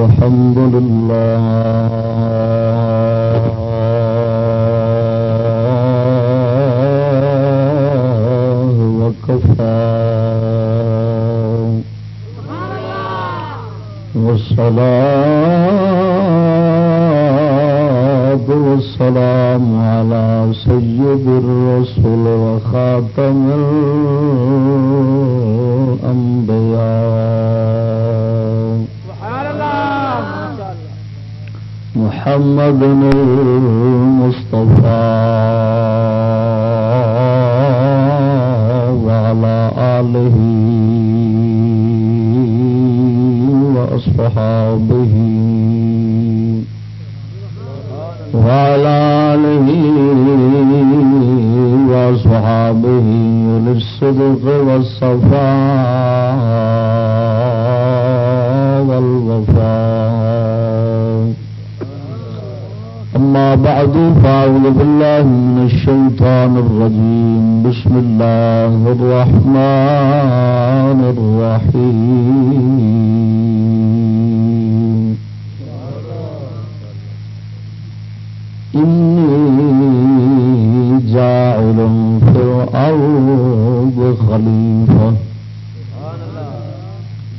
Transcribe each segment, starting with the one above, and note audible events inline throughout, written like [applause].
الحمد لله وكفى والصلاة والسلام على سيد الرسول وخاتم الأنبياء محمد المصطفى وعلى آله وأصحابه وعلى آله وأصحابه للصدق والصفاء أما بعد فأعوذ بالله من الشيطان الرجيم بسم الله الرحمن الرحيم إني جاعل في الأرض خليفة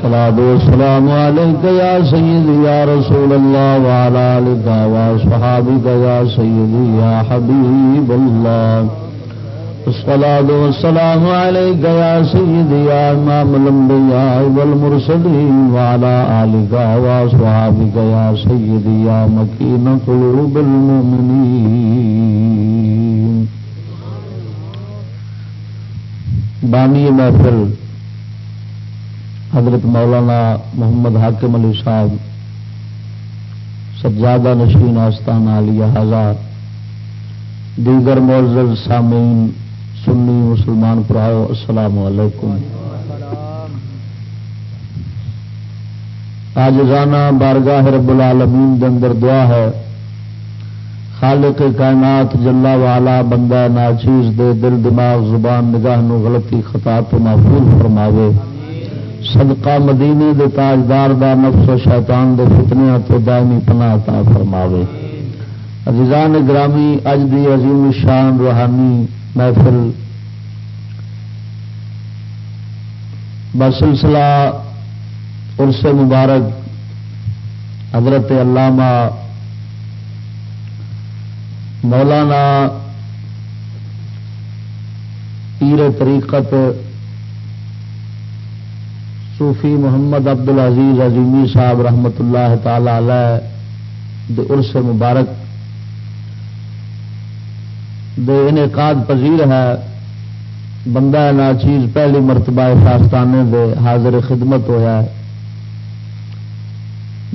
الصلاة والسلام عليك يا سيدي يا رسول الله وعلى آلك وأصحابك يا سيدي يا حبيب الله. الصلاة والسلام عليك يا سيدي يا إمام الأنبياء والمرسلين وعلى آلك وأصحابك يا سيدي يا مكين قلوب المؤمنين. بانی محفل حضرت مولانا محمد حاکم علی صاحب، سجادہ نشین آستان علیہ ہزار، دیگر معزز سامعین، سنی مسلمان پراؤ السلام علیکم۔ آج رانا بارگاہ رب العالمین دے اندر دعا ہے، خالق کائنات جلا والا بندہ ناچیز دے دل دماغ زبان نگاہ نو غلطی خطا تو محفوظ فرماوے۔ صدقہ مدینے دے تاجدار دا نفس و شیطان دے فتنیا تو دائمی پناہ تا فرماوے۔ عزیزان گرامی اج دی عظیم شان روحانی محفل بسلسلہ عرس مبارک حضرت علامہ مولانا پیر طریقت صوفی محمد عبد العزیز عظیمی صاحب رحمت اللہ تعالی علیہ دے عرس مبارک دے انعقاد پذیر ہے، بندہ نا چیز پہلی مرتبہ فاستانے دے حاضر خدمت ہوا ہے۔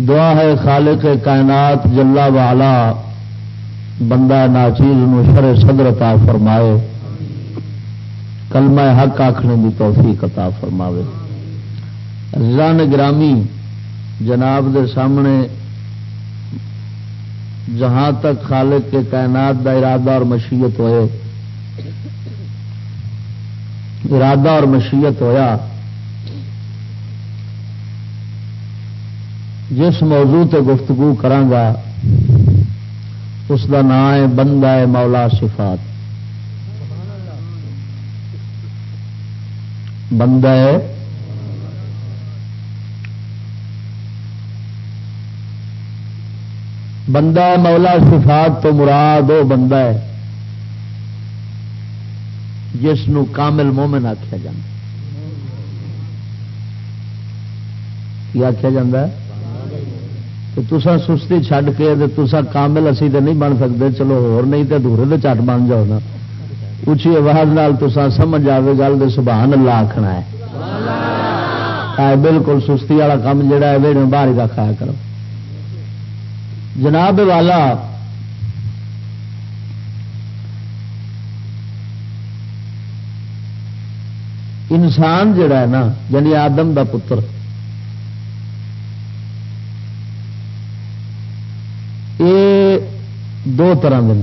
دعا ہے خالق کائنات جلا والا بندہ نا چیز شر صدر عطا فرمائے۔ کلمہ حق آخنے کی توفیق عطا فرماوے۔ رضان گرامی جناب دے سامنے جہاں تک خالق کے کائنات دا ارادہ اور مشیت ہوئے، ارادہ اور مشیت ہویا، جس موضوع تے گفتگو کرانگا، اس دا نام ہے بندہ ہے مولا صفات۔ بندہ ہے بندہ مولا صفات تو مراد وہ بندہ ہے جس نو کامل مومن آخیا جا آخیا جا تسا سستی چھڈ کے تسا کامل اسی تے نہیں بن سکتے چلو ہور نہیں تے دورے دے چٹ بن جاؤ نا۔ اچھی آواز نال تسا سمجھ آئے گل دے سبحان اللہ آخنا ہے۔ بالکل سستی والا کام جہا ہے باہر ہی رکھا کرو۔ جناب والا، انسان جڑا ہے نا یعنی آدم دا پتر یہ دو طرح کے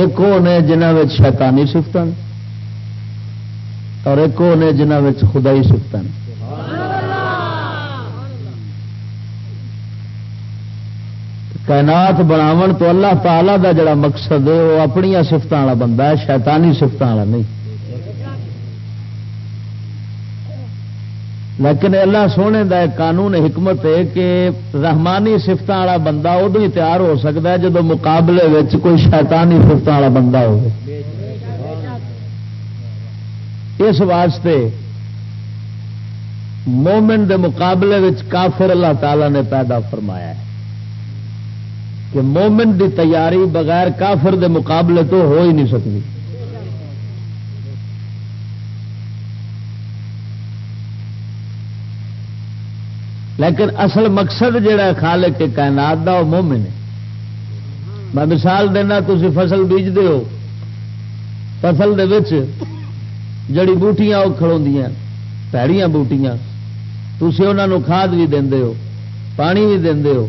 ایک وہ نے جنہ شیطانی سفت اور ایک وہ نے جنہ خدائی سفت کائنات بناو تو اللہ تعالی دا جڑا مقصد ہے، وہ اپنی سفت والا بندہ ہے، شیطانی سفت والا نہیں۔ لیکن اللہ سونے دا ایک قانون حکمت ہے کہ رحمانی سفت والا بندہ ادو ہی تیار ہو سکتا ہے جب مقابلے کوئی شیطانی سفت والا بندہ ہو اس واسطے مومن دے مقابلے کافر اللہ تعالی نے پیدا فرمایا ہے۔ کہ مومن دی تیاری بغیر کافر دے مقابلے تو ہو ہی نہیں سکتی۔ لیکن اصل مقصد جڑا خالق کے کائنات دا وہ مومن ہے۔ میں مثال دینا تھی فصل بیجتے ہو۔ فصل دے وچ جڑی بوٹیاں وہ کھڑو پیڑیاں بوٹیاں۔ تھی انہوں کھاد بھی دے ہو، پانی بھی دے ہو۔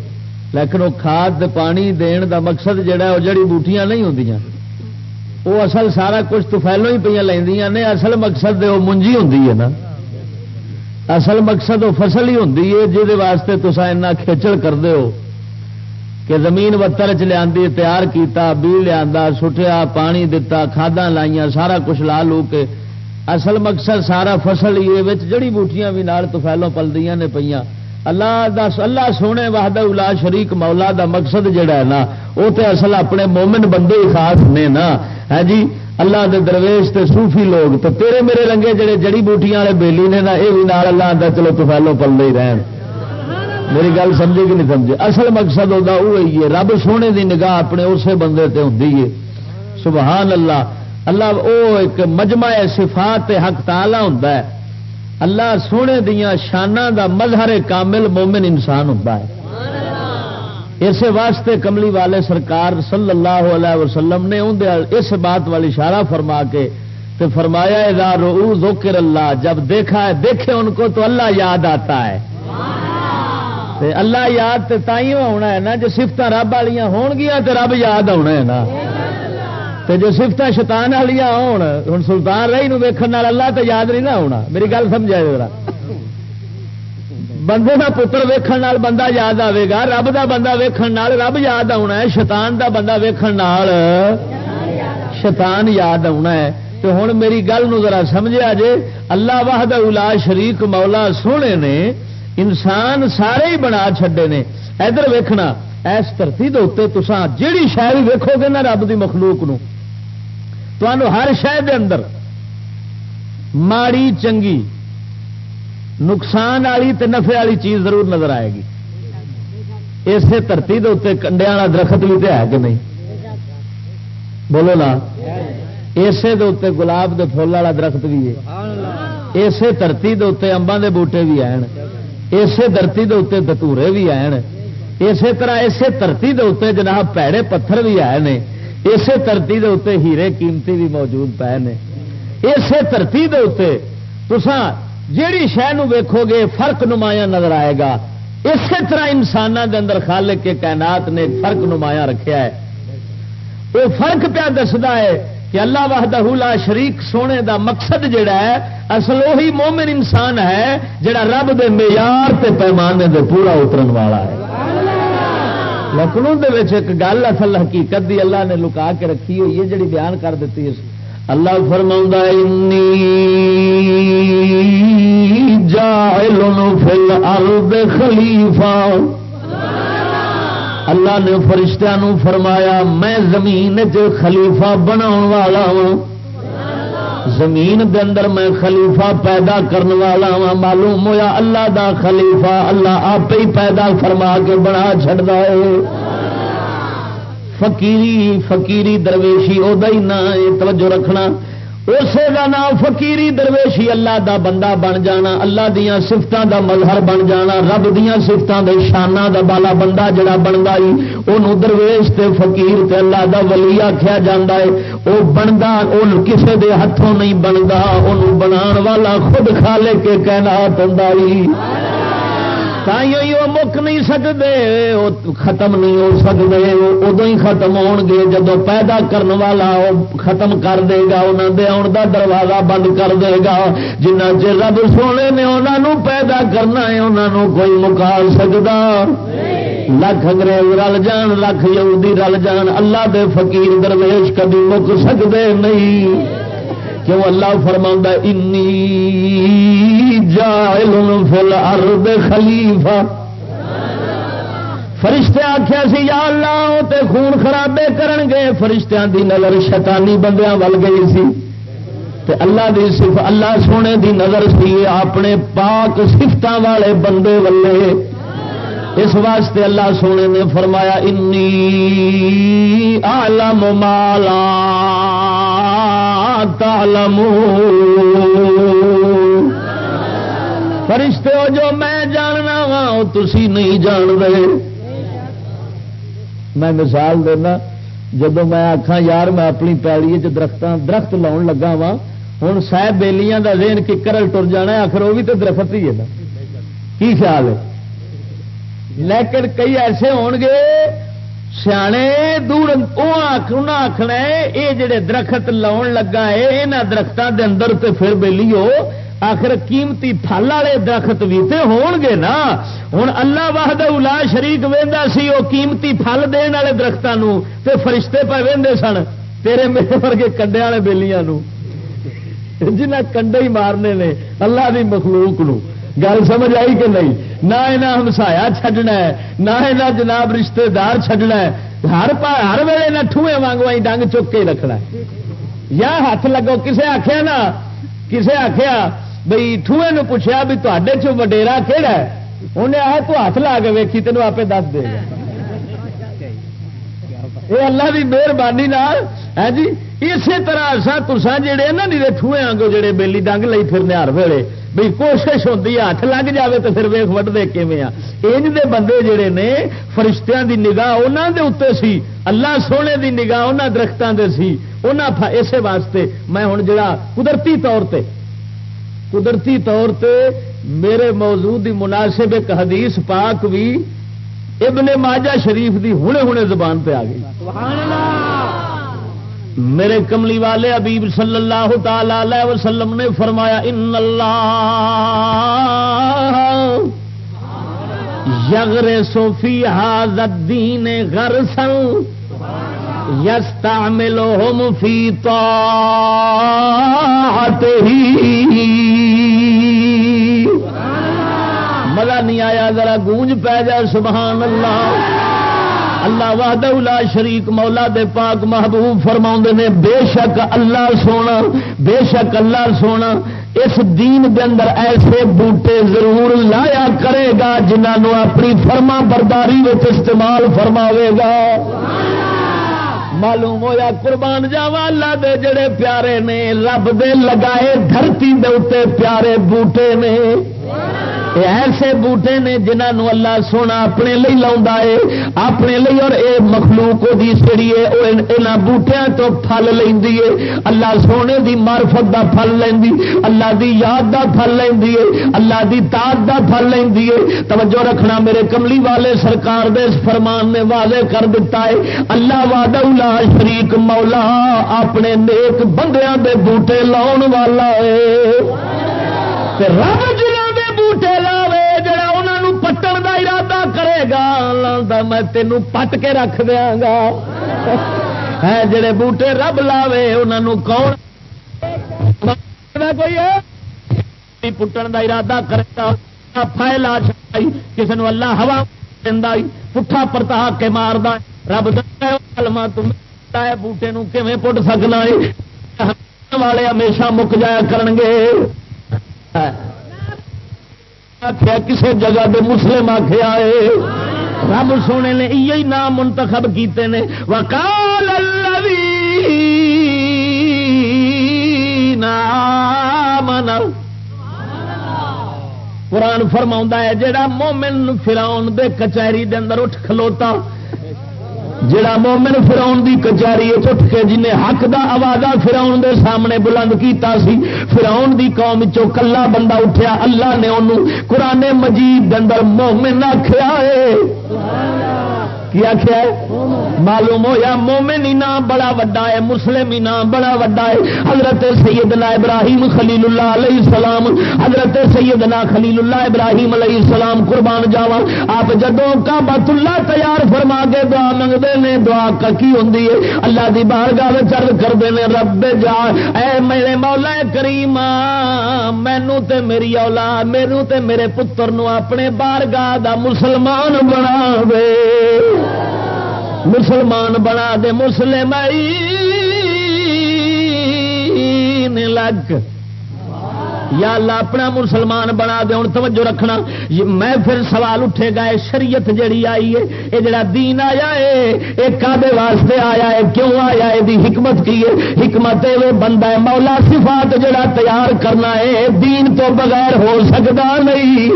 لیکن وہ کھاد پانی دین دا مقصد جڑا وہ جڑی بوٹیاں نہیں ہوں وہ اصل سارا کچھ تو پہلو ہی پہ لیندیاں نے، اصل مقصد وہ منجی ہوں نا۔ اصل مقصد وہ فصل ہی ہوں جہد واسطے تصا اینا کھیچڑ کرتے ہو۔ کہ زمین وتر چ لیا تیار کیتا بی لیا سٹیا پانی دتا کھادا لائیا سارا کچھ لا لو کے۔ اصل مقصد سارا فصل ہی جڑی بوٹیاں بھی نال تو پہلوں پلدیاں نے پہ اللہ دا اللہ سونے واہد الا شریک مولا دا مقصد جڑا ہے نا وہ تو اصل اپنے مومن بندے ہی خاص نے نا۔ ہے جی اللہ دے درویش تے صوفی لوگ تو تیرے میرے رنگے جڑے جڑی بوٹیاں والے بیلی نے نا یہ بھی نال اللہ دا چلو تو پلے ہی رہن۔ میری گل سمجھے کہ نہیں سمجھے اصل مقصد ہوتا وہی ہے رب سونے دی نگاہ اپنے اسی بندے تے ہوں سبحان اللہ اللہ او ایک مجمع صفات حق تعالی ہوں اللہ سونے دیا شانہ دا مظہر کامل مومن انسان ہوتا ہے۔ اسی واسطے کملی والے سرکار صلی اللہ علیہ وسلم نے اس بات والی اشارہ فرما کے تو فرمایا رو ذکر اللہ، جب دیکھا ہے، دیکھے ان کو تو اللہ یاد آتا ہے۔ تے اللہ یاد تے تائیوں ہونا ہے نا جو سفت رب والی ہون گیا تو رب یاد آنا ہے نا۔ تے جو سفت شیطان والی ہون ہوں سلطان رہی نو ویکھن اللہ تو یاد نہیں نہ ہونا۔ میری گل سمجھا جی ذرا۔ بندے کا پتر ویکھن نال بندہ یاد آئے گا، رب دا بندہ ویکھن نال رب یاد آنا ہے، شیطان دا بندہ ویکھن نال شیطان یاد آنا ہے۔ تو ہوں میری گل نو ذرا سمجھا جے، اللہ واہد الا شریک مولا سونے نے انسان سارے ہی بنا چھڈے نے۔ ادھر ویکھنا، ایس دھرتی دے تسان جیڑی شاید ویکھو گے نا رب دی مخلوق نو تو ہر شہر اندر ماڑی، چنگی، نقصان والی نفے والی چیز ضرور نظر آئے گی۔ اسی دھرتی کے اتنے کنڈیا والا درخت بھی تو ہے کہ نہیں؟ بولو نا۔ اسے اتنے گلاب کے فل والا درخت بھی ہے۔ اسی دھرتی کے اتنے امبا کے بوٹے بھی ہیں۔ اسی دھرتی کے اتنے دتورے بھی ہیں۔ اسی طرح اسی دھرتی کے اتنے جناب پیڑے پتھر بھی آئے ہیں۔ اسی دھرتی کے اتنے ہیرے قیمتی بھی موجود پے نے۔ اسی دھرتی کے اتنے تسان جیڑی شہ ویکھو گے، فرق نمایاں نظر آئے گا۔ اسی طرح انسانوں کے اندر خالق کے کائنات نے فرق نمایاں رکھا ہے۔ وہ فرق پیا دستا ہے کہ اللہ وحدہ لا شریک سونے دا مقصد جڑا ہے، اصل وہی مومن انسان ہے جڑا رب دے معیار تے پیمانے دے پورا اترن والا ہے۔ لکھنؤ ایک گل اصل حقیقت دی اللہ نے لکا کے رکھی ہوئی ہے، جڑی بیان کر دیتی ہے۔ اللہ فرما جائل فل ارد خلیفہ. اللہ نے فرشتہ فرمایا، میں زمین چ خلیفہ بنا والا ہوں۔ زمین دے اندر میں خلیفہ پیدا کرنے والا ہاں معلوم ہوا اللہ دا خلیفہ اللہ آپ ہی پیدا فرما کے بنا چڑھتا ہے۔ فقیری فقیری درویشی وہ توجہ رکھنا۔ اسے کا نام فقیری درویشی اللہ دا بندہ بن جانا، اللہ دیا سفتوں دا مظہر بن جانا، رب دیا سفتوں دے شانہ دا بالا بندہ جڑا بنتا ہی درویش تے فقیر تے اللہ دا ولی آخیا جا ہے وہ بنتا وہ کسے دے ہاتھوں نہیں بنتا وہ بنا والا خود کھا لے کے کہنا ہوں وہ مک نہیں سکتے وہ ختم نہیں ہو سکتے ادو ہی ختم ہو گے۔ جب پیدا کرنے والا وہ ختم کر دے گا انہوں دے آن کا دروازہ بند کر دے گا۔ جنہ چر رب سونے نے انہوں پیدا کرنا ہے انہوں کوئی مکا سکتا لکھ انگریز رل جان، لکھ یہودی رل جان، اللہ دے فقیر درویش کبھی مک سکتے نہیں۔ کیوں اللہ فرما فل ارد خلیفہ. فرشتے آخیا سی، یا اللہ تے خون خرابے کرن گے فرشتیاں دی نظر شیطانی بندیاں ول گئی سی۔ تے اللہ دی صرف اللہ سونے دی نظر سی اپنے پاک سفت والے بندے ولے۔ اس واسطے اللہ سونے نے فرمایا انی عالم مالا فرشتے ہو، جو میں جاننا وا تھی نہیں جان رہے۔ میں مثال دینا جب میں آخا یار، میں اپنی پیڑی درخت درخت لاؤن لگا وا ہوں صاحب بےلیاں کا رین ککر ٹر جانا آخر وہ بھی تو درخت ہی ہے نا۔ کی خیال ہے؟ لیکن کئی ایسے ہون گے، سیانے دور آخنا یہ جڑے درخت لاؤن لگا ہے یہاں درختوں کے اندر تو پھر بہلی ہو آخر قیمتی پھل والے درخت بھی تو ہون گے نا۔ ہوں اللہ واہد الا شریک وہدا سی وہ قیمتی پھل دن والے درختوں تو فرشتے پہ وہدے سن۔ تیرے میرے ورگے کنڈے والے بےلیاں جنہیں کنڈے ہی مارنے نے، اللہ کی مخلوق نو۔ گل سمجھ آئی کہ نہیں؟ نہ یہاں ہمسایا چڈنا نہ یہاں جناب رشتے دار چڈنا ہر پا ہر ویلے نہ ٹوئے وانگو ڈنگ چک کے رکھنا یا ہاتھ لگو، کسے آخیا نا، کسے آخیا بھائی ٹوئے نو پوچھا بھی تے وڈیرا کہڑا انہیں آ تو ہاتھ لا کے ویکھی، تینوں آپ دس دے۔ یہ اللہ کی مہربانی ہے ہاں جی اسی طرح سا تسان جہے نا نہیں ٹوئے آگو جڑے بےلی ڈنگ لی پھرنے ہر ویلے بھائی کوشش ہوتی ہے ہاتھ لگ جائے تو پھر ویخ وڈتے کھے انج دے بندے جڑے نے، فرشتیاں دی نگاہ انہوں دے اتنے سی، اللہ سونے دی نگاہ انہوں درختوں دے سی۔ انہوں اسے واسطے میں ہوں جڑا قدرتی طور تے، قدرتی طور تے میرے موضوع دی مناسب ایک حدیث پاک بھی ابن ماجہ شریف دی ہنے ہنے زبان پہ آ گئی۔ سبحان اللہ! میرے کملی والے ابیب صلی اللہ تعالی وسلم نے فرمایا، ان اللہ یغر صوفی حاضر دین غر سن یستا ملو فی تو مزہ نہیں آیا، ذرا گونج پی جائے، سبحان اللہ۔ اللہ وحد لا شریک مولا دے پاک محبوب فرما نے، بے شک اللہ سونا، بے شک اللہ سونا، اس دین دے اندر ایسے بوٹے ضرور لایا کرے گا جنہوں اپنی فرما برداری استعمال فرماوے گا۔ معلوم ہوا قربان جاوا اللہ دے جڑے پیارے نے، رب دے لگائے دھرتی دے اتنے پیارے بوٹے نے۔ ایسے بوٹے نے جنہوں اللہ سونا اپنے لی لا اپنے لی اور اے مخلوق دی سڑی ہے بوٹیا تو پل لینی ہے۔ اللہ سونے دی معرفت دا پھل لینی اللہ دی یاد دا پھل لینی ہے، اللہ دی تاج دا پھل لینی ہے۔ توجہ رکھنا، میرے کملی والے سرکار دے فرمان نے واضح کر دیتا ہے۔ اللہ وعدہ واد شریک مولا، اپنے نیک بندیاں دے بوٹے لاؤن والا ہے۔ رب جنہ بوٹے لاوے، جڑا انہوں پٹن دا ارادہ کرے گا میں تینوں پٹ کے رکھ دیا گا۔ ہے، جڑے بوٹے رب لاوے انہوں کون کوئی پٹن دا ارادہ کرے گا پھیلا چاہیے کسی نے اللہ ہوا دینا پٹھا پرتا کے مار رب دلما تم بوٹے کیون پٹ سکنا والے ہمیشہ مک جایا کرن گے آخیا کسی جگہ دے مسلم آخیا ہے رب سونے نے یہی نام منتخب کیتے نے۔ وکال آمن قرآن فرما ہے جڑا مومن فراؤن دے کچہری دے اندر اٹھ کھلوتا جڑا مومن فراؤن دی کچہری اٹھ کے جنہیں حق دا آوازہ فراؤن دے سامنے بلند کیتا سی، فراؤن دی قوم چو کلا بندہ اٹھیا، اللہ نے انہوں قرآن مجید اندر مومن آخیا ہے۔ کی آخیا معلوم ہوا مومن انعام بڑا وڈا ہے، مسلم انعام بڑا وڈا ہے۔ حضرت سیدنا ابراہیم خلیل اللہ علیہ السلام، حضرت سیدنا خلیل اللہ ابراہیم علیہ السلام قربان جاوا آپ جدو کا بت اللہ تیار فرما کے دعا منگتے ہیں، دعا کی ہوں اللہ کی بار گل چرد کرتے ہیں، رب جا، اے میرے مولا کریم مینو تے میری اولا میرے تے میرے پتر نو اپنے بار گاہ مسلمان بنا دے۔ مسلمان بنا دے مسلم لگ۔ یا اللہ اپنا مسلمان بنا دے ہوں توجہ رکھنا۔ میں پھر سوال اٹھے گا شریعت جڑی آئی ہے، یہ جڑا دین آیا ہے، یہ کدے واسطے آیا ہے، کیوں آیا ہے؟ حکمت کی ہے؟ حکمت بندہ ہے، مولا صفات جڑا تیار کرنا ہے، دین تو بغیر ہو سکتا نہیں۔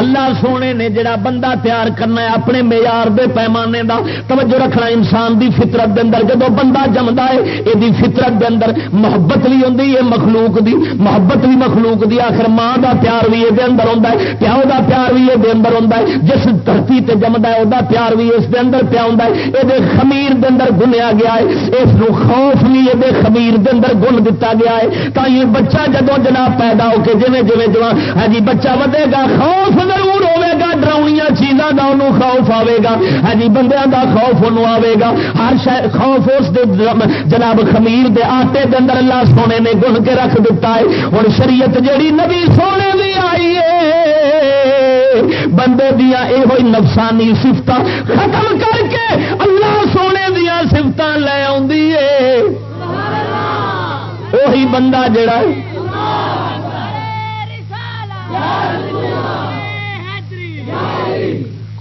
اللہ سونے نے جڑا بندہ تیار کرنا ہے اپنے معیار دے پیمانے دا، توجہ رکھنا انسان دی فطرت دے اندر، جدو بندہ جمدا ہے یہ فطرت دے اندر محبت بھی ہوندی ہے مخلوق دی، محبت بھی مخلوق دی، آخر ماں دا پیار بھی یہ اندر ہوندا ہے، پیو دا پیار بھی یہ اندر ہوندا ہے، جس دھرتی تے جمدا ہے دا پیار بھی اس دے اندر پیا ہوندا ہے یہ خمیر دے اندر گنیا گیا ہے، اس خوف بھی یہ خمیر دے اندر گن دتا گیا ہے تا یہ بچہ جدو جناب پیدا ہو کے جویں جویں جوان ہاں جی بچہ ودے گا، خوف ضرور ہوے گا ڈراؤنیا چیزاں کا انہوں خوف آئے گا۔ ہاں جی بندے کا خوف انہوں آئے گا۔ ہر شہ خوف اس دے جناب خمیر دے آٹے دے اندر اللہ سونے نے گن کے رکھ دیتا ہے۔ ہوں شریعت جیڑی نبی سونے بھی آئی ہے، بندے دیا یہ نفسانی سفت ختم کر کے اللہ سونے دیا سفت لے آ بندہ جڑا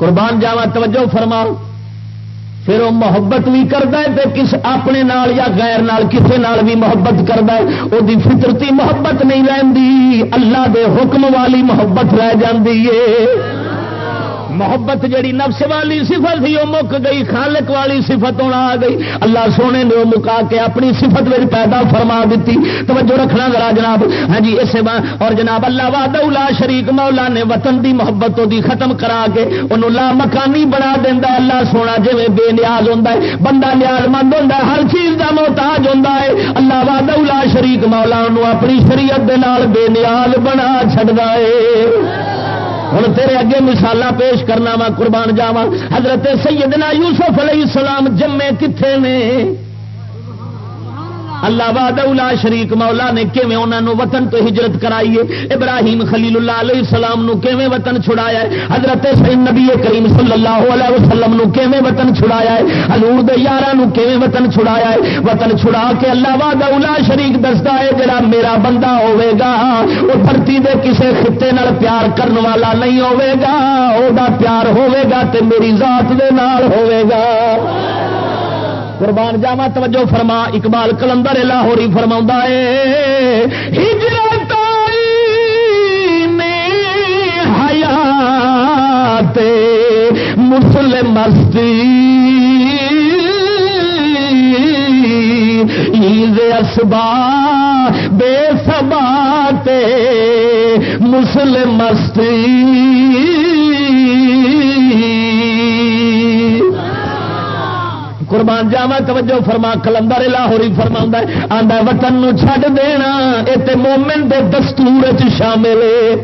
قربان جاوا توجہ فرماؤ۔ پھر وہ محبت بھی کرتا ہے تو کس اپنے نال یا غیر نال کسے نال بھی محبت کرتا ہے، وہ فطرتی محبت نہیں رہتی اللہ دے حکم والی محبت رہ جاتی ہے۔ محبت جڑی نفس والی صفت تھی، وہ مک گئی، خالق والی صفت ہونا آ گئی۔ اللہ سونے نے وہ مکا کے اپنی صفت میں پیدا فرما دیتی۔ توجہ رکھنا ذرا جناب۔ ہاں جی اسے اور جناب، اللہ واد شریک، مولا نے وطن دی محبت دی ختم کرا کے انہوں لا مکانی بنا دینا اللہ سونا جی بے نیاز ہوتا ہے، بندہ نیاز مند ہوتا ہے، ہر چیز کا محتاج ہوتا ہے۔ اللہ واد شریک، مولا انہوں اپنی شریعت دے نال بے نیاز بنا چڑھتا ہے۔ ہوں تیرے اگے مثال پیش کرنا وا، قربان جاوا حضرت سیدنا یوسف علیہ السلام جمے کتنے نے؟ اللہ باد شریک مولا نے کیویں انہوں وطن تو ہجرت کرائی ہے؟ ابراہیم خلیل اللہ علیہ السلام نو کیویں وطن چھڑایا ہے؟ حضرت نبی کریم صلی اللہ علیہ وسلم نو کیویں وطن چھڑایا ہے؟ حضور دے یاراں نو کیویں وطن چھڑایا ہے؟ وطن چھڑا کے اللہ باد شریک دستا ہے، جڑا میرا بندہ ہوے گا وہ دھرتی دے کسے خطے نال پیار کرن والا نہیں ہوے گا او دا پیار ہوے گا تے میری ذات دے نال ہوے گا قربان جاوا توجہ فرما، اقبال کلندر لاہوری فرما ہے، ہجرت حیات مسلم مستی عید اسبا بے سبات مسلم مستی قربان جاوا توجہ فرما، کلندر لاہوری فرما آدھا وطن نو چھڈ دینا یہ مومن دے دستور چ شامل ہے۔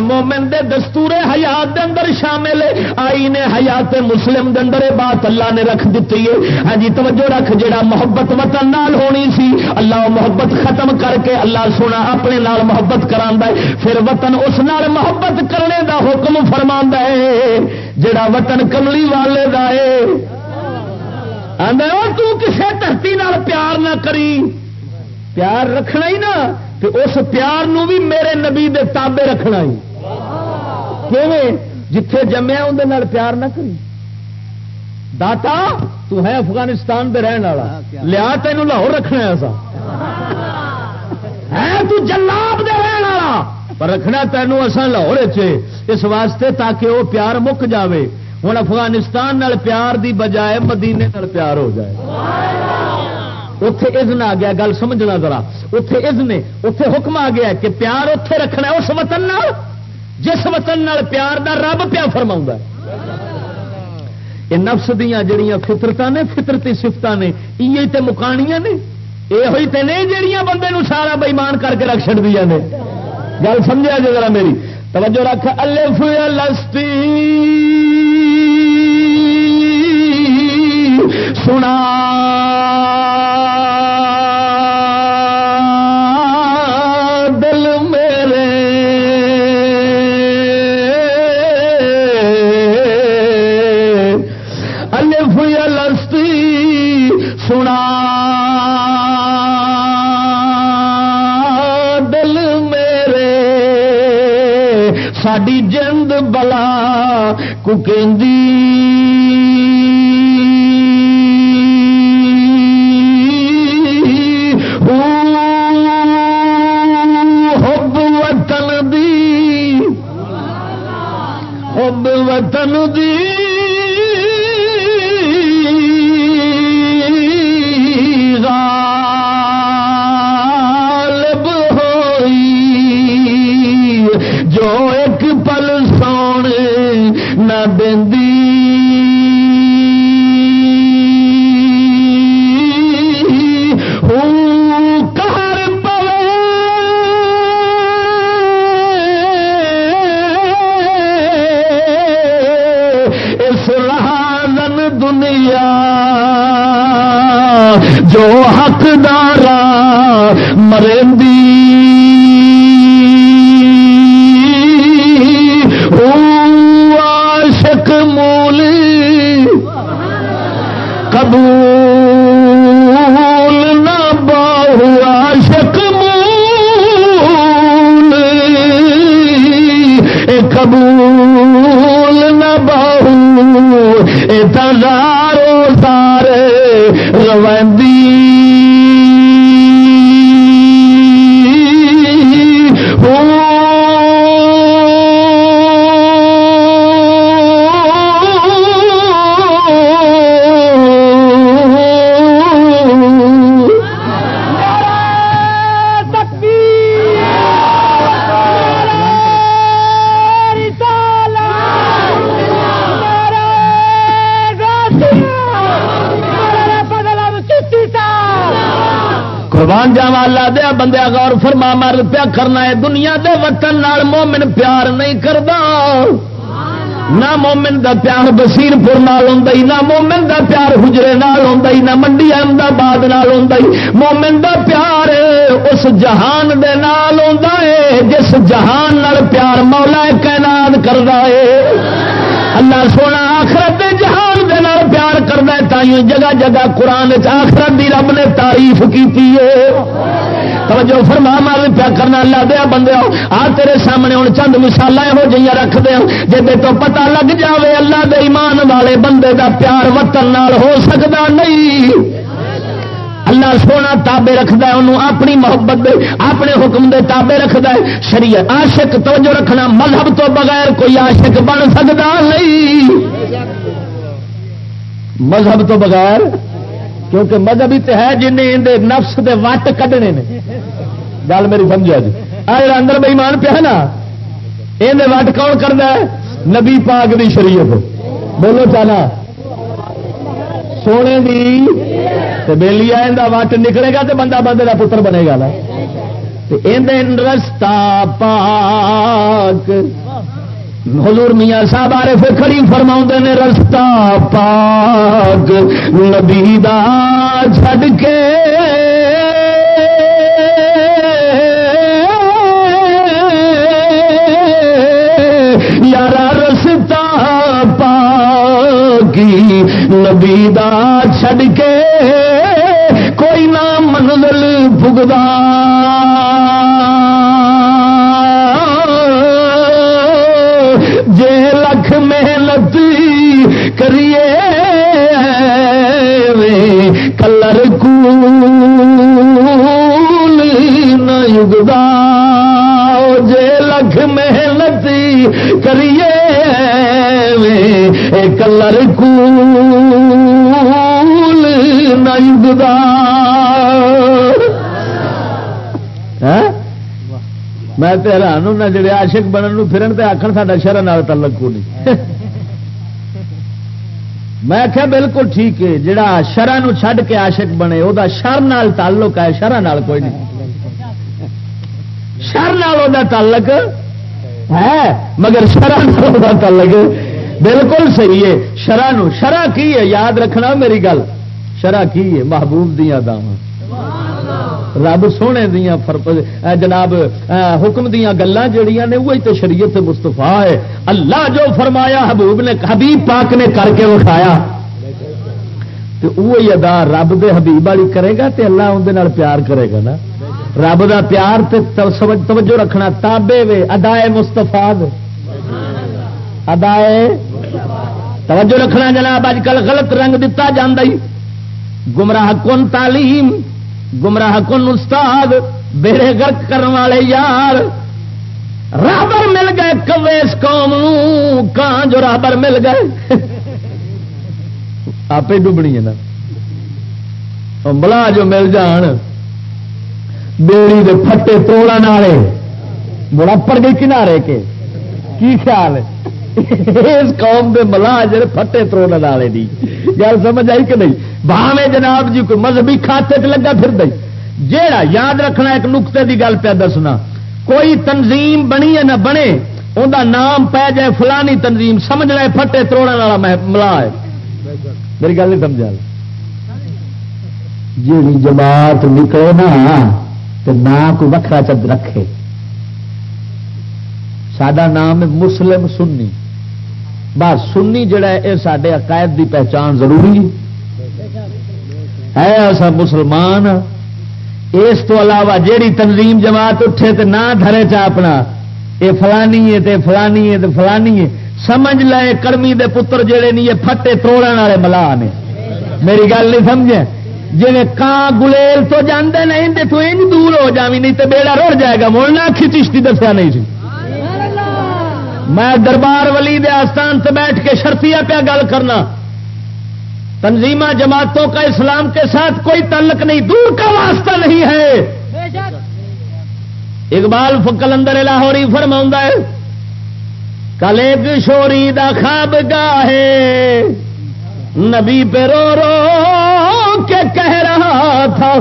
مومن دے دستور حیات دے اندر شامل ہے۔ آئی نے حیات مسلم دے اندر بات اللہ نے رکھ دیتی ہے۔ ہاں جی توجہ رکھ جڑا محبت وطن نال ہونی سی، اللہ محبت ختم کر کے اللہ سونا اپنے نال محبت کرا پھر وطن اس نال محبت کرنے دا حکم فرما ہے جڑا وطن کملی والے دا ہے۔ کسے دھرتی پیار نہ کری. پیار رکھنا ہی نا تو اس پیار نو بھی میرے نبی دے تابے رکھنا ہی۔ جتھے جمیا اندر پیار نہ کری۔ داتا، تو ہے افغانستان دے رہن والا۔ لیا تین لاہور رکھنا ایسا۔ ہے تو جلاب دے رہن والا۔ پر رکھنا تینوں اصا لاہور اس واسطے تاکہ وہ پیار مک جاوے۔ ہوں افغانستان نال پیار دی بجائے مدینے نال پیار ہو جائے۔ اتے ازن آ گیا، گل سمجھنا ذرا۔ اتے ازن اتے حکم آ گیا کہ پیار اتے رکھنا اس وطن نال، جس وطن نال پیار دا رب پیا فرما یہ نفس دیا جڑیاں فطرت نے، فطرتی سفت نے یہ تے مکانیاں نے یہ ہوئی تے نہیں جڑیاں بندے نو سارا بےمان کر کے رکھ چڑیا نے۔ گل سمجھا جی ذرا میری؟ توجہ رکھ الف الستی سنا۔ کوکیندی جو حقدار مرندی عاشق مولی قبول نہ باہو عاشق اے قبول نہ باہو اے تزارو قربان جاوا اللہ دیا بندیا غور فرما، مر پیا کرنا ہے دنیا دے وطن نال، مومن پیار نہیں کرتا نہ مومن دا پیار بسیر پور نال ہوں نہ مومن دا پیار حجرے نال ہوں نہ منڈی احمدآباد نال ہوں مومن دا پیار اس جہان دے نال ہوں جس جہان نال پیار مولا کائنات کرتا ہے۔ اللہ سونا آخرت جہان دے نال پیار کرتا ہے تائیوں جگہ جگہ قرآن آخرت دی رب نے تعریف کی توجہ فرما مار پیا کرنا اللہ دیا بندے آ تیرے سامنے ہوں چند مثال یہو جہاں رکھ دیا جی تو پتا لگ جاوے اللہ دے ایمان والے بندے دا پیار وطن نال ہو سکتا نہیں۔ اللہ سونا تابے رکھد انہوں اپنی محبت دے، اپنے حکم دے تابے رکھد ہے۔ شریعت، عاشق توجہ رکھنا، مذہب تو بغیر کوئی عاشق بن سکتا نہیں۔ مذہب تو بغیر، کیونکہ مذہبی تو ہے جن نفس دے وٹ کھنے نے۔ گل میری سمجھا جی؟ آ اندر بےمان پیا نا یہ وٹ کون کرنا ہے؟ نبی پاک دی شریعت۔ بولو چالا سونے کی بےلی آ وٹ نکلے گا تو بندہ بندے کا پتر بنے گا رستہ پاک۔ حضور میاں صاحب آرے پھر کھڑی فرما نے، رستہ پاک نبی دا چھڈ کے۔ یارا، رستہ پاکی نبی دا چھڈ کے۔ کوئی نہ منزل پگدا جے لکھ محنت کریے کلر کول نہیں ہاں؟ میں تو حیران ہوں جڑے آشک بننے پھرن تے آخر سا شرح تعلق کو نہیں۔ [laughs] میں کیا بالکل ٹھیک ہے، جڑا شرح چھڈ کے آشک بنے وہ شر نال تعلق ہے شرح کوئی نہیں۔ شر نال تعلق ہے، مگر شرح تعلق بالکل صحیح ہے۔ شرح شرح کی ہے؟ یاد رکھنا میری گل۔ شرح کی ہے؟ محبوب دیا داواں رب سونے دیا جناب حکم دیا گلان جڑیاں نے وہی تو شریعت مستفا ہے۔ اللہ جو فرمایا، حبوب نے حبیب پاک نے کر کے اٹھایا تو وہی ادا رب دے حبیب والی کرے گا تے اللہ اندر پیار کرے گا نا۔ رب دا پیار تے توجہ رکھنا تابے وے، ادائے مستفا ادائے توجہ رکھنا جناب اج کل غلط رنگ دتا جاندائی گمراہ کن تعلیم، گمراہ کن استاد بیڑے گرک کرنے والے یار۔ رابر مل گئے کویس قوم کان جو رابر مل گئے؟ آپ ڈبنی ہے نا۔ بلا جو مل جان۔ بیڑی دے پھٹے توڑا والے۔ بڑا پڑ گئی کنارے کے۔ کی خیال ہے؟ اس قوم دے ملا جڑے پھٹے تروڑ والے دی۔ گل سمجھ آئی کہ نہیں؟ بھاوے جناب جی کوئی مذہبی کھاتے چ لگا پھر دئی۔ جیڑا یاد رکھنا ایک نقطے دی گل پہ دسنا۔ کوئی تنظیم بنی ہے نہ بنے انہوں نام پی جائے فلانی تنظیم، سمجھ لے پھٹے تروڑ والا ملا ہے۔ میری گل نہیں سمجھا۔ جی جماعت نکلے نا تو نہ کوئی وکرا چد رکھے۔ سڈا نام ہے مسلم سنی۔ بس سنی جڑا ہے، یہ سارے عقائد دی پہچان ضروری ہے۔ ایسا مسلمان، اس تو علاوہ جیڑی تنظیم جماعت اٹھے تو نہ دھرے چا اپنا یہ فلانی ہے تے فلانی ہے تے فلانی ہے۔ سمجھ لے کرمی دے پتر جڑے نہیں یہ پھٹے توڑ والے ملا نے۔ میری گل نہیں سمجھے؟ جی کان گلیل تو جاندے نہیں تو انج دور ہو جاوی نہیں تو بیڑا رڑ جائے گا۔ مولنا اکھی چشتی دسیا نہیں سی۔ میں دربار ولی دے آستان سے بیٹھ کے شرطیا پیا گل کرنا۔ تنظیمہ جماعتوں کا اسلام کے ساتھ کوئی تعلق نہیں، دور کا واسطہ نہیں ہے۔ اقبال کلندر لاہوری فرما ہے، کل ایک شوری دا خواب گاہے نبی پہ رو رو کے کہہ رہا تھا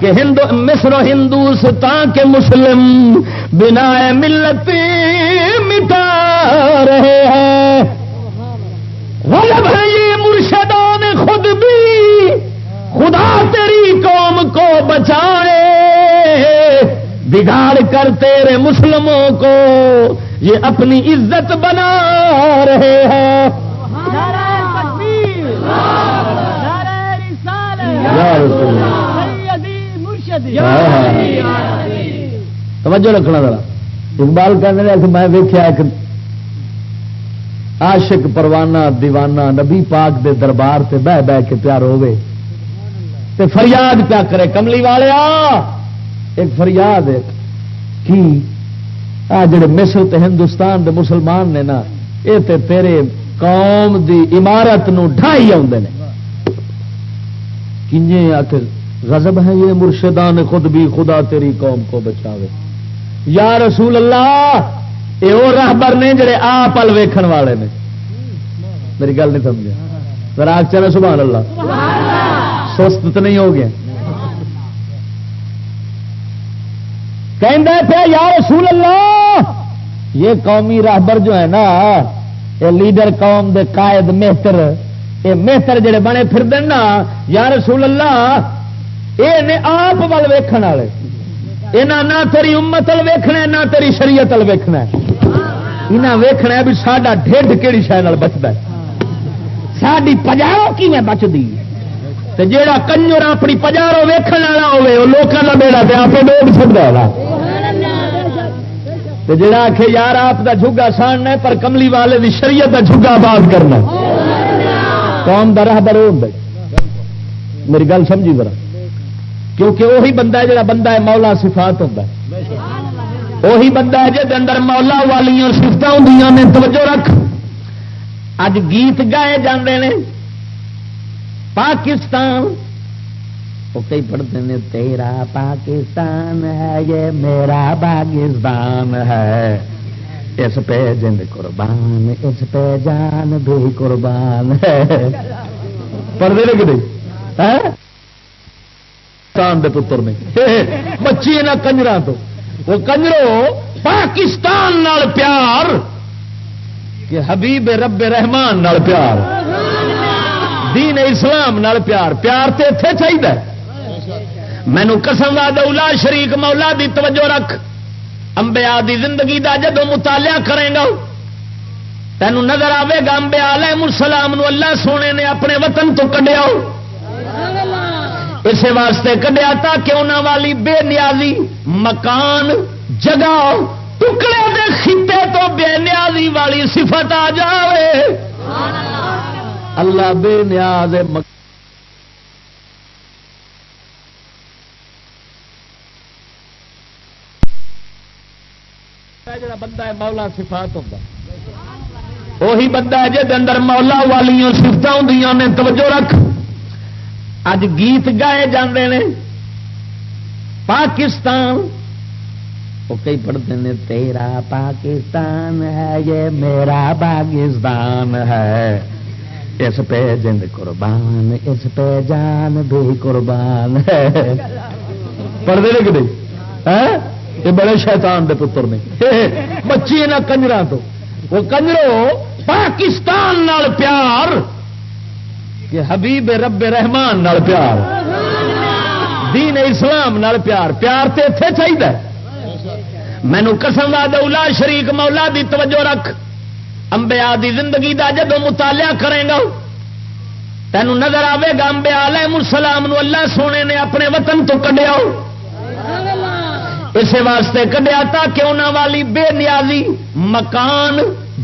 کہ ہندو مصر و ہندوستان کے مسلم بنا ملت مٹا رہے ہیں۔ غلب ہے یہ مرشدان خود بھی۔ خدا تیری قوم کو بچائے۔ بگاڑ کر تیرے مسلموں کو یہ اپنی عزت بنا رہے ہیں۔ توجہ رکھنا ذرا. اقبال کہنے میں ویکیا ایک عاشق پروانہ دیوانہ نبی پاک دے دربار سے بہ بہ کے پیار ہوے تے فریاد کیا کرے کملی والے ایک فریاد ہے کی آ جڑے مصر تے ہندوستان دے مسلمان نے نا یہ تے تیرے قوم دی عمارت نو ڈھائی آدھے کنجے آخر غضب ہے یہ مرشدان خود بھی خدا تیری قوم کو بچاوے۔ یا رسول اللہ یہ وہ راہبر نے جڑے آپ پل ویکھن والے نے۔ میری گل نہیں سمجھا راگ چلے، سبحان اللہ۔ سست تو نہیں ہو گیا۔ پہ یا رسول اللہ، یہ قومی راہبر جو ہے نا، یہ لیڈر قوم دے قائد، مہتر یہ مہتر جڑے بنے پھر دینا یا رسول اللہ یہ آپ ول ویکن والے۔ یہاں نہ تیری امت ال ویخنا نہ تیری شریعت ال ویخنا یہاں ویخنا بھی ساڈا ڈھڈ کہڑی شہ بچتا ساری پجارو کی میں بچتی جا کنجر اپنی پجارو ویکن والا ہوے وہ لوگوں کا بیڑا پہ آپ ڈوب سکتا ہے جڑا آخ یار آپ کا جھگا ساننا پر کملی والے کی شریعت کا جھگا آباد کرنا قوم کا راہ بر میری گل سمجھی برا کیونکہ وہی بندہ ہے جڑا بندہ ہے مولا صفات ہوتا ہے۔ وہی بندہ ہے جہد اندر مولا والی سفت ہوں نے توجہ رکھ۔ اج گیت گائے جاندے نے۔ پاکستان۔ وہ کئی پڑھتے ہیں، تیرا پاکستان ہے، یہ میرا پاکستان ہے۔ اس پہ جند قربان، اس پہ جان بھی قربان ہے۔ پڑھتے لے کہ ہاں؟ دے پتر نے بچی نہ کنجر تو۔ وہ کنجرو پاکستان نال پیار کہ حبیب رب رحمان نال پیار۔ دین اسلام نال پیار۔ پیار تے اتے چاہیے مینو قسم وا دولا شریک مولا دی توجہ رکھ۔ امبیا دی زندگی دا جدو مطالعہ کرے گا، تینوں نظر آئے گا امبیا علیہ السلام نو اللہ سونے نے اپنے وطن تو کڈیا۔ اسی واسطے کڈیا تاکہ انہوں والی بے نیازی مکان، جگہ، ٹکڑے دے خطے تو بے نیازی والی صفت آ جائے اللہ بے نیاز مکان جڑا بندہ ہے مولا صفات ہوتا وہی بندہ ہے جہد اندر مولا والی سفت ہوں نے، توجہ رکھ۔ اج گیت گائے جاندے نے، پاکستان۔ وہ کئی پڑھتے ہیں تیرا پاکستان ہے، یہ میرا پاکستان ہے۔ اس پہ جند قربان، اس پہ جان بھی قربان ہے۔ پڑھتے لے کہ نہیں؟ ہاں؟ یہ بڑے شیطان دے پتر نے۔ [laughs] بچی نہ کنجر تو۔ وہ کنجرو پاکستان نال پیار کہ حبیب رب رحمان نال پیار۔ دین اسلام نال پیار۔ پیار تے اتے چاہیے مینو قسم وا دولا شریک مولا دی توجہ رکھ۔ امبیا دی زندگی دا جدو مطالعہ کرے گا تینوں نظر آئے گا امبیا علیہ السلام نو اللہ سونے نے اپنے وطن تو کڈیا اسی واسطے کڈیا تاکہ انہوں والی بے نیازی مکان،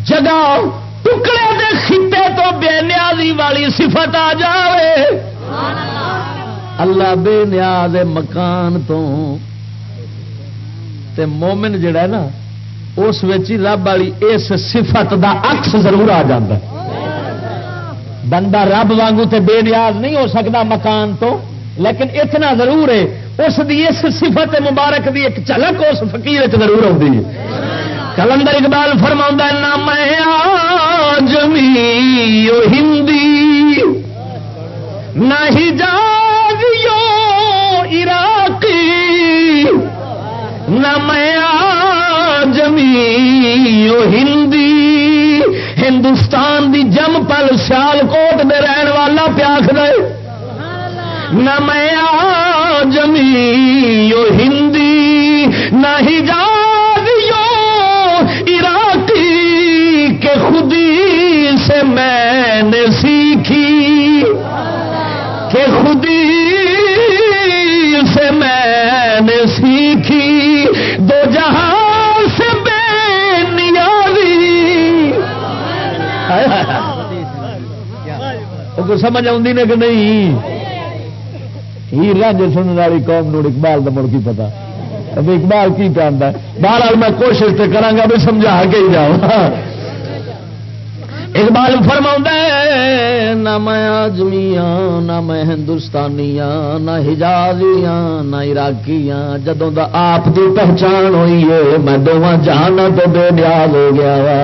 جگہ، ٹکڑے دے خطے تو بے نیازی والی صفت آ جائے اللہ بے نیاز مکان تو تے مومن جڑا ہے نا، اس رب والی اس صفت دا عکس ضرور آ جاتا بندہ رب وانگو تے بے نیاز نہیں ہو سکتا مکان تو۔ لیکن اتنا ضرور ہے، اس دی اس صفت مبارک دی ایک جھلک اس فقیر ضرور آتی ہے۔ کلندر اقبال فرما نہ میں جمی ہندی، نہ ہی عراقی، نہ میں جمی ہندی۔ ہندوستان دی جم پل سیال کوٹ میں رہن والا پیاکھ دے۔ نہ میں جمی ہندی نہ ہی عراقی کے خودی سے میں نے سیکھی۔ کہ خودی سے میں نے سیکھی۔ دو جہاں سے بے نیازی۔ [laughs] سمجھ نے کہ نہیں؟ ہیر رانجے سننے والی قوم نو اقبال کا مڑ کی پتا۔ اقبال کی پہنتا ہے؟ بہرحال میں کوشش تو کرا بھی سمجھا کے ہی جاؤں۔ اقبال فرما نہ میں آجمیاں نہ میں ہندوستانیاں، نہ ہجازیاں نہ عراقیاں۔ جدوں دا آپ دی پہچان ہوئی ہے، میں دونوں جہانا تو بے نیاز ہو گیا وا۔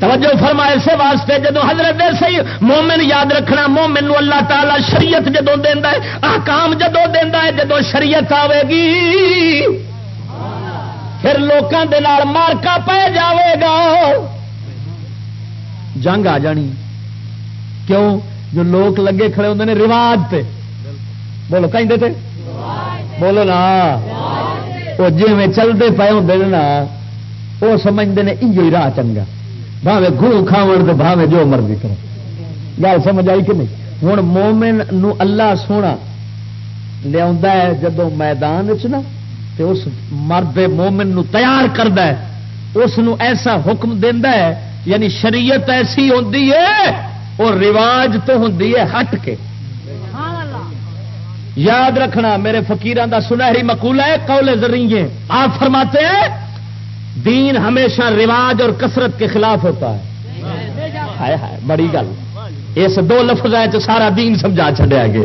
توجہ فرما اسے واسطے جدو حضرت سی مومن یاد رکھنا، مومن نو اللہ تعالی شریعت جدو دینا ہے آکام جدو دینا ہے جدو شریعت آئے گی، پھر لوگوں کے مارکا پہ جاوے گا۔ جنگ آ جانی۔ کیوں؟ جو لوگ لگے کھڑے ہوتے ہیں رواج پہ بولو، کہیں تھے بولو نا۔ وہ جی میں چلتے پے ہوں نا، وہ سمجھتے ہیں انجو راہ چنگا۔ بھاوے گرو کھاو تو بھاوے جو مرضی کرو۔ گل سمجھ آئی کہ نہیں؟ ہوں مومن نو اللہ سونا لیا جدو میدان چ اس مرد مومن نو تیار کرد اس نو ایسا حکم دینا ہے یعنی شریعت ایسی ہوتی ہے، اور رواج تو ہوں ہٹ کے۔ یاد رکھنا، میرے فقیران دا سنہری مقولہ ہے، قول ذریعے آپ فرماتے ہیں دین ہمیشہ رواج اور کثرت کے خلاف ہوتا ہے۔ بڑی گل۔ اس دو لفظ سارا دین سمجھا چڈیا گے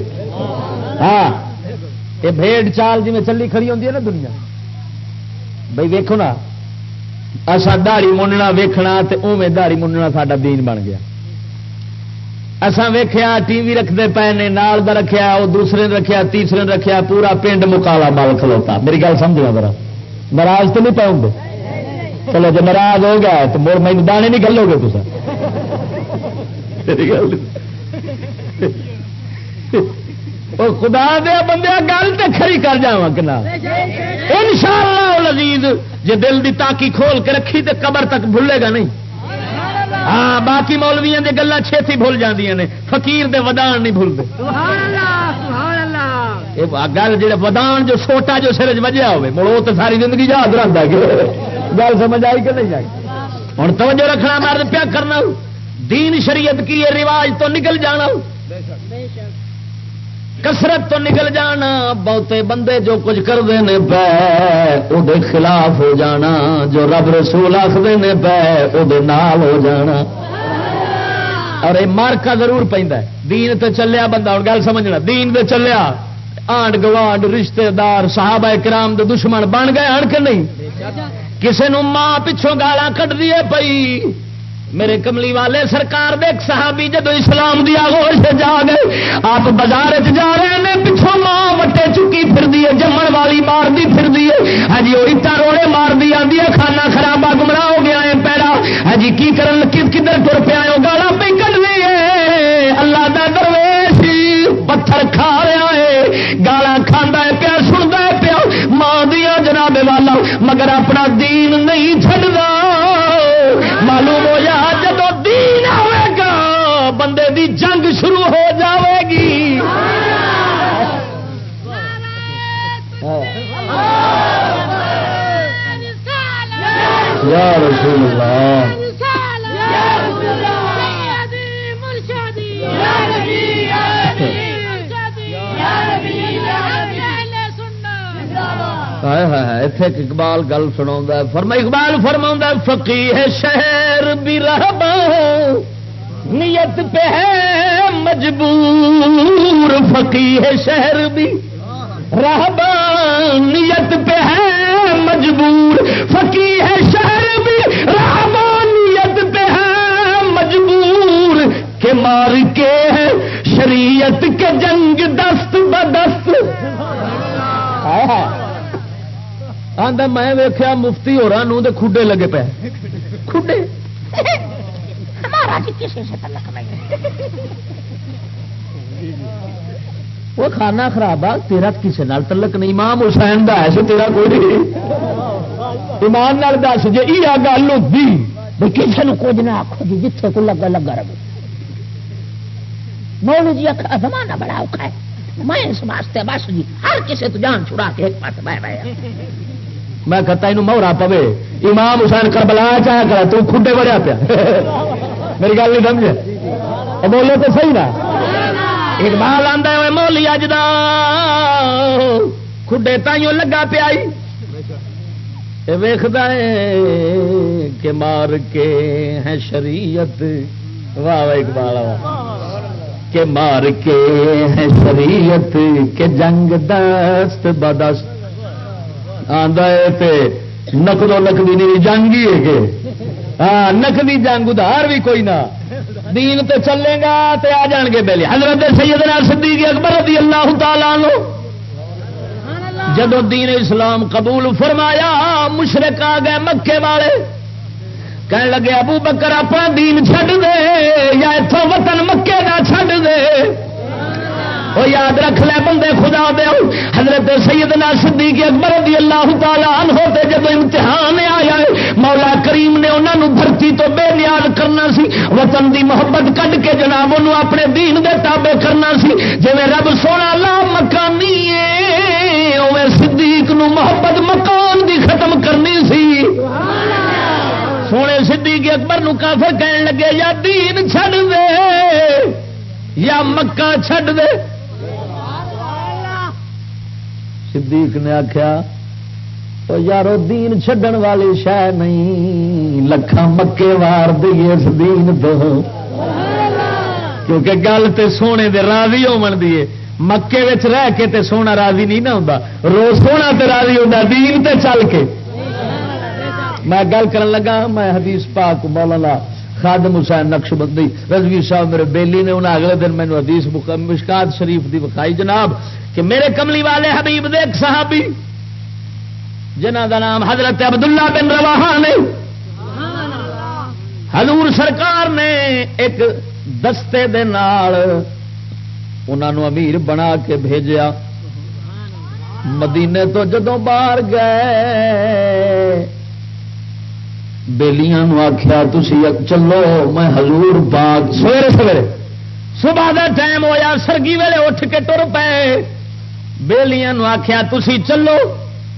ہاں یہ بھیڑ چال جی میں چلی کھڑی ہوتی ہے نا دنیا۔ بھائی ویکو نا اصا دہڑی مننا ویکھنا اوے دہڑی مننا ساڈا دین بن گیا۔ اسان ویخیا ٹی وی رکھتے پے نے، نال دا رکھیا وہ دوسرے نے رکھیا، تیسرے نے رکھیا، پورا پنڈ مکالا مال کھلوتا۔ میری گل سمجھنا ذرا۔ ناراض تو نہیں پاؤں گے چلو جی ناراض ہو گیا تو مڑ میں دانے نہیں گلو گے تصا خدا دیا بندے گل تو کھری کر جا کنا ان شاء اللہ لذیذ جی دل دی تاکی کھول کے رکھی تو قبر تک بھولے گا نہیں۔ ہاں باقی مولویا دی گلا چھتی بھول جاندیاں نے۔ فقیر دے ودان نہیں بھولتے۔ گل جی ودان جو چھوٹا جو سرج وجہ ہوے مڑو تو ساری زندگی یاد رہتا گل سمجھ آئی کہ نہیں آئی؟ ہوں توجہ رکھنا مرد پیا کرنا۔ دین شریعت کی یہ رواج تو نکل جانا۔ کسرت تو نکل جانا۔ بہتے بندے جو کچھ کرتے ہیں پے وہ خلاف ہو جانا۔ جو رب رسول آخر نے پے وہ نال ہو جانا۔ اور یہ مارکا ضرور پہ دین تے چلیا بندہ، ہوں گل سمجھنا۔ دین تے چلیا، آنڈ گوانڈ رشتے دار، صحابہ کرام دے دشمن بن گئے، ہن کے نہیں؟ کسی ماں پچھوں گالا کٹ دیے پئی؟ میرے کملی والے سرکار دے صحابی جدو اسلام دی آگوش جا گئے، آپ بازار جا رہے ہیں پچھوں ماں وٹے چکی پھر دی جمن والی مار دی پھر دی ہاں جی، وہ اٹا روڑے مار دی آدھی ہے کھانا خرابا گمراہ ہو گیا ہے پیڑا۔ ہاں جی، کی کرن کس کدھر تر پیا گالا پہ کٹ دی اللہ دا درویش پتھر کھا رہا ہے گالا کھانا مگر اپنا دین نہیں چڑھتا معلوم ہو جا جب دین آئے گا بندے دی جنگ شروع ہو جاوے گی۔ یا رسول اللہ۔ اقبال گل سنا فرما، اقبال فرما فقی ہے شہر بھی رہبا نیت پہ ہے مجبور۔ فقی ہے شہر بھی رہبا نیت پہ ہے مجبور۔ فقی ہے شہر بھی رہبا نیت پہ ہے مجبور۔ کے مار کے ہے شریعت کے جنگ دست بدست۔ آدھا میں ویخیا مفتی ہو رہا کھڈے لگے پے۔ کھڈے؟ وہ کھانا خراب آ تیرا کسی نال تلک نہیں۔ امام حسین دا ہے تیرا کوئی نہیں۔ ایمان نال دس جی یہ گل ہوتی کسی نے کچھ نہ آخو جی جتنے کو لگا لگا رہے مولو جی زمانہ بڑا اوکھا ہے۔ میں اس واسطے بس جی ہر کسی تو جان چھڑا کے ایک پاس بہ بہ میں کہتا یہ مہرا پوے۔ امام حسین کر بلا چاہ کر تو کھڈے بڑھیا پیا۔ [laughs] میری گل نہیں سمجھے۔ بولو تو صحیح نا۔ اقبال آتا ہے مولی اج کھڈے تائیوں لگا پیا ویخد کہ مار کے ہیں شریعت۔ واہ اقبال کہ مار کے ہیں شریعت کے جنگ دست بدست۔ نقدو نقدی نہیں جنگ ہی ہے ہاں نقدی جنگ ادھار بھی کوئی نہ۔ دین تے چلے گا تے آ جان گے پہلے حضرت سیدنا صدیق اکبر رضی اللہ تعالی لو جدو دین اسلام قبول فرمایا، مشرق آ گئے مکے والے۔ کہنے لگے، ابو بکر، اپنا دین چھڈ دے یا اتوں وطن مکے کا چھڈ دے۔ وہ یاد رکھ لے بندے خدا دے حضرت سیدنا صدیق اکبر رضی اللہ تعالی عنہ تے جب امتحان آیا ہے، مولا کریم نے انہوں نے دھرتی تو بے نیاز کرنا سی۔ وطن دی محبت کڈ کے جناب انہوں اپنے دین دے تابع کرنا سی۔ جی رب سونا لا مکانی اوے صدیق نو محبت مکان دی ختم کرنی سی۔ سونے صدیق اکبر نو کافر کہن لگے، یا دین چھڑ دے، یا مکہ چھڑ دے۔ صدیق نے آخیا تو یارو، دین چڈن والی شہ نہیں لکھان مکے وار دئیے اس دین تو. کیونکہ گل تے سونے دے راضی ہون دیے مکے رہ کے تے سونا راضی نہیں نہ ہوں روز سونا تے راضی ہوتا دین تے چل کے۔ میں گل کرن لگا، میں حدیث پاک مولانا خادم حسین نقش بندی رضوی صاحب میرے بیلی نے انہیں اگلے دن مینو حدیث مشکات شریف دی بخائی جناب کہ میرے کملی والے حبیب دیکھ صحابی جنہ کا نام حضرت عبداللہ بن روا نے، حضور سرکار نے ایک دستے دے نال انہوں امیر بنا کے بھیجیا۔ مدینے تو جدو باہر گئے بےلیاں آخیا تھی چلو، میں حضور باغ سویرے سویرے۔ صبح کا ٹائم ہوا سرگی ویلے اٹھ کے تر پے۔ بےلیاں آخیا تھی چلو۔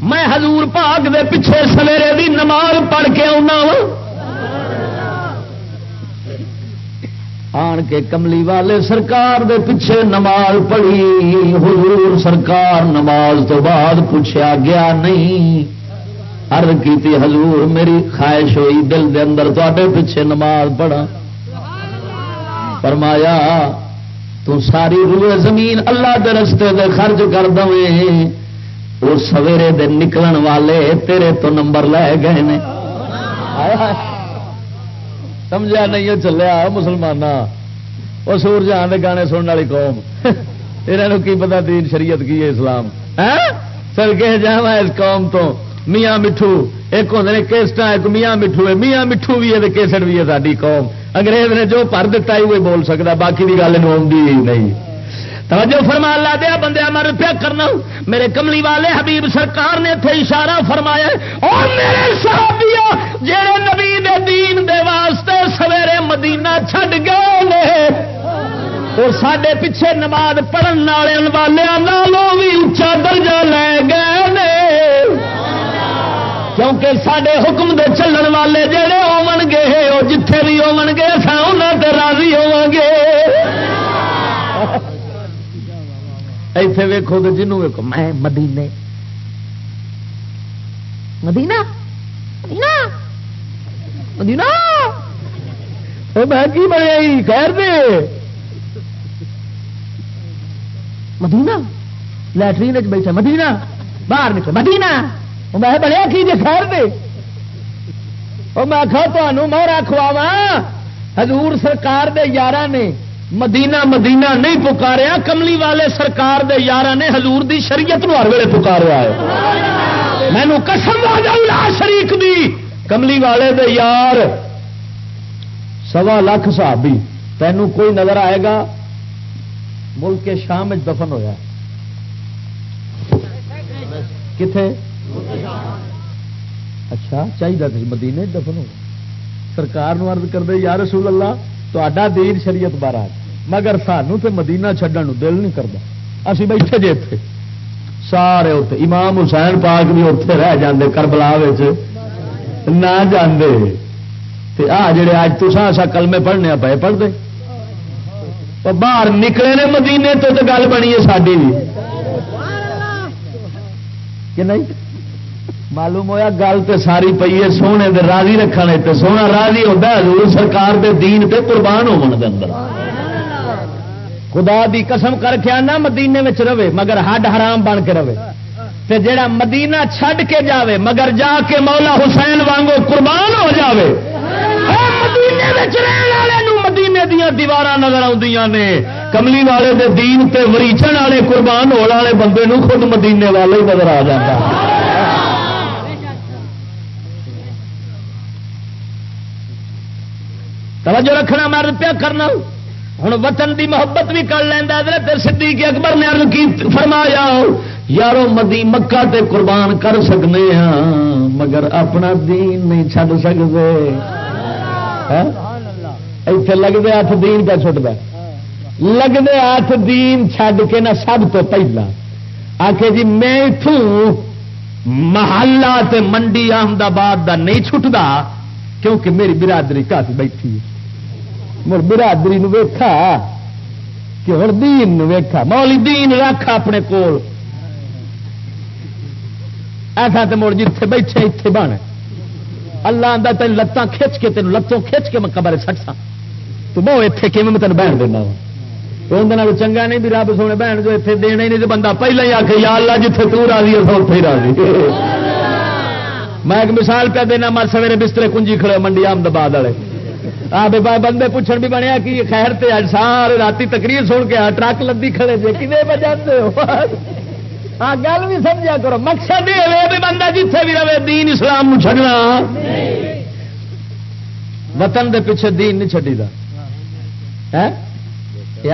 میں حضور پاک دے پیچھے سویرے دی نماز پڑھ کے آنا آن کے کملی والے سرکار دے پیچھے نماز پڑھی۔ حضور سرکار نماز تو بعد پوچھا گیا نہیں۔ ارد کی حضور میری خواہش ہوئی، دل دے اندر تے پیچھے نماز پڑھا فرمایا، تو ساری روئے زمین اللہ دے رستے دے خرچ کر دیں وہ سویرے دن نکلن والے تیرے تو نمبر لے گئے نے۔ سمجھا نہیں چلیا مسلمان وہ سور جان کے گانے سننے والی قوم۔ [laughs] یہ کی پتا دین شریعت کی ہے اسلام؟ ہاں؟ سر کے جا اس قوم تو۔ میاں مٹھو، ایک ہوتے کیسٹ ایک میاں مٹھو ہے۔ میاں مٹھو بھی ہے کیسٹ بھی ہے ساری قوم۔ انگریز نے جو پر دتا ہی وہ بول سکتا باقی کی گل نہیں۔ توجہ فرما، اللہ دیا بندے مر پیا کرنا۔ میرے کملی والے حبیب سرکار نے تھے اشارہ فرمایا اور میرے صحابیہ جڑے نبی دے دین دے واسطے سویرے مدینہ چھڈ گئے اور سڈے پیچھے نماز پڑھن والے والوں بھی اچا درجہ لے گئے کیونکہ سڈے حکم دے چلن والے جڑے ہو گے وہ جتھے بھی ہو گے سن راضی ہو گے۔ ایتھے ویکو تو جنوں ویکو میں مدینے۔ مدینہ؟ مدینہ؟ مدینہ؟ میں کی بنے خیر دے؟ مدینہ؟ لٹرین بیٹھا مدینہ؟ باہر نکل مدینہ؟ میں بڑے کی جی خیر دے میں آخا تمہوں میں رکھوا حضور سرکار دے یارہ نے مدینہ مدینہ نہیں پکاریا کملی والے سرکار دے یار نے حضور دی شریعت نو ہر ویلے پکارا ہے مینو کسم آ شریک دی کملی والے دے یار سوا لاکھ صحابی تینوں کوئی نظر آئے گا ملک کے شام دفن ہویا کتنے اچھا چاہیے مدینے دفن ہو۔ سرکار عرض کر دے یا رسول اللہ تا دین شریعت بارہ مگر سانو تو مدینہ چڈن دل نہیں کرتا اسی بیٹھے جی اتنے سارے اتنے امام حسین پاک بھی اتنے رہ جاندے کربلا نہ جاندے۔ تے آ جڑے اج تو سا کلمے پڑھنے پے پڑھتے باہر نکلے نے مدینے تو گل بنی ہے ساری بھی کہ نہیں؟ معلوم ہوا گل تو ساری پی ہے، سونے دے راضی رکھنے تے، سونا راضی ہوتا ہے، حضور سرکار دے دین تے قربان ہونے اندر۔ خدا دی قسم کر کے آنا، مدینے میں رہے، مگر ہڈ حرام بن کے رہے۔ تے جیڑا مدینہ چھڈ کے جاوے، مگر جا کے مولا حسین وانگو قربان ہو جاوے۔ مدینے والے مدینے دیا دیوار نظر آدی نے۔ کملی والے دے دین تے وریچن والے قربان ہونے والے بندے نو خود مدینے والے نظر آ جاتا توجہ رکھنا مرد پیا کرنا۔ ہوں وطن دی محبت بھی کر لینا پھر صدیق اکبر نے ارد کی، فرمایا، یارو مدی مکہ تے قربان کر سکنے ہاں مگر اپنا دین نہیں چڈ سکتے۔ ہاں؟ ایتھے لگتے ہاتھ دین پہ چھٹ لگتے ہاتھ دین چھڈ کے نہ سب تو پہلا۔ آ کے جی میں اتوں محلہ تے منڈی احمد آباد کا نہیں چھٹتا کیونکہ میری برادری کافی بیٹھی ہے۔ مر برادری ویخا کہ ہر دین ویخا مولی دین رکھ اپنے کول۔ ایسا تو مڑ جیتے بیٹھے اتنے بن۔ اللہ آتا تین لتان کھچ کے تین لتوں کھچ کے میں قبر سٹ سا تو بہو اتنے کہ میں تین بہن دینا اندر چنگا نہیں بھی رب سونے بہن جو اتنے دینا ہی نہیں تو بندہ پہلے ہی آ کے یا اللہ جیتے تو راضی ہے اتنے ہی راضی۔ میں ایک مثال پہ دینا مر سویرے بسترے کنجی کھڑے منڈی احمدآباد والے۔ آ بندے پوچھن بھی بنیا کہ خیر تے اج سارے رات تقریر سن کے ٹرک لدی کھڑے جی کھے بجے ہو ہاں گل بھی سمجھا کرو۔ مقصد یہ بھی بندہ جیتے بھی رہے، دین اسلام چڈنا وطن دے پیچھے دین نہیں چڈی دا ہاں؟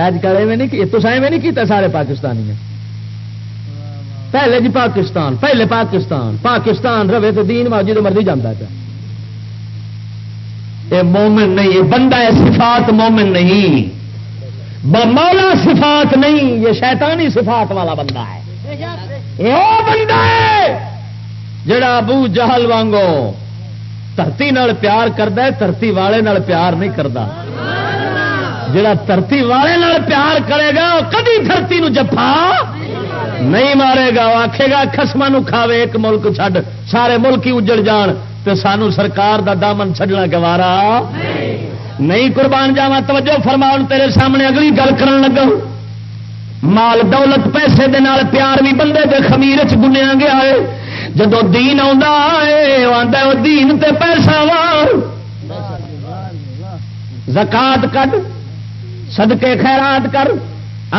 اج کل ایویں نہیں تو ایویں نہیں کیتا سارے پاکستانی پہلے جی پاکستان، پہلے پاکستان پاکستان رہے تو دین ماجی تو مرضی جانا پیا یہ مومن نہیں یہ بندہ ہے، صفات مومن نہیں۔ مولا صفات نہیں، یہ شیطانی صفات والا بندہ ہے۔ یہ بندہ ہے، جڑا ابو جہل وانگو دھرتی پیار کرتا ہے، دھرتی والے نال پیار نہیں کرتا جڑا دھرتی والے نال پیار کرے گا کدی دھرتی نو جفا نہیں مارے گا۔ آخے گا خسما کھاوے، ایک ملک چھڈ، سارے ملک ہی اجڑ جان۔ تو سانو سرکار دا دامن چڈنا گوارا۔ نہیں قربان جاوا توجہ فرماؤ تیرے سامنے اگلی گل کر لگا مال، دولت، پیسے دے نال پیار بھی بندے دے خمیر چ گنیا گیا ہے۔ جدو دین آتا دین تے پیسہ وار زکات کٹ سدکے خیرات کر۔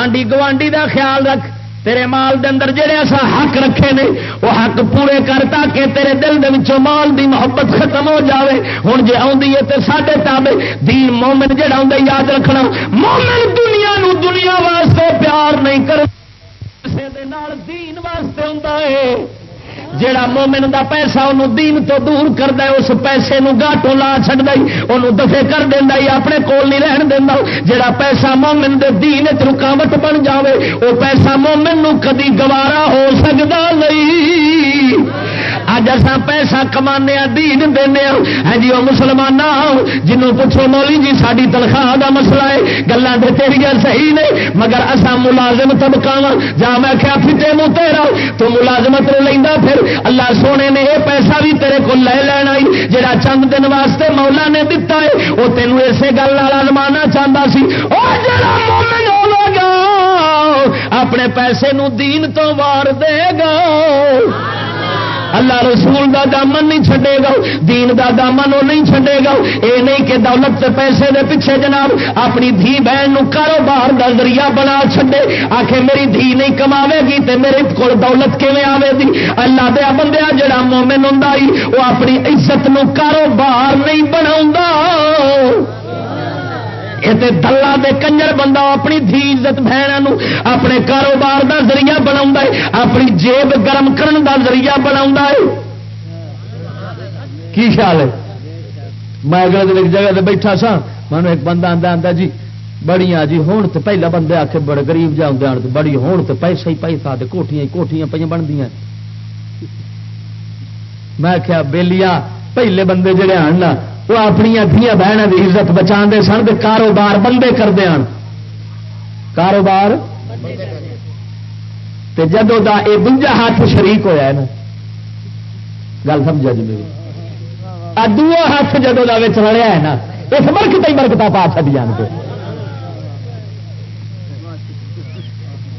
آنڈی گوانڈی دا خیال رکھ۔ تیرے مال دے اندر جڑے اسا حق رکھے نے، وہ حق پورے کر تاکہ تیرے دل دے وچوں مال دی محبت ختم ہو جاوے۔ ہن جے اوندی ہے تے ساڈے تابع دین مومن جڑا ہوندا یاد رکھنا۔ مومن دنیا نو دنیا واسطے پیار نہیں کر کسے دے نال دین واسطے ہوندا ہے۔ جیڑا مومن دا پیسہ انہوں دین تو دور کرتا ہے، اس پیسے نو گاٹوں لا چڑھتا انہوں دفے کر دینا اپنے کول نہیں رہن دینا جیڑا پیسہ مومن دے دین رکاوٹ بن جاوے وہ پیسہ مومن نو کدی گوارا ہو سکتا نہیں۔ اج اصا پیسہ کما دین دینا ہاں جی وہ مسلمان جنوں پوچھو مولی جی ساری تنخواہ کا مسئلہ ہے۔ گلان تو تیریا صحیح نے، مگر اصا ملازم طبقہ وا جا میں کیا فٹے منہ تیرا۔ تو ملازمت لینا پھر۔ اللہ سونے نے یہ پیسہ بھی تیرے کو لے لینا جہاں چند دن واسطے مولا نے دتا ہے۔ وہ تینوں اسی گل والا لمانا چاہتا سی۔ اپنے پیسے نو دین تو وار دے گا۔ اللہ رسول دا دامن نہیں چھڈے گا، دین دا دامن وہ نہیں چھڈے گا۔ اے نہیں کہ دولت سے پیسے دے پیچھے جناب، اپنی دھی بہن نو کاروبار دا ذریعہ بنا چھڈے۔ آخے میری دھی نہیں کماوے گی تے میرے کو دولت کیویں آوے گی؟ اللہ دیا بندیا، جڑا مومن ہوں وہ اپنی عزت نو کاروبار نہیں بنا یہ دلہ دے کنجر بندہ اپنی دھی عزت بہن اپنے کاروبار دا ذریعہ بنا اپنی جیب گرم کرن دا ذریعہ بنا کی خیال ہے میں اگلے دن ایک جگہ سے بیٹھا سا مانو ایک بندہ آتا آتا جی بڑی جی ہوں تو پہلا بندے آ کے بڑے گریب جا ہوں بڑی ہوں تو پیسے ہی پیسہ تو کوٹیاں کوٹیاں پہ بنتی میں کیا بےلیا پہلے بندے جڑے آن وہ اپنی دیا بہنوں کی عزت بچا سن تو کاروبار بندے کرتے ہیں کاروبار جدو دا یہ دجا ہاتھ شریک ہوا نا گل سمجھا جی میری؟ دو ہاتھ جدو کا رلیا ہے نا اس مرکت ہی مرکتا پا چڑ جان کے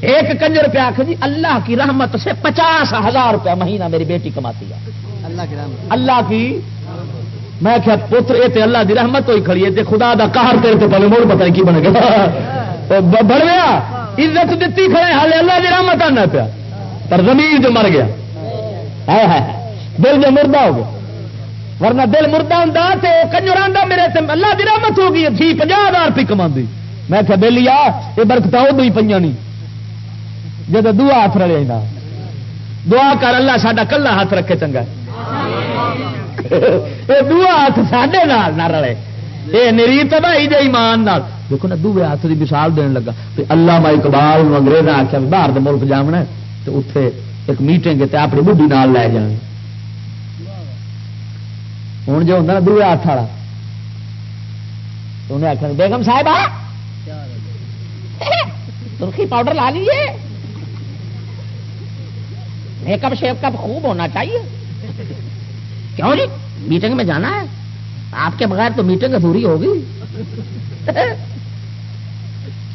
ایک کنجر روپیہ آخ جی اللہ کی رحمت سے پچاس ہزار روپیہ مہینہ میری بیٹی کماتی ہے۔ اللہ کی میں کیا پتر یہ اللہ دی رحمت ہوئی کھڑی ہے خدا دا قہر تیرے تو پہلے موڑ پتہ کی بن گیا۔ بڑھویا عزت دیتی کھڑے ہالے اللہ دی رحمت آنا پیا۔ پر زمین جو مر گیا۔ ہے دل جو مردہ ہو گیا۔ ورنہ دل مردہ ہوں تو کنجر آدھا میرے تے اللہ دی رحمت ہو گئی تھی پنجا ہزار روپی کما میں کیا بہلی آ یہ برکت ادو ہی پہ نہیں جب دعا ہاتھ رلے دعا کر اللہ ساڈا کلا ہاتھ رکھے چنگا۔ ہے یہ دو ہاتھ سڈے نہ رلے یہ نری تباہی جی ایمان دیکھو نا دوے ہاتھ کی مثال دین لگا اللہ مائی اقبال انگریز آخیا باہر ملک جامنا تو اتے ایک میٹنگ اپنی بڑھی نال لے جان ہوں جو ہوں دوے ہاتھ والا انہیں آخر بیگم صاحب ترخی پاؤڈر لا لیجیے میک اپ شیپ کپ خوب ہونا چاہیے کیوں جی؟ میٹنگ میں جانا ہے؟ آپ کے بغیر تو میٹنگ ادھوری ہوگی۔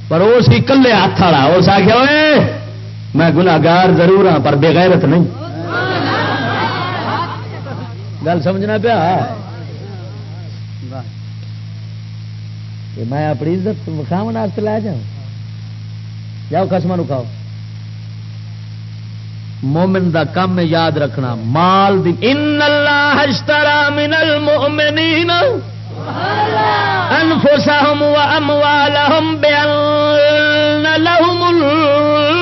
پر اس کلے ہاتھ والا اس آخیا میں گناگار ضرور ہاں پر بغیرت نہیں۔ گل سمجھنا پیا۔ میں اپنی عزت وکھاو لے جاؤں۔ جاؤ خسما کھاؤ۔ مومن دا کم یاد رکھنا۔ مال دی ان اللہ اشترا من المؤمنین۔ انفسهم واموالهم بان لهم الجنہ۔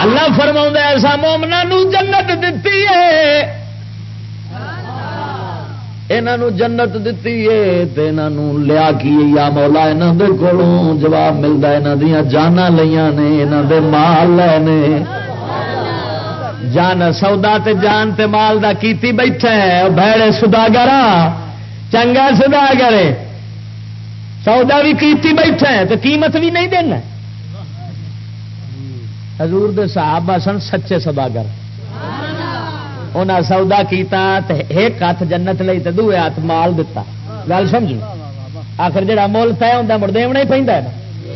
اللہ فرما ایسا مومنہ نو جنت دیتی ہے۔ یہاں جنت دیتی ہے لیا کی یا مولا یہاں کو جواب ملتا یہاں دیا جانا لیا نے یہاں دے مال لے نے۔ جان سودا تے جان تے مال دا کیتی بیٹھا ہے بھڑے سداگر چنگا سداگر سودا بھی کیتی بیٹھا ہے تو قیمت بھی نہیں دینا۔ حضور دے صحابہ سن سچے سداگر انہیں سودا کیتا ایک ہاتھ جنت لئی تو دوے ہاتھ مال دتا۔ گل سمجھی؟ آخر جڑا مول طے ہوتا مڑ دیونا ہی پہ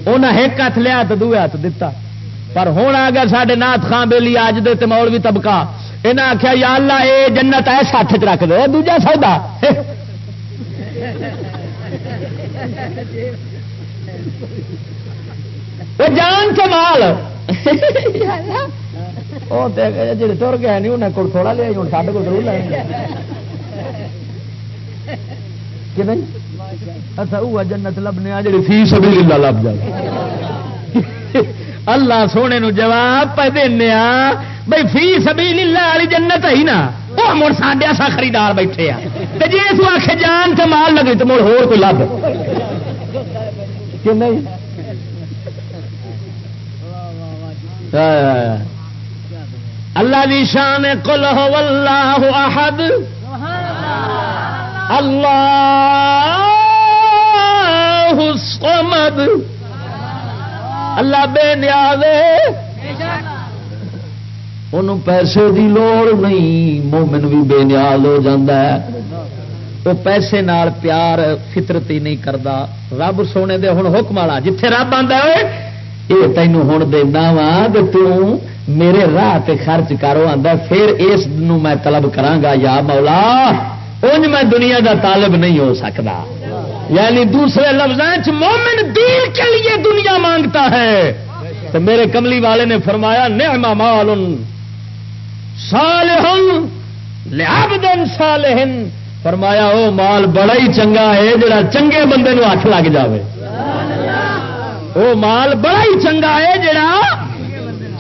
انہیں ایک ہاتھ لیا تو دوے ہاتھ دتا۔ پر ہوں آ گیا سارے نات خان بےلی اج دے مول بھی طبقہ۔ انہیں آخیا یا اللہ اے جنت ایس ہاتھ چ رکھ دو دوجا سودا۔ [laughs] جان کے [laughs] مال جی تر گیا نہیں انہیں کول تھوڑا لیا ہوں سڈے کو ضرور نہیں اچھا وہ جنت لبنے جی فیس بھی لب جائے اللہ سونے نو جواب پہ دینا بھائی فی سبھی لیلا والی جنت ہی نا وہ مڑ ساڈیا سا خریدار بیٹھے آ جی اس آخ جان سے مال لگی تو مڑ ہو لب کہ نہیں اللہ دی شان کل ہو اللہ احد۔ اللہ۔ الصمد۔ اللہ بے نیاز ان پیسے دی لوڑ نہیں مومن بھی بے نیاز ہو جاتا ہے۔ وہ پیسے نال پیار فطرتی نہیں کرتا رب سونے دے ہوں حکم والا جتھے رب آتا ہے یہ تینوں ہوں دینا وا میرے راہ تے خرچ کرو آتا پھر اس میں طلب کرانگا یا مولا انج میں دنیا دا طالب نہیں ہو سکتا یعنی دوسرے لفظ مومن دین کے لیے دنیا مانگتا ہے۔ تو میرے کملی والے نے فرمایا نعم مال صالح لعبد صالح فرمایا او مال بڑا ہی چنگا ہے جڑا چنگے بندے نو ہاتھ لگ جاوے۔ او مال بڑا ہی چنگا ہے جڑا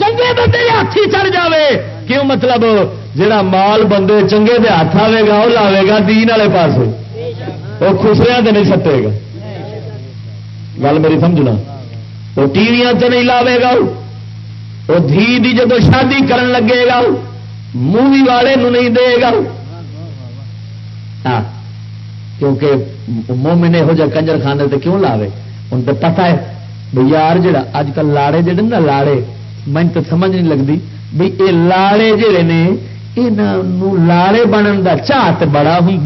چنگے بندے ہاتھی چڑھ جاوے۔ کیوں مطلب؟ جڑا مال بندے چنگے دے ہاتھ آئے گا وہ لاوے گا، دین والے پاس وہ خسریا تو نہیں سٹے گا۔ گل میری سمجھنا وہ ٹی وی نہیں لاوے گا وہ دھی دی جب شادی کرن لگے گا مووی والے نو نہیں دے گا ہاں کیونکہ مومن یہو جہ کنجر خانے تے کیوں لاوے؟ ان تو پتا ہے یار جڑا اج کل لاڑے جڑے نا، لاڑے من تو سمجھ نہیں لگتی بھی یہ لاڑے جڑے نے یہ لاڑے بنن کا چاہت بڑا ہوں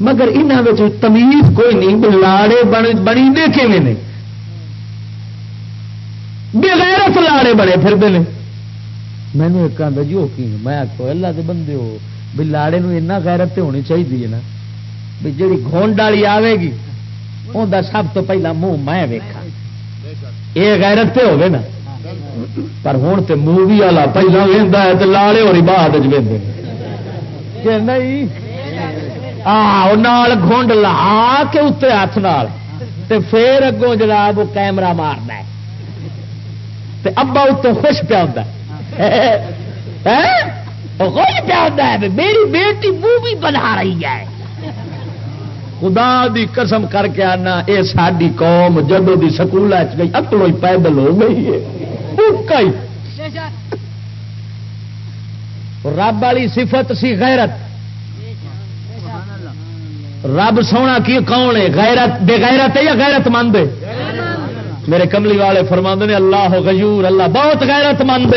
مگر یہاں تمیز کوئی نہیں، بھی لاڑے بنی دے کہ بغیرت لاڑے بنے پھر ہیں مینو ایک آدھا جی وہ کی؟ میں آخو اللہ دے بندے ہو بھی لاڑے اینا غیرت ہونی چاہیے نا۔ بھی جی گونڈ والی آئے گی انہیں سب تو پہلا منہ میں ویکا یہ غیرت ہوگی نا۔ پر ہوں تو مووی والا پہلے وہدا ہے تو لالے رہی بعد نہیں؟ گنڈ لا کے اتنے ہاتھ نال پھر اگوں جناب وہ کیمرہ مارنا ابا اتوں خوش پیا خوش پیا ہوتا ہے میری بیٹی مووی بنا رہی ہے۔ خدا دی قسم کر کے آنا یہ ساری قوم جدو دی سکول گئی اکلو ہی پیدل ہو گئی ہے۔ رب والی صفت سی غیرت۔ رب سونا کی کون ہے؟ غیرت بے غیرت ہے یا غیرت مند میرے کملی والے فرما نے، اللہ غیور، اللہ بہت غیرت مند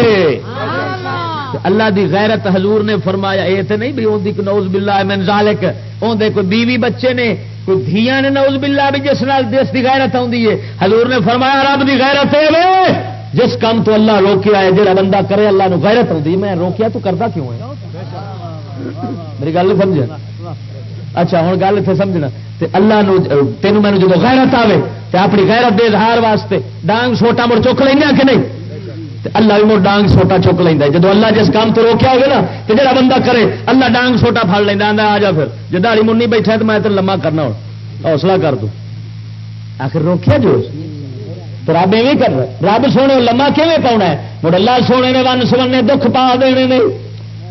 اللہ دی غیرت حضور نے فرمایا یہ تو نہیں بھی ان نوز بلا من ذالک۔ اندر کوئی بیوی بچے نے، کوئی دھیان نے نوز بلا بھی جس نال، جس کی غیرت آتی ہے۔ حضور نے فرمایا، رب دی غیرت ہے جس کام تو اللہ روکیا ہے جہاں بندہ کرے اللہ نو غیرت آتی میں روکیا، تو کرتا کیوں ہے؟ میری گل نہیں سمجھا اچھا ہوں گل اتنے سمجھنا۔ اللہ نو تینوں مینو جب غیرت آئے تو اپنی غیرت دے اظہار واسطے ڈانگ سوٹا مڑ چک لینا کہ نہیں؟ اللہ بھی مڑ ڈانگ سوٹا چک لینا جب اللہ جس کام تو روکیا ہوگا نا تو جا بندہ کرے، اللہ ڈانگ سوٹا پڑ لینا آ جا پھر۔ جی دہڑی منی بیٹھا تو میں تین لما کرنا ہوں۔ حوصلہ کر دوں آخر روکیا جو تو رب ایویں کر رب سونے لما کیون پاؤنا ہے؟ مڑ اللہ سونے نے ون سونے دکھ پا دینے نے،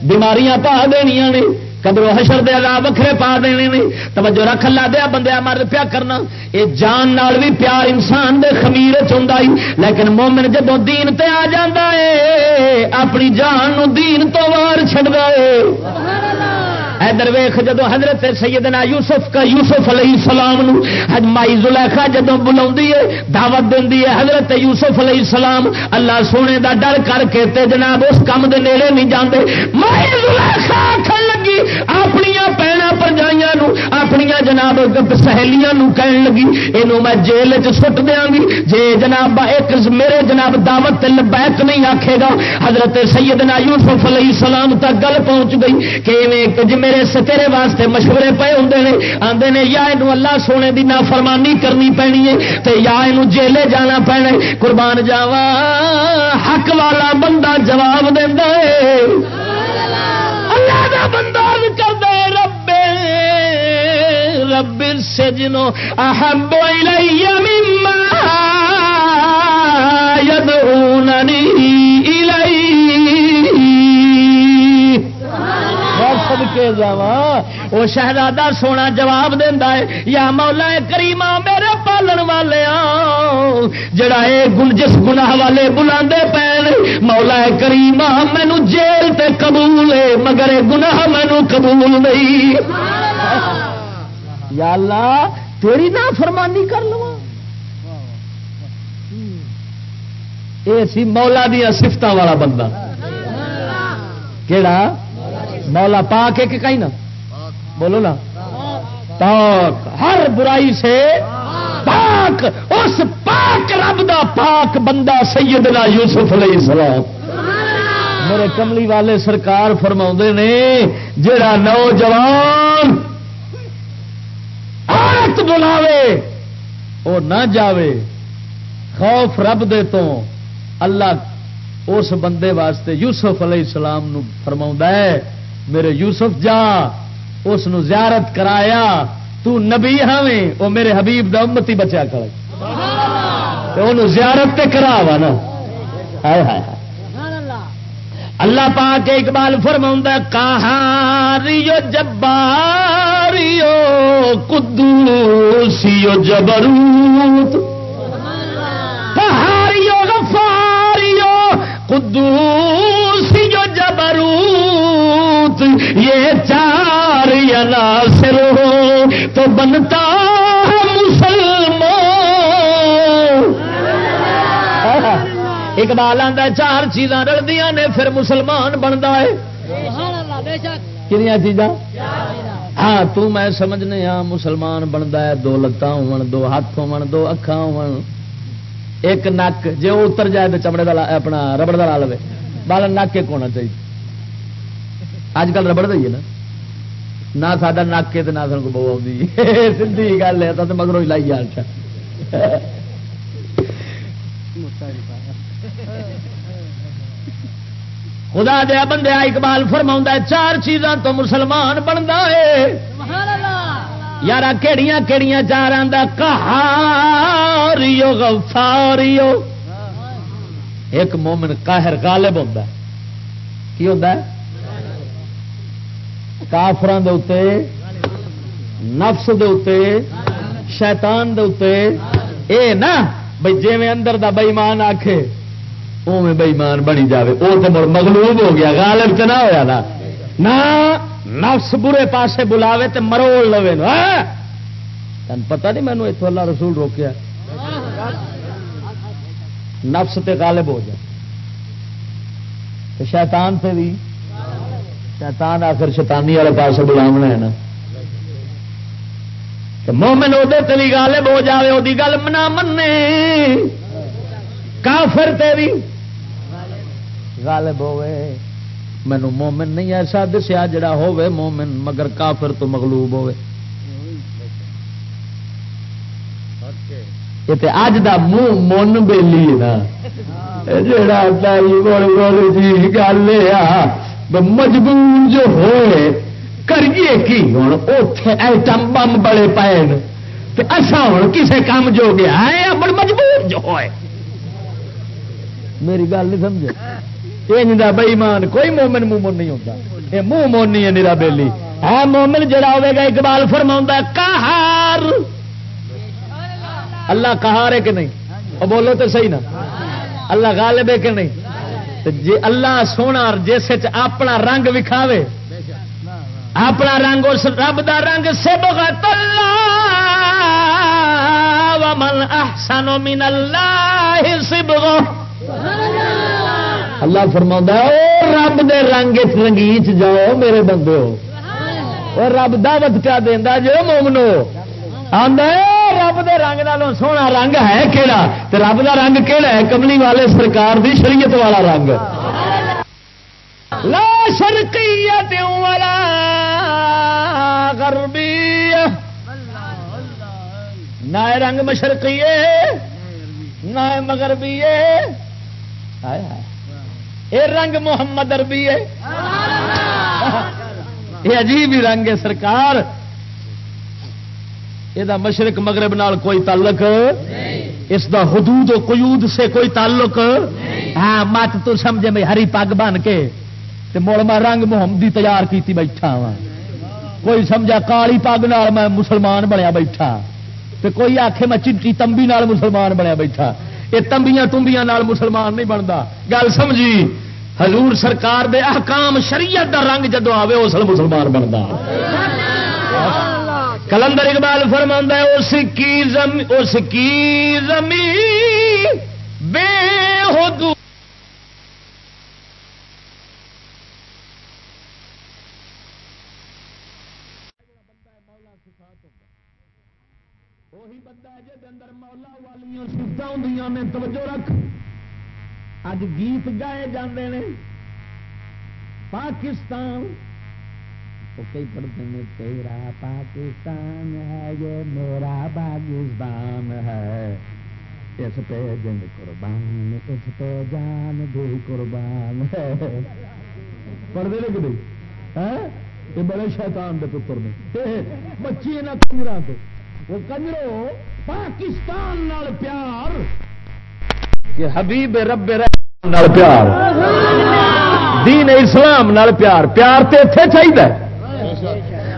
بیماریاں پا دنیا نے کدرو حشر دے عذاب وکھرے پا دینے نے۔ توجہ رکھ اللہ دیا بندے مرد پیا کرنا۔ اے جان نال بھی پیار انسان دے خمیر چوندا ہی، لیکن مومن جدو دین تے آ جاندا اے، اپنی جان نو دین تو وار چھڈدا اے۔ سبحان اللہ ادھر ویخ جدو حضرت سیدنا یوسف کا یوسف علیہ السلام نو، حج مائی زلیخا جدو بلا دعوت دینی ہے، حضرت یوسف علیہ السلام اللہ سونے دا ڈر کر کے تے جناب اس کام دے نیڑے نہیں جاندے۔ مائی زلیخا آخر لگی اپنی پینا پرجائیاں اپنی جناب سہیلیاں کہن لگی یہ میں جیل چٹ دیا گی۔ جے جناب ایک میرے جناب دعوت لبیک نہیں آکھے گا، حضرت سیدنا یوسف علیہ السلام تک گل پہنچ گئی کہ جی میرے سترے واسطے مشورے پے ہوں نے آتے نے، یا یہ اللہ سونے کی نافرمانی کرنی پینی ہے تو یا یہ جیلے جانا پینا قربان جاوا حق والا بندہ جواب دینا ہے۔ اللہ بندہ کر دے رب رب سے جنو احب الی مما یدعوننی سب کے جا وہ شہزادہ سونا جواب دینا ہے یا مولا کریما میرے پالن والے جڑا اے گن جس گناہ والے بلا پے مولا کریما مینو جیل تے قبول ہے مگر گناہ مینو قبول نہیں۔ یا اللہ تیری نہ فرمانی کر لو یہ سی مولا دیا سفت والا بندہ۔ کہڑا مولا پاک ہے کہ کہیں نا؟ بولو نا۔ پاک۔ ہر برائی سے پاک۔ اس پاک رب دا پاک بندہ سیدنا یوسف علیہ السلام۔ میرے کملی والے سرکار فرما نے جڑا نوجوان عورت بلاوے وہ نہ جاوے۔ خوف رب دے تو اللہ اس بندے واسطے یوسف علیہ السلام نو فرما ہے۔ میرے یوسف جا، اس زیارت کرایا، تو نبی ہاویں وہ میرے حبیب دا امتی بچا کر زیارت تے کرا وا نا اللہ پا کے اقبال فرما کہاریو جباریو، قدوسیو جبروت کہاریو غفاریو، قدوسیو جبروت۔ یہ چار عناصر ہو تو بنتا مسلمان۔ اقبال آتا چار چیزاں رلدیا نے پھر مسلمان بنتا ہے۔ کنیا چیزاں؟ ہاں تو میں سمجھنے ہاں مسلمان بنتا ہے دو لتان ہو دو ہاتھ ہو دو اکھا ہو ایک نک جی وہ اتر جائے تو چمڑے کا اپنا ربڑ کا لا لو بال نک ایک ہونا چاہیے۔ اج کل ربڑ دئیے نا۔ نہ سا نک ہے نہ سن کو بو آئی سی گل ہے تو ہی لائی اچھا [laughs] خدا دیا بندے اقبال فرما چار چیزاں تو مسلمان بنتا ہے۔ یار کہڑیاں کہڑیاں چار کہاریو غفاریو ایک مومن قاہر غالب ہوتا ہے۔ کی ہوتا ہے؟ کافران دے اتے نفس دے اتے شیطان دے اتے اے نا بھائی جی میں اندر دا بئیمان آکھے او میں بئیمان بنی جاوے۔ او تو مر مغلوب ہو گیا، غالب تو نہ ہویا نا۔ نا نفس برے پاسے بلاوے تے مروڑ لوے نو۔ ہاں؟ تن پتہ نہیں مینو اتو اللہ رسول روکیا۔ نفس تے غالب ہو جائے تو شیطان سے بھی شیطان آخر شیطانی والے پاس بلاونا ہے نا۔ مومن وہ بھی غالب ہو جائے وہ گل منا من کافر تے بھی غالب ہوئے مینو مومن نہیں ایسا دسیا جڑا ہوئے مومن، مگر کافر تو مغلوب ہوئے اج دا منہ من بےلی نا۔ جڑا جی گل مجبور جو ہوئے، کریے کی ہوں؟ اتے ایٹم بم بڑے پائے۔ اصا ہوں کسے کام جو گیا ہے بڑے مجبور جو ہوئے۔ میری گل نہیں سمجھے۔ یہ بئیمان کوئی مومن مومن نہیں ہوتا یہ منہ مونی ہے نیرا بیلی۔ ہے مومن جڑا ہوے گا اقبال فرما کہار اللہ کہار ہے کہ نہیں؟ وہ بولو تو صحیح نا۔ اللہ غالب ہے کہ نہیں؟ جی اللہ سونا جس اپنا رنگ وکھاوے اپنا رنگ اس رب دا رنگ اللہ ومن احسن من اللہ سبغو اللہ۔ فرما رب دے رنگ رنگیچ جاؤ میرے بندے ہو رب دعوت کیا دینا جو مومنو۔ آدھے رب دے رنگ نالوں سونا رنگ ہے کہڑا رب دا رنگ کہڑا ہے؟ کملی والے سرکار دی شریعت والا رنگ۔ لا شرقیت والا غربی نہ رنگ مشرقی نہ مغربی یہ رنگ محمد اربی ہے یہ عجیب ہی رنگ ہے سرکار۔ یہ مشرق مغرب نال کوئی تعلق اس دا حدود و قیود سے کوئی تعلق ہاں مت تو سمجھے میں ہری پگ بن کے مڑ میں رنگ محمدی تیار کیتی بیٹھا وا کوئی سمجھا کالی پگ نال میں مسلمان بنیا بیٹھا تے کوئی آخے میں چیٹی تمبی نال مسلمان بنیا بیٹھا یہ تمبیاں تمبیاں نال مسلمان نہیں بنتا گل سمجھی حضور سرکار دے احکام شریعت دا رنگ جدو آوے اس مسلمان بنتا کلندر اقبال فرما اس کی زمین اس کی زمین بے حدود توجہ رکھ۔ اج گیت گائے جاندے نے، پاکستان وہ کئی پڑھتے ہیں تیرا پاکستان ہے یہ میرا پاکستان ہے۔ اس پہ جنگ قربان اس پہ جان بھی قربان ہے۔ پڑھتے لے کہ یہ بڑے شیطان دے پتر نے۔ بچی نہ کنجرا سے وہ کنجرو پاکستان نال پیار کہ حبیب رب نال پیار۔ دین اسلام نال پیار۔ پیار تے اتے چاہیے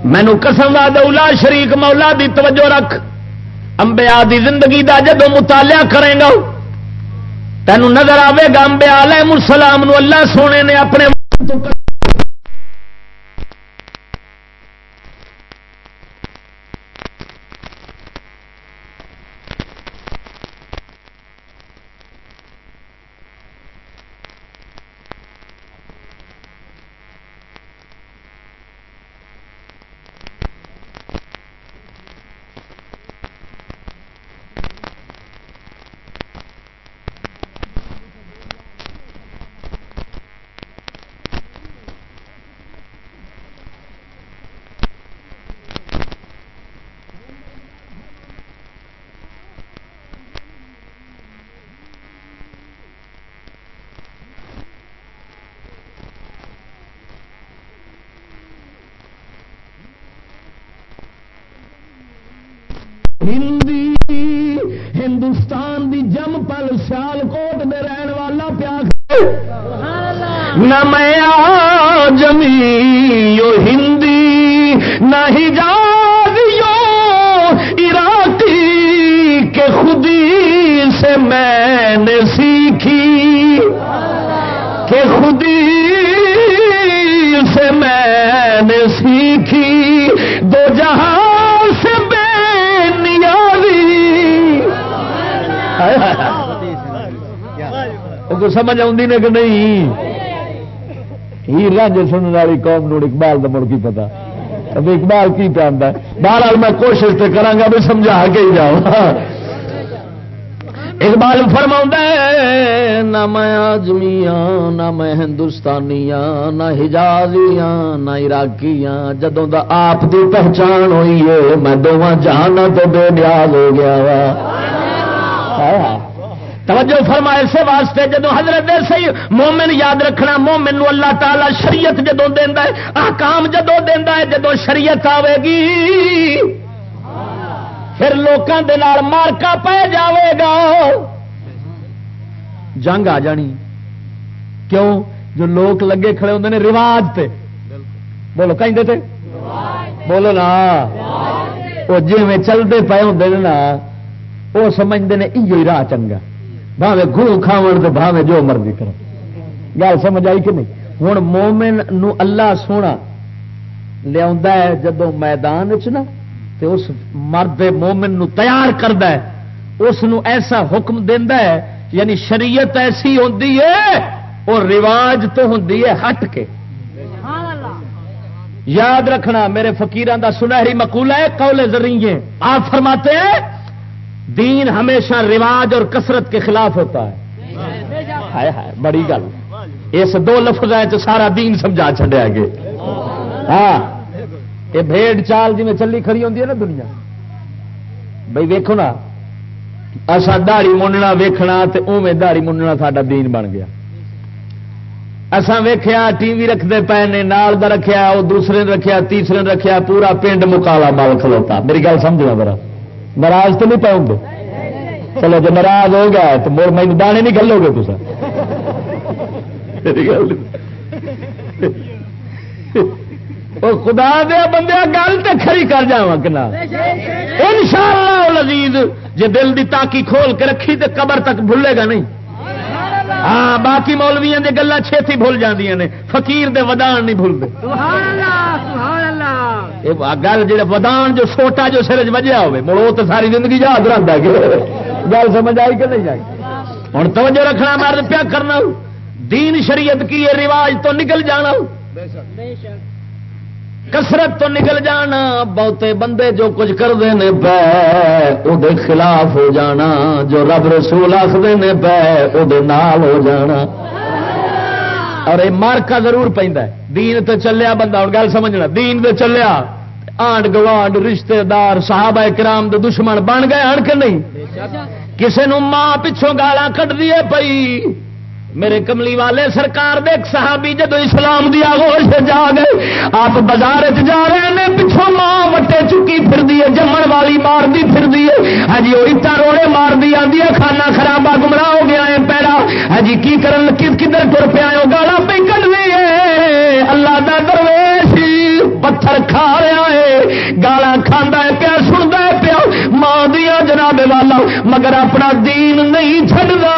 مینو قسم دولا شریک مولا دی توجہ رکھ۔ امبیا دی زندگی دا جدو مطالعہ کرے گا تینوں نظر آئے گا امبیا علیہ السلام نو اللہ سونے نے اپنے نہ میں جمی ہندی نہ ہی عراقی کے خودی سے میں نے سیکھی۔ کہ خودی سے میں نے سیکھی۔ دو جہاں سے بے نیازی۔ کو [laughs] سمجھ نے کہ نہیں؟ ہیر رانج سننے والی قوم نو اقبال کا مڑ کی پتا؟ ابھی اقبال کی پہنتا ہے۔ بہرحال میں کوشش تو کرا بھی سمجھا کے ہی جاؤ اقبال فرما نہ میں آجمیاں نہ میں ہندوستانیاں، نہ ہجازیاں نہ عراقیاں، جدوں دا آپ دی پہچان ہوئی ہے، میں دونوں جہانا تو بے نیاز ہو گیا وا۔ توجہ فرما اسے واسطے جدو حضرت سی مومن یاد رکھنا، مومن نو اللہ تعالی شریعت جدو دینا ہے آکام جدو دینا ہے جدو شریعت آئے گی، پھر لوگوں کے مارکا پہ جاوے گا۔ جنگ آ جانی۔ کیوں؟ جو لوگ لگے کھڑے ہوتے ہیں رواج پہ بولو کہیں تھے بولو نا۔ وہ جی میں چلتے پے ہوں نا، وہ سمجھتے ہیں یہ راہ چنگا۔ بھاوے گو کھاو تو بھاوے جو مرضی کرو۔ گل سمجھ آئی کہ نہیں؟ ہوں مومن نو اللہ سونا لیا جدو میدان چ نا، تے اس مرد مومن نو تیار کرد اس نو ایسا حکم دینا ہے یعنی شریعت ایسی ہوتی ہے، اور رواج تو ہوں ہٹ کے۔ یاد رکھنا، میرے فقیران دا سنہری مقولہ ہے، قول ذریعے آپ فرماتے ہیں دین ہمیشہ رواج اور کثرت کے خلاف ہوتا ہے۔ بڑی گل۔ اس دو لفظ سارا دین سمجھا چڈیا گے ہاں یہ بھیڑ چال جی میں چلی کھڑی ہوتی ہے نا دنیا۔ بھائی ویکو نا اصا دہڑی مننا ویکھنا تے اوے دہڑی مننا ساڈا دین بن گیا۔ اسان ویخیا ٹی وی رکھتے پے نے، نال دا رکھیا وہ دوسرے نے رکھیا، تیسرے نے رکھیا، پورا پنڈ مکالا مال کھلوتا۔ میری گل سمجھنا میرا ناراض تو نہیں پاؤں گے چلو جی ناراض ہو گیا تو مڑ میں دانے نہیں گلو گے تصا خدا دیا بندے گل تو کھری کر جا کنا ان شاء اللہ لذیذ جی دل کی تاکی کھول کے رکھی تو قبر تک بھولے گا نہیں۔ ہاں باقی مولویا دی گلا چھتی بھول جاندیاں نے۔ فقیر دے ودان نہیں بھولتے۔ گل جی ودان جو چھوٹا جو سرج وجہ ہوے مڑ وہ تو ساری زندگی یاد رہتا گل سمجھ آئی کہ نہیں آئی ہوں توجہ رکھنا مرد پیا کرنا دین شریعت کی رواج تو نکل جانا کسرت تو نکل جانا بہتے بندے جو کچھ کرتے ہیں پے وہ خلاف ہو جانا جو رب رسول آخر نے پے وہ ہو جانا اور یہ مارکا ضرور پہ دین تو چلیا بندہ ہوں گل سمجھنا دین تو چلیا آنڈ گوانڈ رشتے دار صحابہ کرام دے دشمن بن گئے ہن کے نہیں؟ کسی ماں پچھوں گالا کٹ دیے پئی؟ میرے کملی والے سرکار دے صحابی جدو اسلام دی آگوش جا گئے، آپ بازار جا رہے ہیں، پچھوں ماں وٹے چکی پھر دیے جمن والی مار دی پھر دیے ہاں جی وہ اٹا روڑے مار دی آدھی کھانا خرابا گمراہ ہو گیا ہے پیڑا۔ ہاں جی کی کرن کس کدھر تر پیا گالا پہ کٹ دیے اللہ دا درویش پتھر کھا رہا ہے گالا کھانا ہے پیا سنتا ہے پیا ماں دیا جناب والا مگر اپنا دین نہیں چڑھتا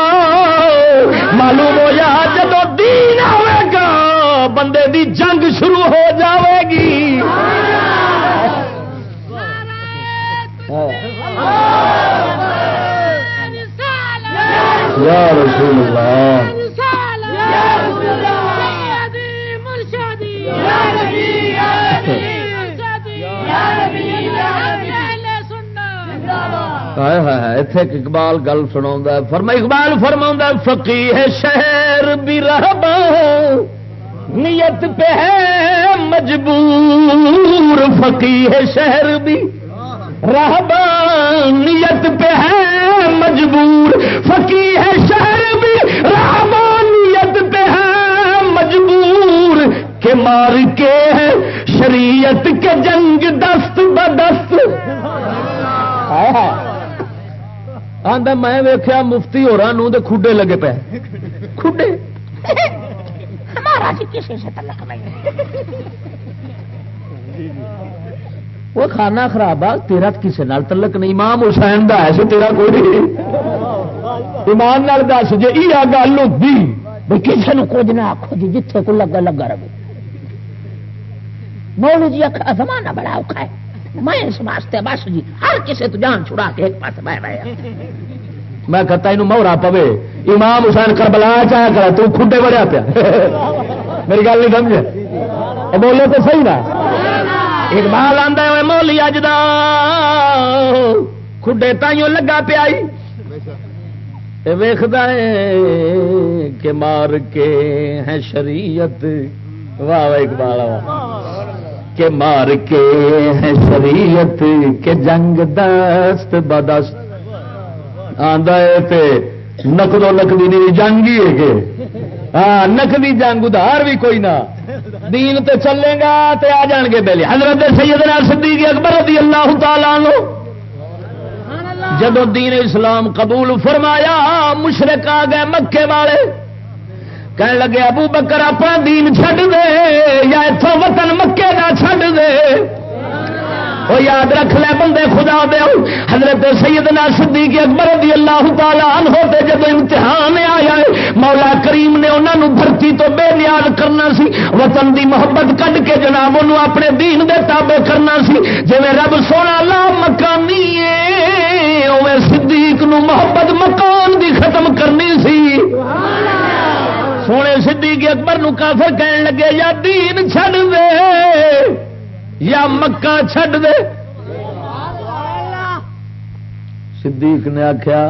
معلوم ہو جا جب دین آئے گا بندے دی جنگ شروع ہو جاوے گی یا رسول اللہ اقبال گل سنا فرما اقبال فرما فقی ہے شہر بھی رہبا نیت پہ ہے، مجبور۔ فقی ہے شہر بھی رہبا، نیت پہ ہے، مجبور۔ فقی ہے شہر بھی رہبا، نیت پہ ہے، مجبور۔ کے مار کے ہے، شریعت کے جنگ دست بدست۔ آدھا میں ویخیا مفتی ہو رہا تو کھڈے لگے پے۔ کھڈے؟ ہمارا جی کسی سے تلک نہیں۔ وہ کھانا خراب آ تیرا کسی نال تلک نہیں۔ امام حسین دا ہے تیرا کوئی ایمان نال دس جی یہ گل ہوتی کسی نے کچھ نہ آخو جی جتنے کو لگا لگا رہے مولو جی زمانہ بڑا اوکھا ہے۔ میں اس واسطے بس جی ہر کسی تو جان چھڑا کے ایک پاس بہ رہا میں کہتا یہ مہرا پوے۔ امام حسین کربلا چاہ کر تو کھڈے بڑھیا پیا۔ میری گل نہیں سمجھے؟ بولے تو صحیح نا۔ اقبال آتا ہے مولی اج کھڈے تائیوں لگا پیا ویخد کہ مار کے ہے شریعت۔ واہ واہ، اقبال کہ مار کے ہے شریعت کے جنگ دست بدست۔ آدھا نقدو نقدی نہیں جنگ ہی ہے ہاں نقدی جنگ ادھار بھی کوئی نہ۔ دین تے چلے گا تے آ جان گے بہلی حضرت سیدنا صدیق اکبر رضی اللہ تعالیٰ عنہ۔ جدو دین اسلام قبول فرمایا، مشرق آ گئے مکے والے۔ کہنے لگے، ابو بکر، اپنا دین چھڈ دے، یا اتوں وطن مکے کا وہ یاد رکھ لے بندے خدا دے حضرت سیدنا صدیق اکبر رضی اللہ تعالی عنہ تے جب امتحان آیا ہے، مولا کریم نے انہوں دھرتی تو بے نیاز کرنا سی۔ وطن دی محبت کڈ کے جناب انہوں اپنے دین دے تابع کرنا سی۔ جی رب سونا لا مکانی اے اوے صدیق نو محبت مکان دی ختم کرنی سی۔ سونے صدیق اکبر نو کافر کہن لگے، یا دین چھڈ دے۔ یا مکہ چھڈ دے۔ صدیق نے آخیا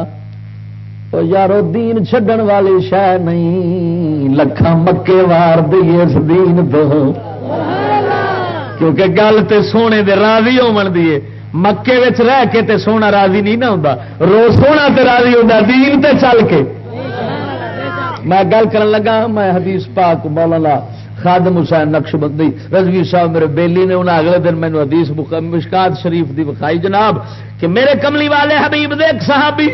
یارو دین چھڈن والی شہ نہیں لکھان مکے وار دئیے اس دین تو۔ کیونکہ گل تے سونے دے راضی ہون دیے مکے رہ کے تے سونا راضی نہیں نہ ہوتا رو سونا تے راضی ہوتا دین تے چل کے۔ میں گل کر لگا، میں حدیث پاک مولانا خادم حسین نقش بندی رضوی صاحب میرے بیلی نے انہیں اگلے دن مینو حدیث مشکات شریف دی بخائی جناب کہ میرے کملی والے حبیب دیکھ صحابی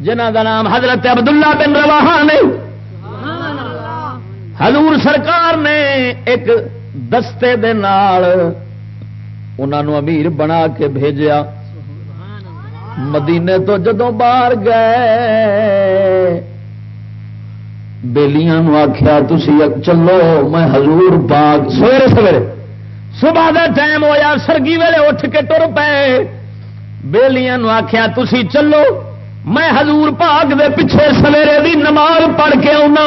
جنہ کا نام حضرت عبداللہ بن روا نے۔ حضور سرکار نے ایک دستے دے نال انہوں امیر بنا کے بھیجیا۔ مدینے تو جدو باہر گئے بےلیاں آخیا تھی چلو، میں حضور باغ سویرے سویرے، صبح کا ٹائم ہوا سرگی ویلے اٹھ کے تر پے۔ بےلیاں آخیا تھی چلو، میں حضور پاک دے پیچھے سویرے دی نماز پڑھ کے آنا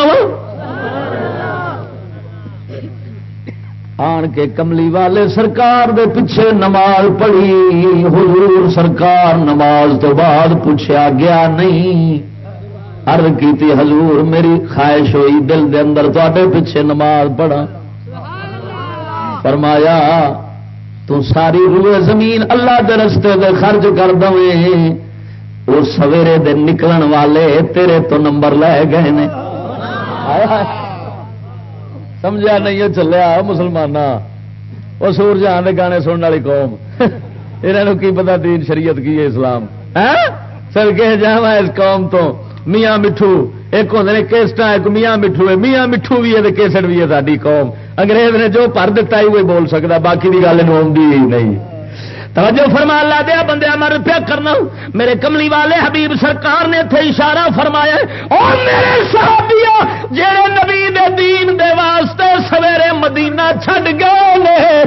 آن کے کملی والے سرکار دے پیچھے نماز پڑھی، حضور سرکار نماز تو بعد پوچھا گیا نہیں۔ ارد کی حضور میری خواہش ہوئی دل دے اندر تے پیچھے نماز پڑھا فرمایا تو ساری روئے زمین اللہ دے رستے دے خرچ کر دیں وہ سویرے دے نکلن والے تیرے تو نمبر لے گئے نے۔ سمجھا نہیں چلیا مسلمان وہ سورج آنے گانے سننے والی قوم۔ [laughs] یہ کی پتا دین شریعت کی ہے اسلام؟ سر کے جا اس قوم تو۔ میاں مٹھو، ایک ہوتے کیسٹ ایک میاں مٹھو ہے۔ میاں مٹھو بھی ہے کیسٹ بھی ہے ساری قوم۔ انگریز نے جو پر دتا ہی وہی بول سکتا باقی کی گل آئی نہیں۔ توجہ فرما، اللہ دیا بندے مر پیا کرنا۔ میرے کملی والے حبیب سرکار نے اتنے اشارہ فرمایا اور میرے صحابیا جہے نبی دے دین دے واسطے سویرے مدینہ چھڈ گئے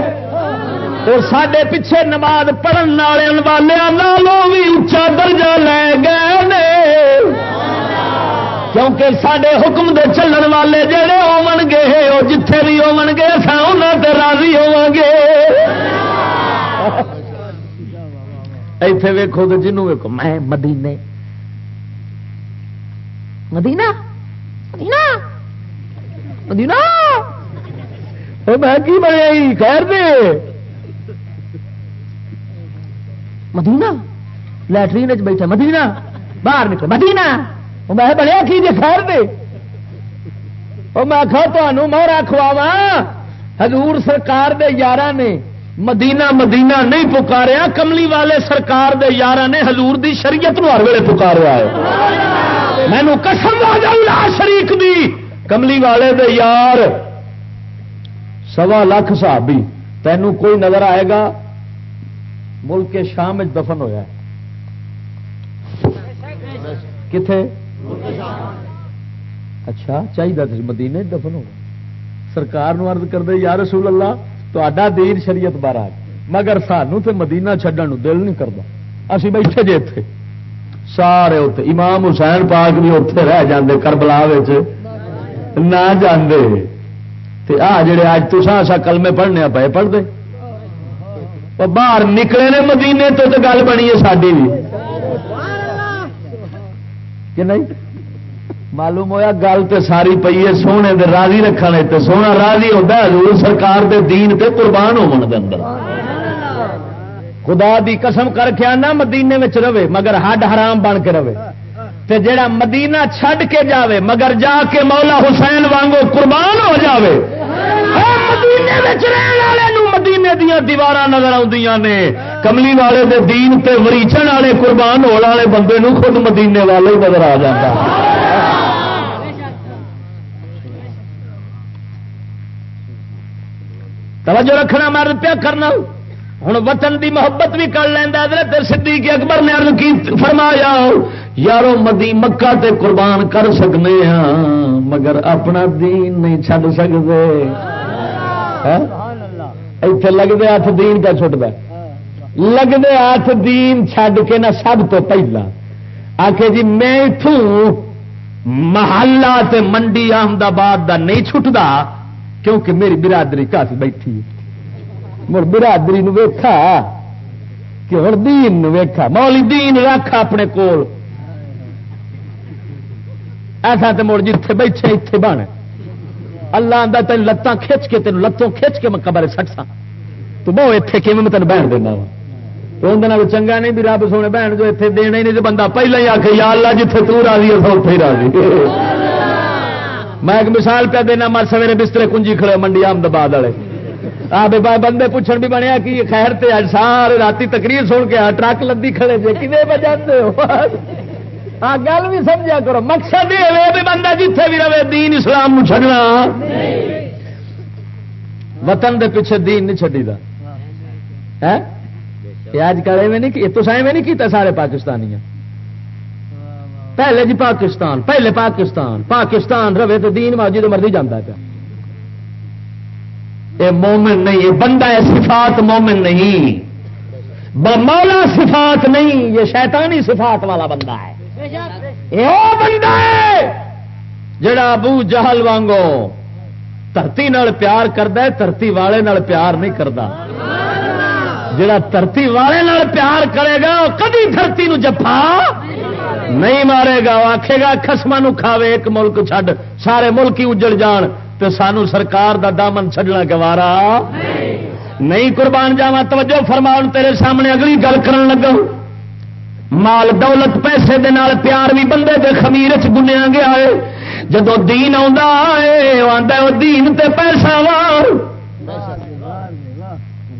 اور سڈے پیچھے نماز پڑھن والے والوں بھی اچا درجہ لے گئے کیونکہ سڈے حکم دے چلن والے جڑے ہون گے وہ جتھے بھی ہون گے تے راضی ہو گے۔ ایتھے ویکو تو جنوں ویکو میں مدینے۔ مدینہ؟ مدینہ؟ مدینہ؟ میں کی بنے خیر دے۔ مدینہ؟ لٹرین بیٹھا، مدینہ۔ باہر نکل مدینہ۔ میں بڑے کی جی خیر دے میں آخا تمہوں کھواوا حضور سرکار دے یار نے مدینہ مدینہ نہیں پکاریا کملی والے سرکار دے یار نے حضور دی شریعت نو ہر ویلے پکارا ہے مینو کسم شریک دی کملی والے دے یار سوا لاکھ صحابی تینوں کوئی نظر آئے گا ملک کے شام دفن ہوا کتنے اچھا چاہیے مدینے دفن ہوگا سرکار ارد کر دے یا رسول اللہ تو دین شریعت بارہ مگر سانو تو مدینہ چڈن دل نہیں کرتا اسی بیٹھے جی اتے سارے اتنے امام حسین پاک بھی اتے رہ جاندے کربلا نہ جاندے۔ تے آ جڑے اج تو سا کلمے پڑھنے پے پڑھتے باہر نکلے نے مدینے تو گل بنی ہے ساری بھی۔ کہ نہیں؟ معلوم ہویا گل تو ساری پی ہے، سونے دے راضی رکھنے تے، سونا راضی ہوتا ہے، حضور سرکار دے دین تے قربان ہو اندر۔ خدا دی قسم کر کے آنا مدینے میں رہے، مگر ہڈ حرام بن کے رہے۔ تے جیڑا مدینہ چھڈ کے جاوے، مگر جا کے مولا حسین وانگو قربان ہو جاوے۔ ہاں، مدینے والے مدینے دیا دیوار نظر آدی نے۔ کملی والے دے دین تے مریچن والے قربان ہونے والے بندے نو خود مدینے والے نظر آ جاتا توجہ رکھنا مرد پیا کرنا۔ ہوں وطن دی محبت بھی کر لینا حضرت صدیق اکبر نے عرض کی فرمایا یارو مدی مکہ تے قربان کر سکنے ہاں مگر اپنا دین نہیں چھڈ سکتے اتنے لگتے ہاتھ دین کا چھٹ دے لگتے ہاتھ دین چھڈ کے نہ سب تو پہلا۔ آ کے جی میں اتوں محلہ تے منڈی احمد آباد کا نہیں چھٹتا کیونکہ میری برادری کافی بیٹھی مر برادری ویکھا، کہ ہوں دین ویکھا، مولی دین رکھ اپنے کول۔ ایسا تو مڑ جیتے بیٹھے اتنے بن۔ اللہ آتا تین لتان کھچ کے تین لتوں کھچ کے میں قبر سٹ سا تو بہو اتنے کی میں تین بہن دینا وا؟ تو اندر چنگا نہیں بھی رب سونے بہن جو اتنے دینا ہی نہیں تو بندہ پہلے ہی آخ یا اللہ جیتے تو راضی ہے اتنے ہی راضی۔ میں ایک مثال پہ دینا، مر سویرے بسترے کنجی کھڑے، منڈی احمدآباد والے۔ آپ بندے پوچھن بھی بنیا کہ خیر تے سارے رات تقریر سن کے ٹرک لدی کھڑے جی کھے بجے ہو؟ ہاں گل بھی سمجھا کرو۔ مقصد یہ بھی بندہ جیتے بھی رہے، دین اسلام چڈنا وطن دے پیچھے دین نہیں چڈی دا ہاں؟ اج کل ایویں نہیں تو ایویں نہیں کیتا، سارے پاکستانی پہلے جی پاکستان، پہلے پاکستان پاکستان رہے تو دین ماجی تو مرضی جانا پیا۔ یہ مومن نہیں، یہ بندہ ہے، صفات مومن نہیں۔ مولا صفات نہیں، یہ شیطانی صفات والا بندہ ہے۔ یہ بندہ ہے جڑا ابو جہل وانگو دھرتی پیار کرتا دھرتی والے نال پیار نہیں کرتا جڑا دھرتی والے نال پیار کرے گا، وہ کدی دھرتی نو جفا نہیں مارے گا آخے گا خسما کھاوے، ایک ملک چھڈ۔ سارے ملک ہی اجڑ جان۔ تو سانو سرکار دا دامن چڈنا گوارا نہیں قربان جاوا توجہ فرماؤ تیرے سامنے اگلی گل کر لگا مال، دولت، پیسے دے نال پیار بھی بندے دے خمیر چنیا گیا ہے جدو دین آ دین تے پیسہ وار۔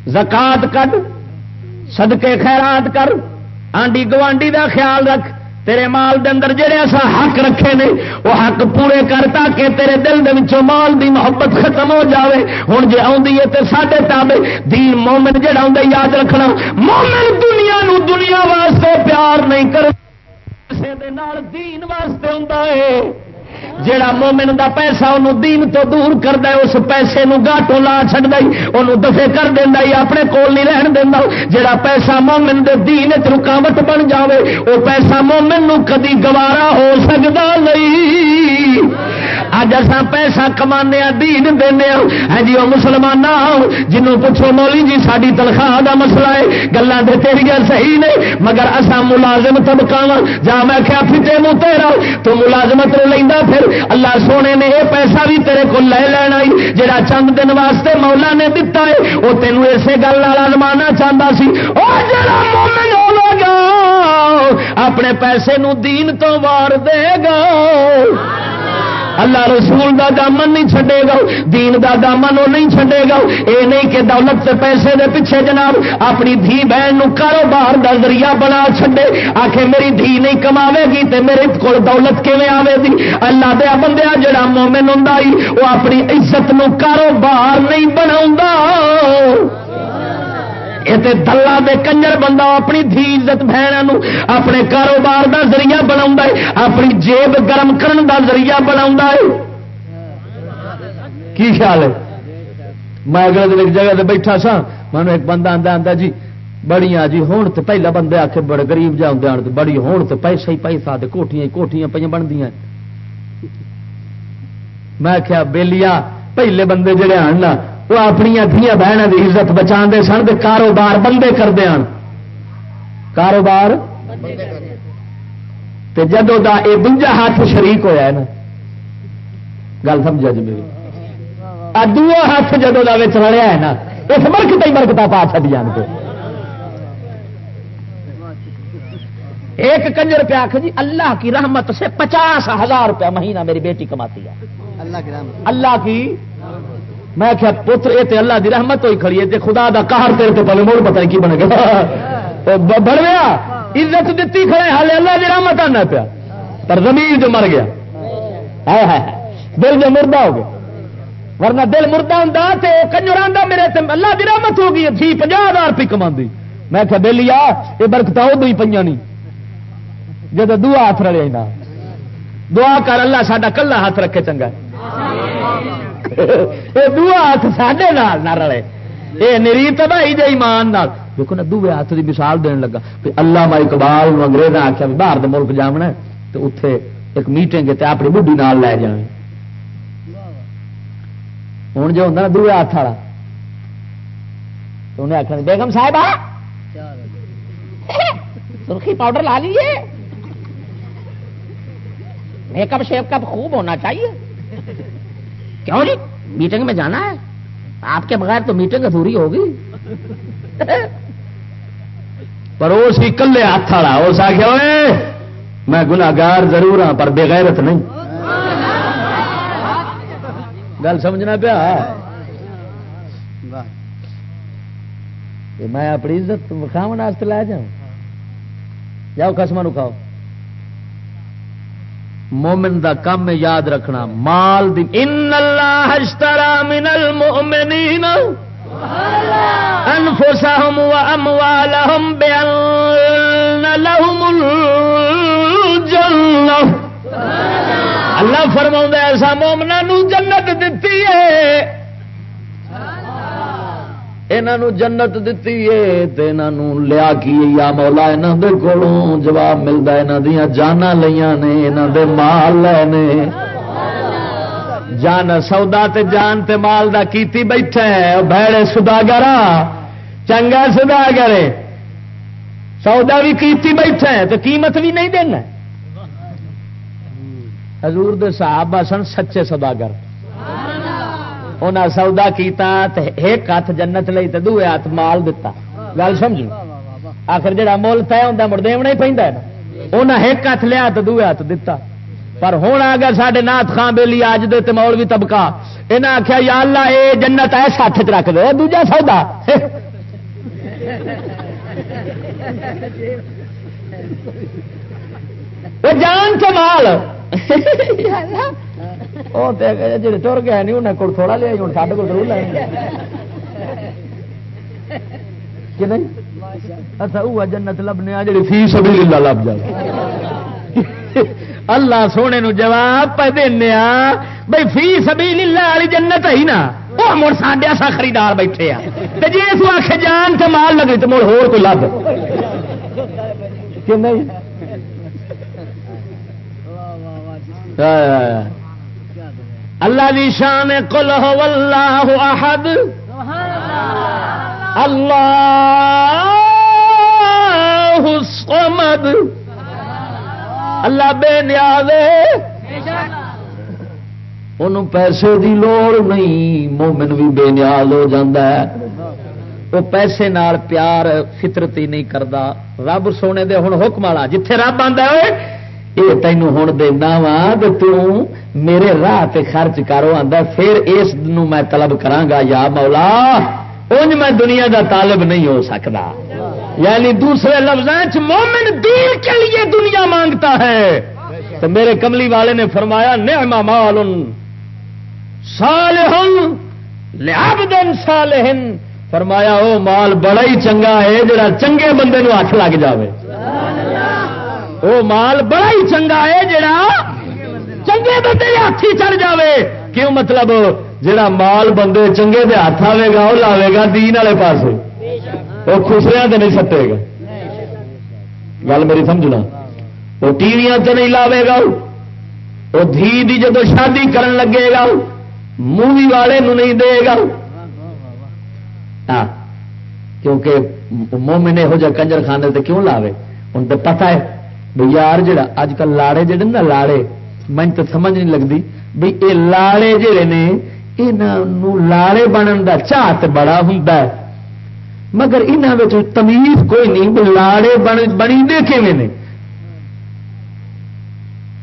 زکات کٹ سدکے خیرات کر۔ آنڈی گوانڈی دا خیال رکھ۔ تیرے مال دے اندر جڑے اسا حق رکھے نے، وہ حق پورے کر تاکہ تیرے دل دے وچوں مال دی محبت ختم ہو جاوے۔ ہن جے اوندی ہے تے ساڈے تابے دین مومن جڑا ہوندا یاد رکھنا۔ مومن دنیا نو دنیا واسطے پیار نہیں کر کسے دے نال دین واسطے ہوندا ہے۔ جیڑا مومن دا پیسہ انہوں دین تو دور کر دے اس پیسے نو گاٹوں لا چھڑ دائی انہوں دفے کر دینا اپنے کول نہیں رہن دینا جیڑا پیسہ مومن دے دین رکاوٹ بن جاوے وہ پیسہ مومن نو کدی گوارا ہو سکتا نہیں۔ اج اصا پیسہ کمانے دین دینا ہاں جی وہ مسلمان جنوں پوچھو مولی جی ساری تنخواہ کا مسئلہ ہے گلیں تو تیریا صحیح نے مگر اصا ملازم طبقہ وا جا میں کیا فٹے منہ تیرا، تو ملازمت لینا پھر۔ اللہ سونے نے یہ پیسہ بھی تیرے کو لے لینا جا چند دن واسطے مولا نے دتا ہے، وہ تینوں اسی گل آزمانا چاہتا سی۔ وہ جڑا مومن ہوگا اپنے پیسے نو دین تو وار دے گا۔ اللہ رسول دا دامن نہیں چھڈے گا، دین دا دامن وہ نہیں چھڈے گا۔ اے نہیں کہ دولت سے پیسے دے پیچھے جناب، اپنی دھی بہن نو کاروبار دا ذریعہ بنا چھڈے۔ آخے میری دھی نہیں کماوے گی تے میرے کو دولت کیویں آوے گی؟ اللہ دیا بندیا جڑا مومن ہوں وہ اپنی عزت نو کاروبار نہیں بنا یہ دلہ دے کنجر بندہ اپنی دھی عزت بہن اپنے کاروبار دا ذریعہ بنا اپنی جیب گرم کرن دا ذریعہ بنا کی خیال ہے میں اگر ایک جگہ تے بیٹھا سا مجھے ایک بندہ آتا آتا جی بڑیاں جی ہون تو پہلا بندے آ کے بڑے گریب جا ہوں بڑی ہون تو پیسے ہی پیسہ تو کوٹیاں کوٹیاں پہ بنتی میں کیا بےلیا پہلے بندے جڑے آن نا وہ اپنی دیا بہنوں کی عزت بچا سن کاروبار بندے کرتے ہیں کاروبار جدو دا یہ دجا ہاتھ شریک ہوا نا۔ گل سمجھا جی میری۔ دو ہاتھ جدو دا رلیا ہے نا اس مرکت ہی مرکتا پا چڑ جان کے ایک کنجر روپیہ آخ جی اللہ کی رحمت سے پچاس ہزار روپیہ مہینہ میری بیٹی کماتی ہے۔ اللہ کی میں کیا پتر یہ تے اللہ دی رحمت ہوئی کھڑی ہے تے خدا دا قہر تیرے تے پہلے موڑ پتہ نہیں کی بنے گا. [laughs] بڑھیا عزت دیتی کھڑے حالے اللہ دی رحمت آنا پیا۔ پر زمین جو مر گیا۔ دل جو مردہ ہو گیا۔ ورنہ دل مردہ ہوں تے کنجر آندا میرے تے اللہ دی رحمت ہو گئی تھی پنجہ ہزار روپی کما میں کیا بہلی آ یہ برکت ادو ہی پہ نہیں جب دعا ہاتھ نا دعا کر اللہ ساڈا کلا ہاتھ رکھے چنگا دعا ہاتھ سڈے نہ رلے یہ نری تباہی جی ایمان نال دیکھو نا دوے ہاتھ کی مثال دین لگا اللہ مائی اقبال انگریز آخیا باہر ملک جامنا تو اتے ایک میٹنگ تے اپنی بڈی نال لے جائیں ہوں جو ہوں دوے ہاتھ والا انہیں آخر بیگم صاحب سرخی پاؤڈر لا لیجیے میک اپ شیپ کپ خوب ہونا چاہیے کیوں جی؟ میٹنگ میں جانا ہے۔ آپ کے بغیر تو میٹنگ ادھوری ہوگی۔ پر اس کلے ہاتھ والا اس آخیا میں گناگار ضرور ہاں پر بغیرت نہیں۔ گل سمجھنا پیا۔ میں اپنی عزت وکھاو لے جاؤں۔ جاؤ قسم کھاؤ۔ مومن دا کام یاد رکھنا۔ مال دی ان اللہ اشترا من المؤمنین۔ انفسهم واموالهم بان لهم الجنہ۔ اللہ فرماؤں ایسا مومنہ نو جنت دیتی ہے۔ یہاں جنت دیتی ہے لیا کی یا مولا یہاں دے کولوں جواب ملتا یہاں دیا جانا لیا نے یہاں دے مال لے نے۔ جان سودا تے جان تے مال دا کیتی بیٹھا ہے بھڑے سداگر چنگا سداگر سودا بھی کیتی بیٹھا ہے تو قیمت بھی نہیں دینا حضور دے صحابہ سن سچے سداگر انہیں سودا کیتا ایک ہاتھ جنت لئی تو دوے ہاتھ مال دتا۔ گل سمجھی؟ آخر جہاں مول طے ہوتا مڑ دیونا ہی پہ انہیں ایک ہاتھ لیا تو دوے ہاتھ دتا۔ پر ہوں آ گیا سارے نات خان بےلی اج دے مول بھی طبقہ۔ انہیں آخیا یا اللہ اے جنت ایس ہاتھ چ رکھ دے دوجا سودا۔ [laughs] جان کے [laughs] مال جی تر گیا نہیں انہیں کول تھوڑا لیا ہوں سڈے کو ضرور لیں کہ نہیں اچھا وہ جنت لبنے جی فیس بھی للا لب جائے اللہ سونے نو جواب پہ دینا بھائی فی سبھی لیلا والی جنت ہی نا وہ مڑ ساڈیا سا خریدار بیٹھے آ جی اس آخ جان سے مال لگے تو مڑ ہو کوئی لب کہ نہیں اللہ دی شان کل ہو اللہ احد۔ اللہ۔ الصمد۔ اللہ بے نیاز ان پیسے دی لوڑ نہیں مومن بھی بے نیاز ہو جاتا ہے۔ وہ پیسے نال پیار فطرتی نہیں کرتا رب سونے دے ہوں حکم والا جتھے رب آتا ہے یہ تینوں ہوں دینا وا تو میرے راہ تے خرچ کرو آتا پھر اس میں طلب کرا یا مولا انج میں دنیا دا طالب نہیں ہو سکتا یعنی دوسرے لفظ مومن دین کے لیے دنیا مانگتا ہے تو میرے کملی والے نے فرمایا نعم مال صالح لعبد صالح فرمایا او مال بڑا ہی چنگا ہے جڑا چنگے بندے نو ہاتھ لگ جاوے وہ مال بڑا ہی چنگا ہے جڑا چنگے بندے ہاتھ ہی چڑھ جائے کیوں مطلب جڑا مال بندے چنگے دے ہاتھ آئے گا وہ لاوے گا دین والے پاس وہ خسریا تو نہیں سٹے گا۔ گل میری سمجھنا وہ ٹی وی نہیں لاوے گا وہ دھی دی جدو شادی کرن لگے گا مووی والے نو نہیں دے گا ہاں، کیونکہ مومن یہو جہ کنجر خانے سے کیوں لاوے؟ ہوں تو پتا ہے بھائی یار جا اج کل لاڑے جڑے نا لاڑے من تو سمجھ نہیں لگتی بھی یہ لاڑے جڑے نے یہ لاڑے بنن کا چاہت بڑا ہوں مگر یہاں تمیز کوئی نہیں لاڑے بنی دے کھے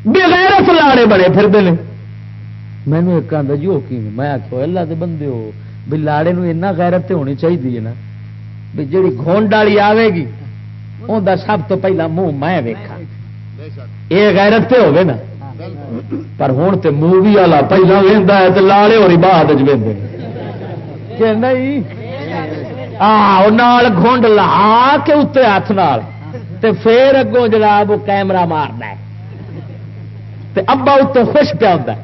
بغیرت لاڑے بڑے پھرتے ہیں مینو ایک آدھا جی وہ میں آخو اللہ دے بندے ہو بھی لاڑے اینا غیرت ہونی چاہیے نا۔ بھی جی گونڈ والی آئے گی انہیں سب تو پہلا منہ میں ویکا یہ غیرت ہوگی نا۔ پر ہوں تو مووی والا پہلا وہدا ہے تو لاڑے ہو رہی بعد کہ نہیں؟ گونڈ لا کے اتنے ہاتھ نال۔ تے پھر اگوں جناب وہ کیمرہ مارنا ہے۔ تے ابا اتنے خوش پیا ہوتا ہے۔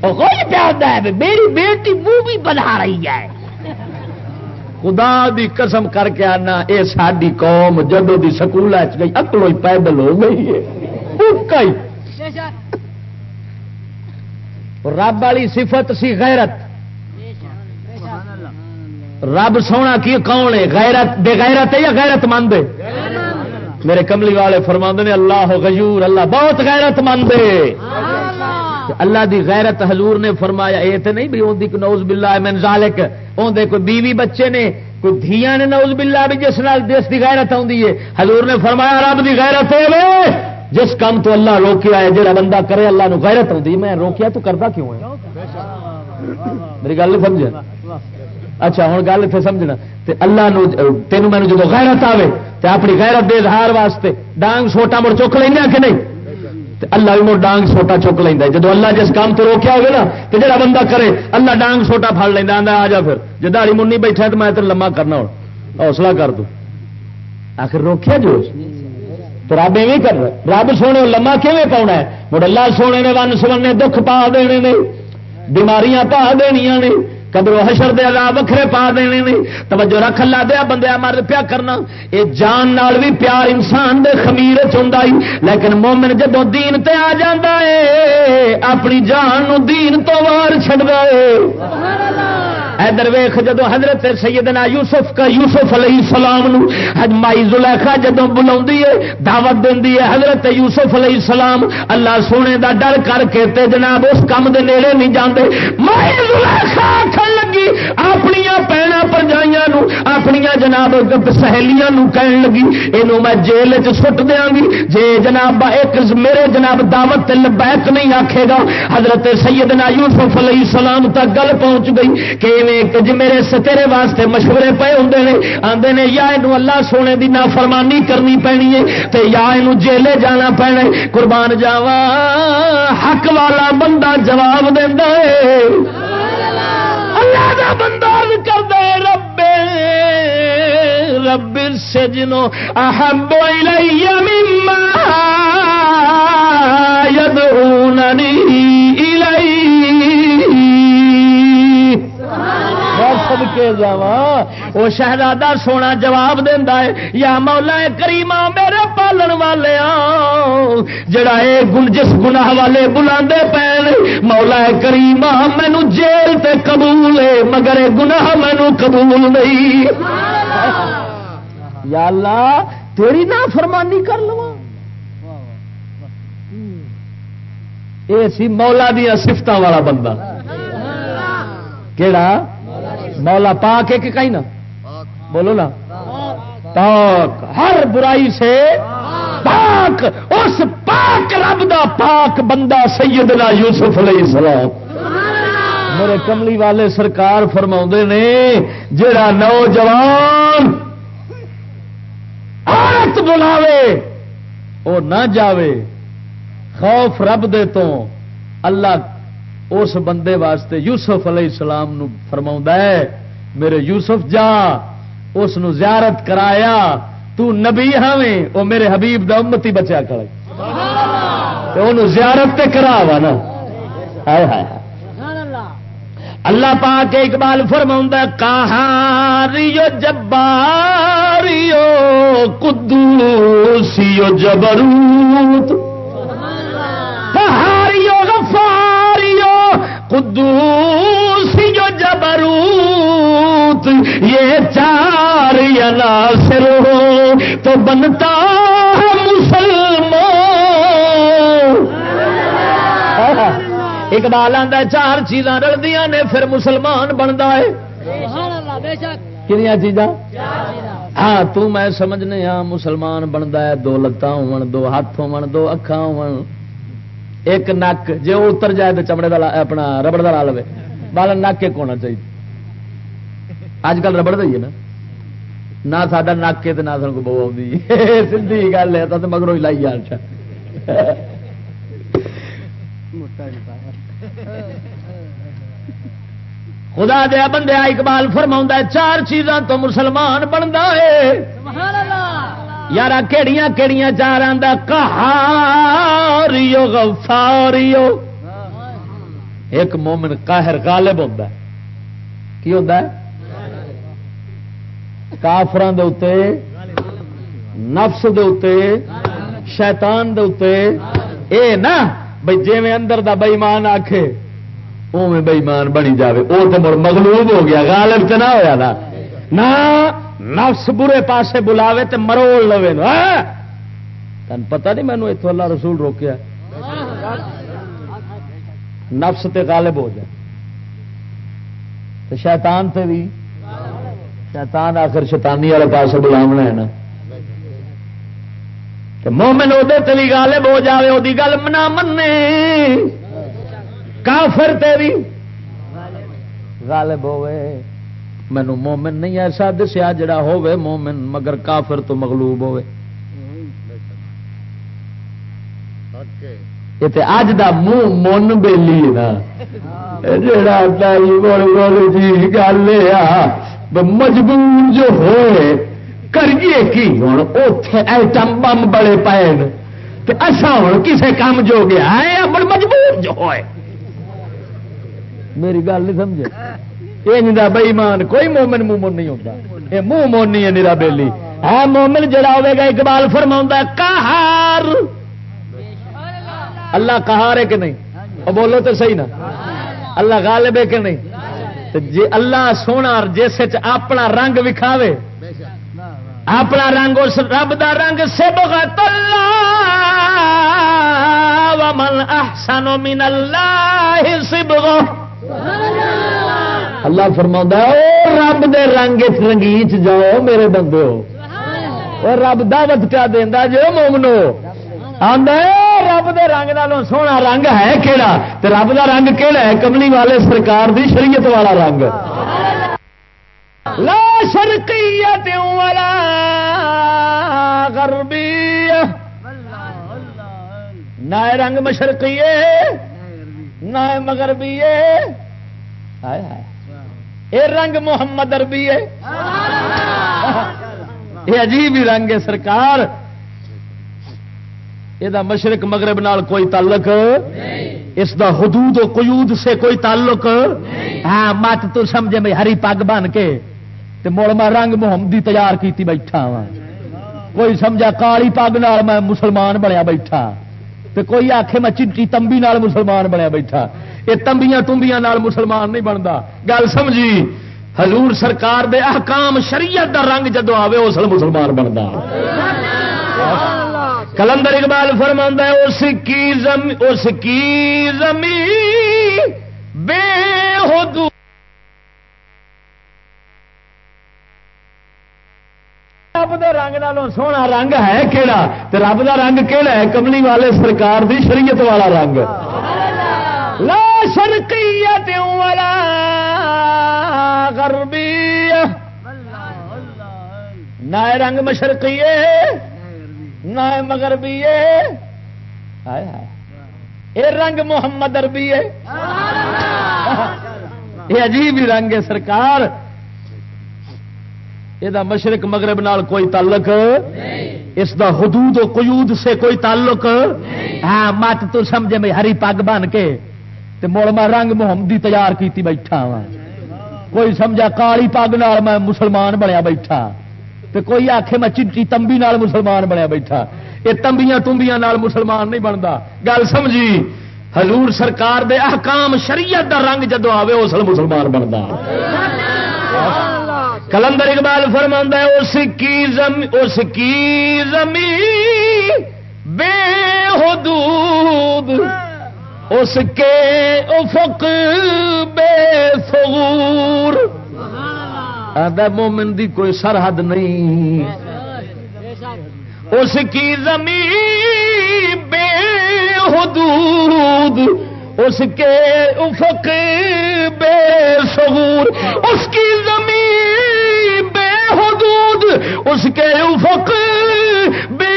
خوش پیا ہوتا ہے۔ میری بیٹی مووی بنا رہی ہے۔ خدا دی قسم کر کے آنا، اے ساری قوم جدو دی سکول گئی، اکلو ہی پیدل ہو گئی ہے۔ رب والی صفت سی غیرت۔ رب سونا کی کون ہے؟ غیرت، بے غیرت ہے یا غیرت مند ہے؟ میرے کملی والے فرما نے، اللہ غیور، اللہ بہت غیرت مند ہے۔ اللہ دی غیرت حضور نے فرمایا یہ تو نہیں بھی ان نوز بلا من ذالک اندر کوئی بیوی بچے نے، کوئی دھیاں نے نوز بلا بھی جس نال دیس دی غیرت آتی ہے۔ حضور نے فرمایا، رب دی غیرت ہے جس کام تو اللہ روکیا ہے جہاں بندہ کرے اللہ نو غیرت آتی میں روکیا تو کرتا کیوں ہے؟ میری گل نہیں اچھا ہوں گل اتنے سمجھنا۔ تے اللہ نو، تینوں مینو جب غیرت آئے تو اپنی غیرت دے اظہار واسطے ڈانگ، سوٹا مڑ چک لینا کہ نہیں؟ اللہ بھی ڈانگ سوٹا چک لینا جب اللہ جس کام تو روکیا ہوگا نا تو جا بندہ کرے، اللہ ڈانگ سوٹا پڑ لینا آدھا آ جا پھر۔ جی دہڑی منی بیٹھا تو میں تین لما کرنا ہوں۔ حوصلہ کر دوں آخر روکیا جو تو رب ایویں کر رب سونے لما کیون پاؤنا ہے؟ مڑ اللہ سونے نے ون سونے دکھ پا دینے نے، بیماریاں پا دنیا نے۔ قبر حشر دے عذاب وکھرے پا دینے نے۔ توجہ رکھ اللہ دیا بندیا مرد پیا کرنا۔ اے جان نال بھی پیار انسان دے خمیر چوندا ہی لیکن مومن جدو دین تے آ جاندا اے، اپنی جان نو دین تو وار چھڈدا اے۔ سبحان اللہ۔ ادھر ویخ جدو حضرت سیدنا یوسف کا یوسف علیہ السلام نو حج مائی زلیخا جدو بلا دعوت دینی ہے، حضرت یوسف علیہ السلام اللہ سونے دا ڈر کر کے تے جناب اس کام دے نیڑے نہیں جاندے۔ مائی زلیخا آخر لگی اپنی پینا پرجائیاں نو اپنی جناب سہیلیاں نو کہن لگی یہ میں جیل چ سٹ دیا گی۔ جے جناب ایک میرے جناب دعوت لبیک نہیں آکھے گا، حضرت سیدنا یوسف علیہ السلام تک گل پہنچ گئی کہ جی میرے سترے واسطے مشورے پے ہوں آتے نے، یا یہ اللہ سونے کی نافرمانی کرنی پینی ہے تے یا یہ جیلے جانا پینا قربان جاوا حق والا بندہ جواب دینا ہے۔ اللہ کا بندہ کر دے رب رب سے جنو احب مما یدعوننی سد کے جا وہ شہزادہ سونا جواب دینا ہے یا مولا کریما میرے پالن والے جڑا اے گن جس گناہ والے بلا مولا کریما مینو جیل تے قبول ہے مگر گناہ مینو قبول نہیں۔ یا اللہ تیری نہ فرمانی کر لوا یہ سی مولا دیا سفت والا بندہ۔ کہڑا مولا پاک ہے کہ کہیں نا؟ بولو نا۔ پاک۔ ہر برائی سے پاک۔ اس پاک رب دا پاک بندہ سیدنا یوسف علیہ السلام۔ میرے کملی والے سرکار فرما نے جڑا نوجوان عورت بلاوے وہ نہ جاوے، خوف رب دے تو اللہ اس بندے واسطے یوسف علیہ السلام نو فرما ہے، میرے یوسف جا، اس نو زیارت کرایا، تو نبی ہاویں وہ میرے حبیب دا امتی بچیا کرے زیارت تے کرا وا نا اللہ پا کے اقبال فرما کہاریو جباریو، قدوسیو جبروت۔ کہاریو قدوسیو جبروت یہ چار عناصر ہو تو بنتا ہے مسلمان۔ اقبال آتا چار چیزاں رلدیا نے پھر مسلمان بنتا ہے۔ کنیا چیزاں؟ ہاں تو میں سمجھنے ہاں مسلمان بنتا ہے دو لتان ہو دو ہاتھ ہو دو اکھا ہو ایک نک جی وہ اتر جائے تو چمڑے کا اپنا ربڑ کا لا لو بال نک ایک ہونا چاہیے۔ اج کل ربڑ کا نا۔ نہ سا نک کے نہ سن کو بو آئی سی گل ہے تو مگروں ہی لائی جان [laughs] خدا دیا بندے اقبال فرما چار چیزاں تو مسلمان بنتا ہے۔ یار کہڑیاں کہڑیاں چار کہاریو غفاریو۔ ایک مومن قاہر غالب ہوتا ہے۔ کی ہوتا ہے؟ کافران دے اتے نفس دے اتے شیطان دے اتے اے نا بھائی جی میں اندر دا بئیمان آکھے اوے بئیمان بنی جاوے۔ وہ تو مڑ مغلوب ہو گیا، غالب تو نہ ہوا نا۔ نہ نفس برے پاسے بلاوے تے مروڑ لو ہاں؟ تن پتہ نہیں مینو اتو اللہ رسول روکیا نفس تے غالب ہو جائے۔ شیطان تے بھی۔ شیطان آخر شیطانی والے پاس بلاونا ہے نا۔ مومن وہ بھی غالب ہو جاوے وہ گل نہ منے کافر تیری غالب ہوئے مینو مومن نہیں ایسا دسیا جڑا ہوئے مومن مگر کافر تو مغلوب ہوئے اج دا منہ من بےلی نا۔ جڑا جی گل مجبور جو ہوئے کریے کی ہوں اتے ایٹم بم بڑے پے اچھا ہوں کسے کام جو گیا ہے مجبور جو ہوئے۔ میری گل نہیں سمجھے۔ یہ بئی مان کوئی مومن مومن نہیں ہوتا یہ منہ مونی ہے نیرا بےلی ہے مومن جڑا ہوے گا اقبال فرما کہار اللہ کہار ہے کہ نہیں؟ بولو تو صحیح نا۔ اللہ غالب ہے کہ نہیں؟ جی اللہ سونا جس اپنا رنگ وکھاوے، اپنا رنگ اس رب دا رنگ سے بغت اللہ، ومن احسن من اللہ سبغو اللہ فرما رب دے رنگ رنگیچ جاؤ میرے بندے ہو۔ رب دعوت کیا دینا جو مومنو۔ رب دے رنگ نالوں سونا رنگ ہے کہڑا رب دا رنگ کہڑا ہے؟ کملی والے سرکار دی شریعت والا رنگ۔ لا شرقیت والا غربی نہ رنگ مشرقی نہ مغربی یہ رنگ محمد اربی ہے۔ یہ عجیب ہی رنگ ہے سرکار۔ یہ مشرق مغرب نال کوئی تعلق۔ اس دا حدود و قیود سے کوئی تعلق۔ ہاں مت تو سمجھے میں ہری پگ بن کے مڑ میں رنگ محمدی تیار کیتی بیٹھا وا کوئی سمجھا کالی پگ نال میں مسلمان بنیا بیٹھا۔ تے کوئی آخے میں چیٹی تمبی نال مسلمان بنیا بیٹھا۔ یہ تمبیاں تمبیاں نال مسلمان نہیں بنتا گل سمجھی؟ حضور سرکار دے احکام شریعت دا رنگ جدو آوے اس مسلمان بنتا کلندر اقبال فرما اس کی زمین اس کی زمین بے حدود رب دے رنگ نالوں سونا رنگ ہے کہڑا رب دا رنگ کہڑا ہے؟ کملی والے سرکار دی شریعت والا رنگ۔ لا شرقیت والا غربی نہ رنگ مشرقی نہ مغربی یہ رنگ محمد اربی ہے یہ عجیب ہی رنگ ہے سرکار۔ یہ مشرق مغرب نال کوئی تعلق اس دا حدود و قیود سے کوئی تعلق ہاں مت تو سمجھے میں ہری پگ بن کے مڑ میں رنگ محمدی تیار کیتی بیٹھا وا کوئی سمجھا کالی پگ میں مسلمان بنیا بیٹھا تے کوئی آخے میں چیٹی تمبی نال مسلمان بنیا بیٹھا یہ تمبیاں ٹمبیاں نال مسلمان نہیں بنتا گل سمجھی حضور سرکار دے احکام شریعت دا رنگ جدو آوے اس مسلمان بنتا کلندر اقبال فرما ہے اس کی زمین اس کی زمین بے حدود اس کے افق بے فغور۔ مومن دی کوئی سرحد نہیں۔ اس کی زمین بے حدود۔ اس کے افق بے سغور اس کی زمین بے حدود اس کے افق بے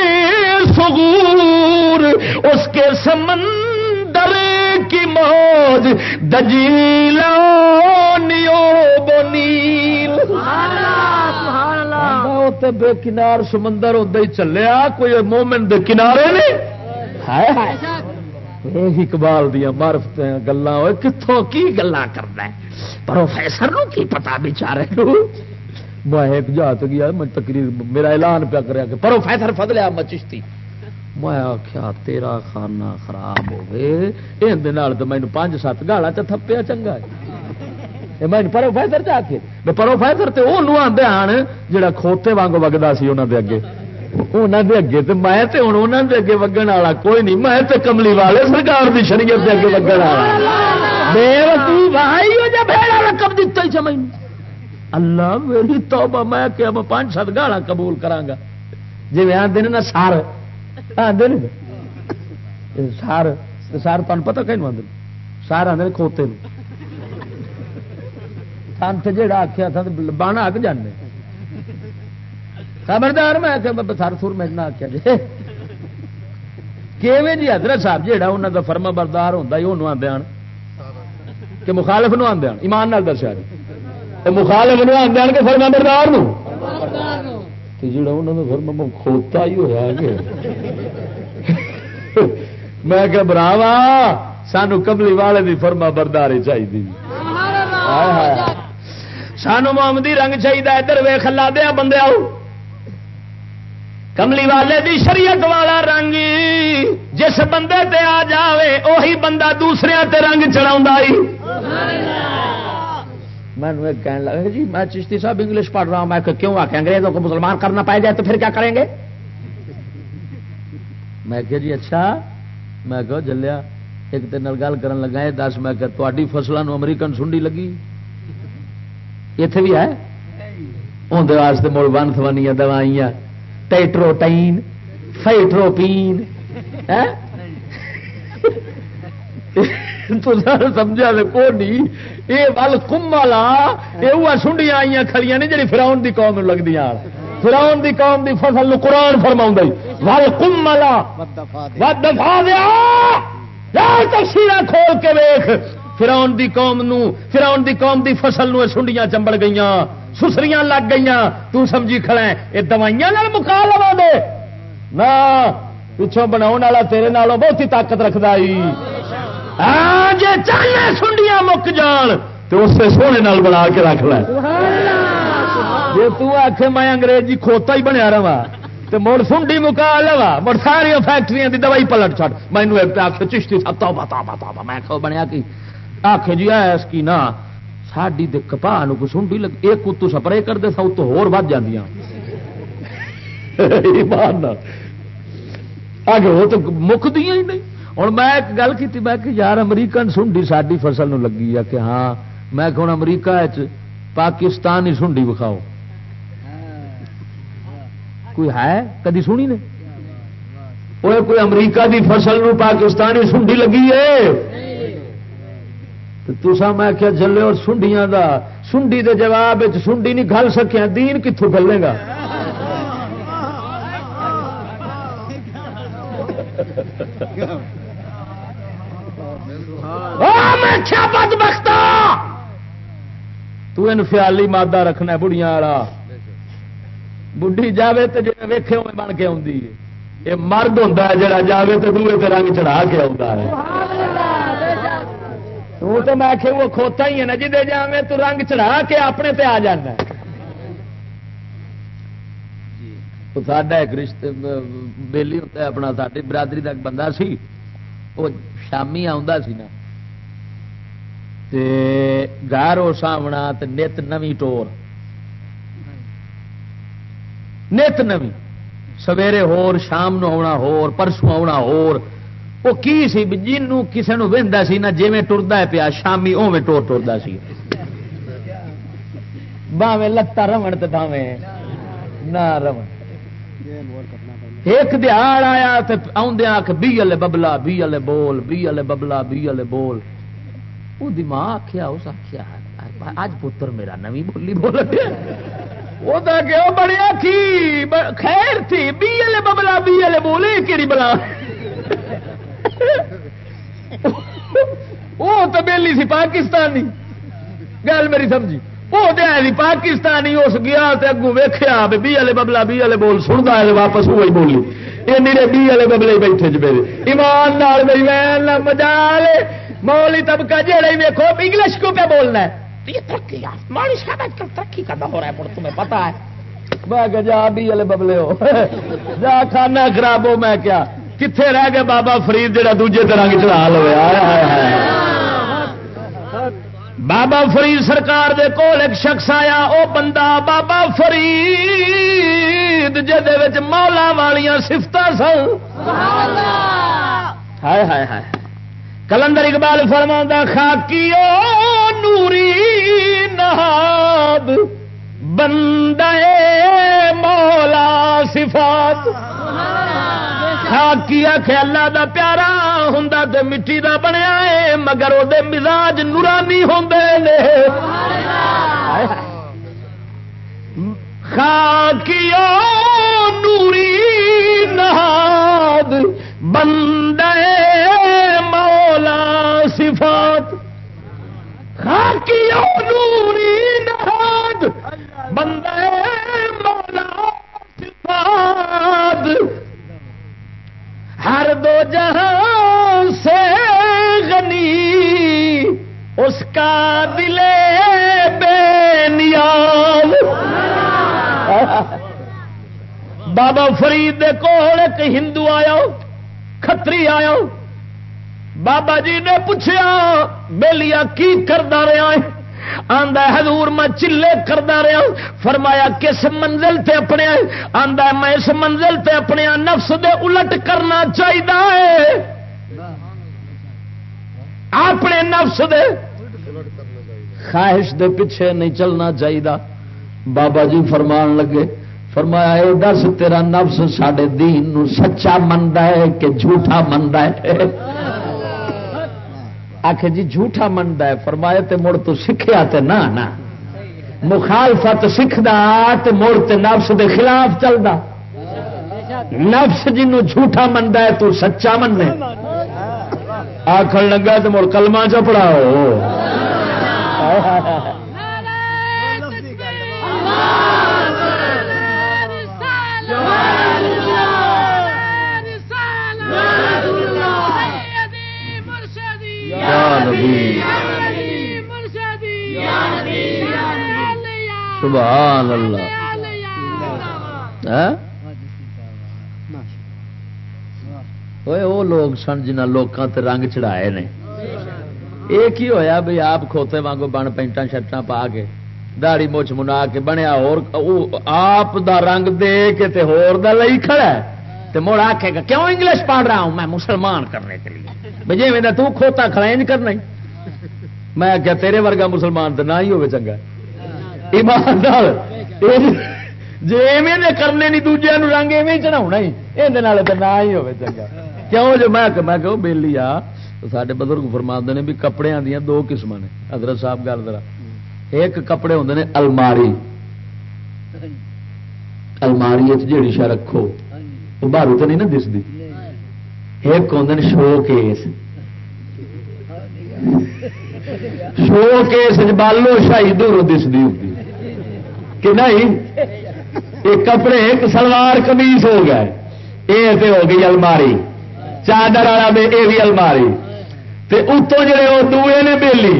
سغور اس کے سمندر کی موج دجیلا نیو بنیل بے کنار سمندر ادے ہی چلیا کوئی مومن دے کنارے نے اقبال دیا مارفت گلا کتوں کی گلا کرنا پروفیسر نو کی پتا بچارے میں ایک جات گیا، میں تقریر، میرا اعلان پیا کرا کہ پروفیسر فضل فضلیا مچشتی میں آخیا تیرا خانہ خراب ہو یہ تو مینو پانچ سات گالا چ تھپیا چنگا میں پروفیسر چ کے پروفیسر تو وہ آدھے آن جا کھوتے وانگ وگتا سی انہوں دے اگے۔ انہوں دے اگے تو میں تے ہوں انہوں دے اگے وگن والا کوئی نہیں میں تے کملی والے سرکار کی شریعت دے اگے وگن والا رقم دتا ہی سمجھ اللہ میری توبہ میں کہ میں پانچ سات گالا قبول کرا جی آدھے نا سار آدھے سار سار تمہیں پتا کہ آدھے سار آدھے کھوتے سنت جہا آخیا تھا بانا اگ جانے خبردار میں سر سر میں نہ آخیا جی۔ کیویں جی حضرت صاحب جہا انہوں کا فرما بردار ہوتا وہ آدھے کہ مخالف نو آدھے ایمان نال دسیا جی۔ مخالف نو آدھے کہ فرما بردار جڑا انہوں نے فرما کھوتا ہی ہوا میں کہ براوا سانو کملی والے دی فرما برداری چاہیے سانو محمدی رنگ چاہیے ادھر ویخ لا دیا بندے آؤ۔ کملی والے دی شریعت والا رنگ جس بندے تے آ جاوے اوہی بندہ دوسرے تے رنگ چڑھا میں کہنے لگا جی میں چشتی صاحب انگلش پڑھ رہا ہوں میں کیوں آ کے انگریزوں کو مسلمان کرنا پائے جائے تو پھر کیا کریں گے؟ میں کہ جی اچھا۔ میں کہ جلیا ایک دن گل کر لگا ہے دس میں کہ تاری فصلوں امریکن سنڈی لگی۔ اتنے بھی ہے؟ اندر واسطے مڑ ون سوانیاں دوائیاں۔ ٹیٹروٹین فائٹروپین سمجھا کو نہیں یہ ول کم والا یہ سنڈیاں آئی کھڑی نے جی فراؤن کی قوم لگتی فراؤن کی قوم کی فصل قرآن فرما ول کم والا دفا دیا۔ کھول کے ویخ فراؤن دی قوم نو فراؤن دی قوم دی فصل نو سنڈیاں چمبڑ گئی سسریاں لگ گئی تو سمجھی کھڑا ہے یہ دوائیاں مکا لوا دے۔ نہ پچھوں بنا تیرے نالوں بہت ہی طاقت رکھتا جی چاہیے سنڈیاں مک جان تو اسے سونے نال بنا کے رکھ لے۔ جی تک میں انگریزی کھوتا ہی بنیا رہا تو مڑ سنڈی مکا لوا۔ مڑ ساری فیکٹری دی دوائی پلٹ چڑ مینو آخ چشتی سب بتا بتا میں بنیا کی۔ آخ جی ایس کی نہ ساڈی کپا کو سنڈی لگ، ایک کتو سپرے کرتے سو تو ہو ود جی آگے وہ تو مکدیا ہی نہیں۔ ہوں میں ایک گل کی میں کہ یار امریکن سنڈی ساری فصل نو لگی ہے کہ ہاں میں کہ ہوں امریکہ پاکستان ہی سنڈی بکھاؤ کوئی ہے کدی سنی نے کوئی امریکہ دی فصل نو پاکستانی سنڈی لگی ہے؟ تسا میں کیا اور سنڈیاں دا۔ سنڈی دے جواب سنڈی نہیں گل سکیا دین کتوں گلے گا؟ تین خیالی مادہ رکھنا بڑھیا والا بڑھی جاوے تو جی ویخے ہوئے بن کے آدھی یہ مرد ہوتا ہے جڑا جاوے تو دوے رنگ چڑھا کے آتا ہے۔ وہ تو میں کہ وہ کھوتا ہی ہے نا جی جا میں تو رنگ چڑھا کے اپنے تے آ جانا ساڈا ایک رشتے بےلی ہوتا ہے اپنا ساری برادری کا بندہ سی وہ شامی سی نا۔ گھر وہ سامنا نت نوی ٹور۔ نت نوی۔ سویرے ہور شام نو آنا ہور پرسوں آنا ہور۔ وہ کی سی جنوں کسی نے وہدا سی نہ جی ٹرتا ہے پیا، شامی اوے ٹور ٹرتا سی۔ باوے لتا رمن تو باوے نہ رمن۔ ایک دیہڑ آیا آدھے آخ بی والے ببلا بی والے بول بی والے ببلا بی والے بول وہ دماغ آخیا اس آخیا اج پتر میرا نوی بولی بول۔ وہ تو بڑی آخی خیر تھی بی والے ببلا بی والے بولے کہڑی بلا۔ وہ تو بہلی سی پاکستانی۔ گل میری سمجھی۔ وہ دیا پاکستانی اس گیا اگوں ویخیا بی والے ببلا بی والے بول سنتا ہے واپس وہی بولی۔ یہ میرے بی والے ببلے بیٹھے چ میرے۔ ایمان نال مزا لے مولی طبقہ جہاں ویکو انگلش کو پہ بولنا ہے؟ یہ ترقی مولوی صاحب آج کل ترقی کا دور ہے؟ تمہیں پتا ہے۔ میں جا بھی والے ببلے ہو۔ جا کھانا خراب ہو میں کیا؟ کتنے رہ گئے بابا فرید جڑا دوجے طرح کی چلا لو بابا فرید سرکار دے کول ایک شخص آیا او بندہ بابا فرید جہد مولا والیاں سفت سن۔ ہائے ہائے ہائے۔ کلندر اقبال فرما خاکی نوری نہاد بندے مولا صفات۔ خاکی آخ اللہ دا پیارا ہوں تو مٹی دا بنیا ہے، مگر وہ مزاج نورانی ہوں خاکی نوری نہاد، بندے صفات۔ خاکی نوری نہاد، بندے مولا صفات۔ ہر دو جہاں سے غنی، اس کا دل بے نیاز۔ بابا فرید کول ایک ہندو آیا کتری آیا۔ بابا جی نے پوچھا بےلیا کی کرتا رہا آندا حضور، میں چلے کرتا رہا فرمایا، کس منزل تے اپنے آندا میں اس منزل تے اپنے نفس دے الٹ کرنا چاہیے اپنے نفس دے خواہش دے پیچھے نہیں چلنا چاہیے بابا جی فرمان لگے، فرمایا، اے دس، تیرا نفس سڈے دین نو سچا منتا ہے کہ جھوٹا منتا ہے؟ آخ جی جھوٹا منتا ہے، فرمایا تے مڑ تو سیکھا تے نہ مخالفت سیکھدا تے مڑ تے نفس دے خلاف چلتا نفس جنوں جھوٹا منتا ہے، تو سچا من آخر لگا تو مڑ کلما پڑھاؤ۔ سبحان اللہ۔ ہاں؟ وہ لوگ سن جنہ لوگوں تے رنگ چڑھائے نے۔ ایک ہی ہویا بھائی آپ کھوتے وانگو بن پینٹا شرٹا پا کے داڑی مچھ منا کے بنیا اور آپ دا رنگ دے کے تے ہور دا لئی کھڑا ہے۔ تے مڑ آکھے گا کیوں انگلش پڑھ رہا ہوں میں مسلمان کرنے کے لیے؟ بجے میں تو کھوتا کھڑا نہیں کرنا میں کیا تیرے ورگا مسلمان تو نہ ہی ہوگا چنگا۔ ایماندار۔ جی ایویں کرنے نہیں، دوجے رنگ ایویں چڑھا ہی۔ یہ نہ ہی ہوگا چنگا۔ کیوں جو میں میں کہ بہلی آ سارے بزرگ فرما نے بھی کپڑے دیا دو قسم نے۔ حضرت صاحب گل ذرا۔ ایک کپڑے ہوں نے الماری۔ الماری جیڑی شا رکھو، وہ باہر تو نہیں نا دستی ایک ہوں شو کیس۔ شو کیس بالو شاہی دور دستی ہوتی کہ نہیں ایک کپڑے ایک سلوار کمیس ہو گیا یہ ہو گئی الماری۔ چادر والا یہ بھی الماری۔ اتوں جڑے وہ دوے نے بےلی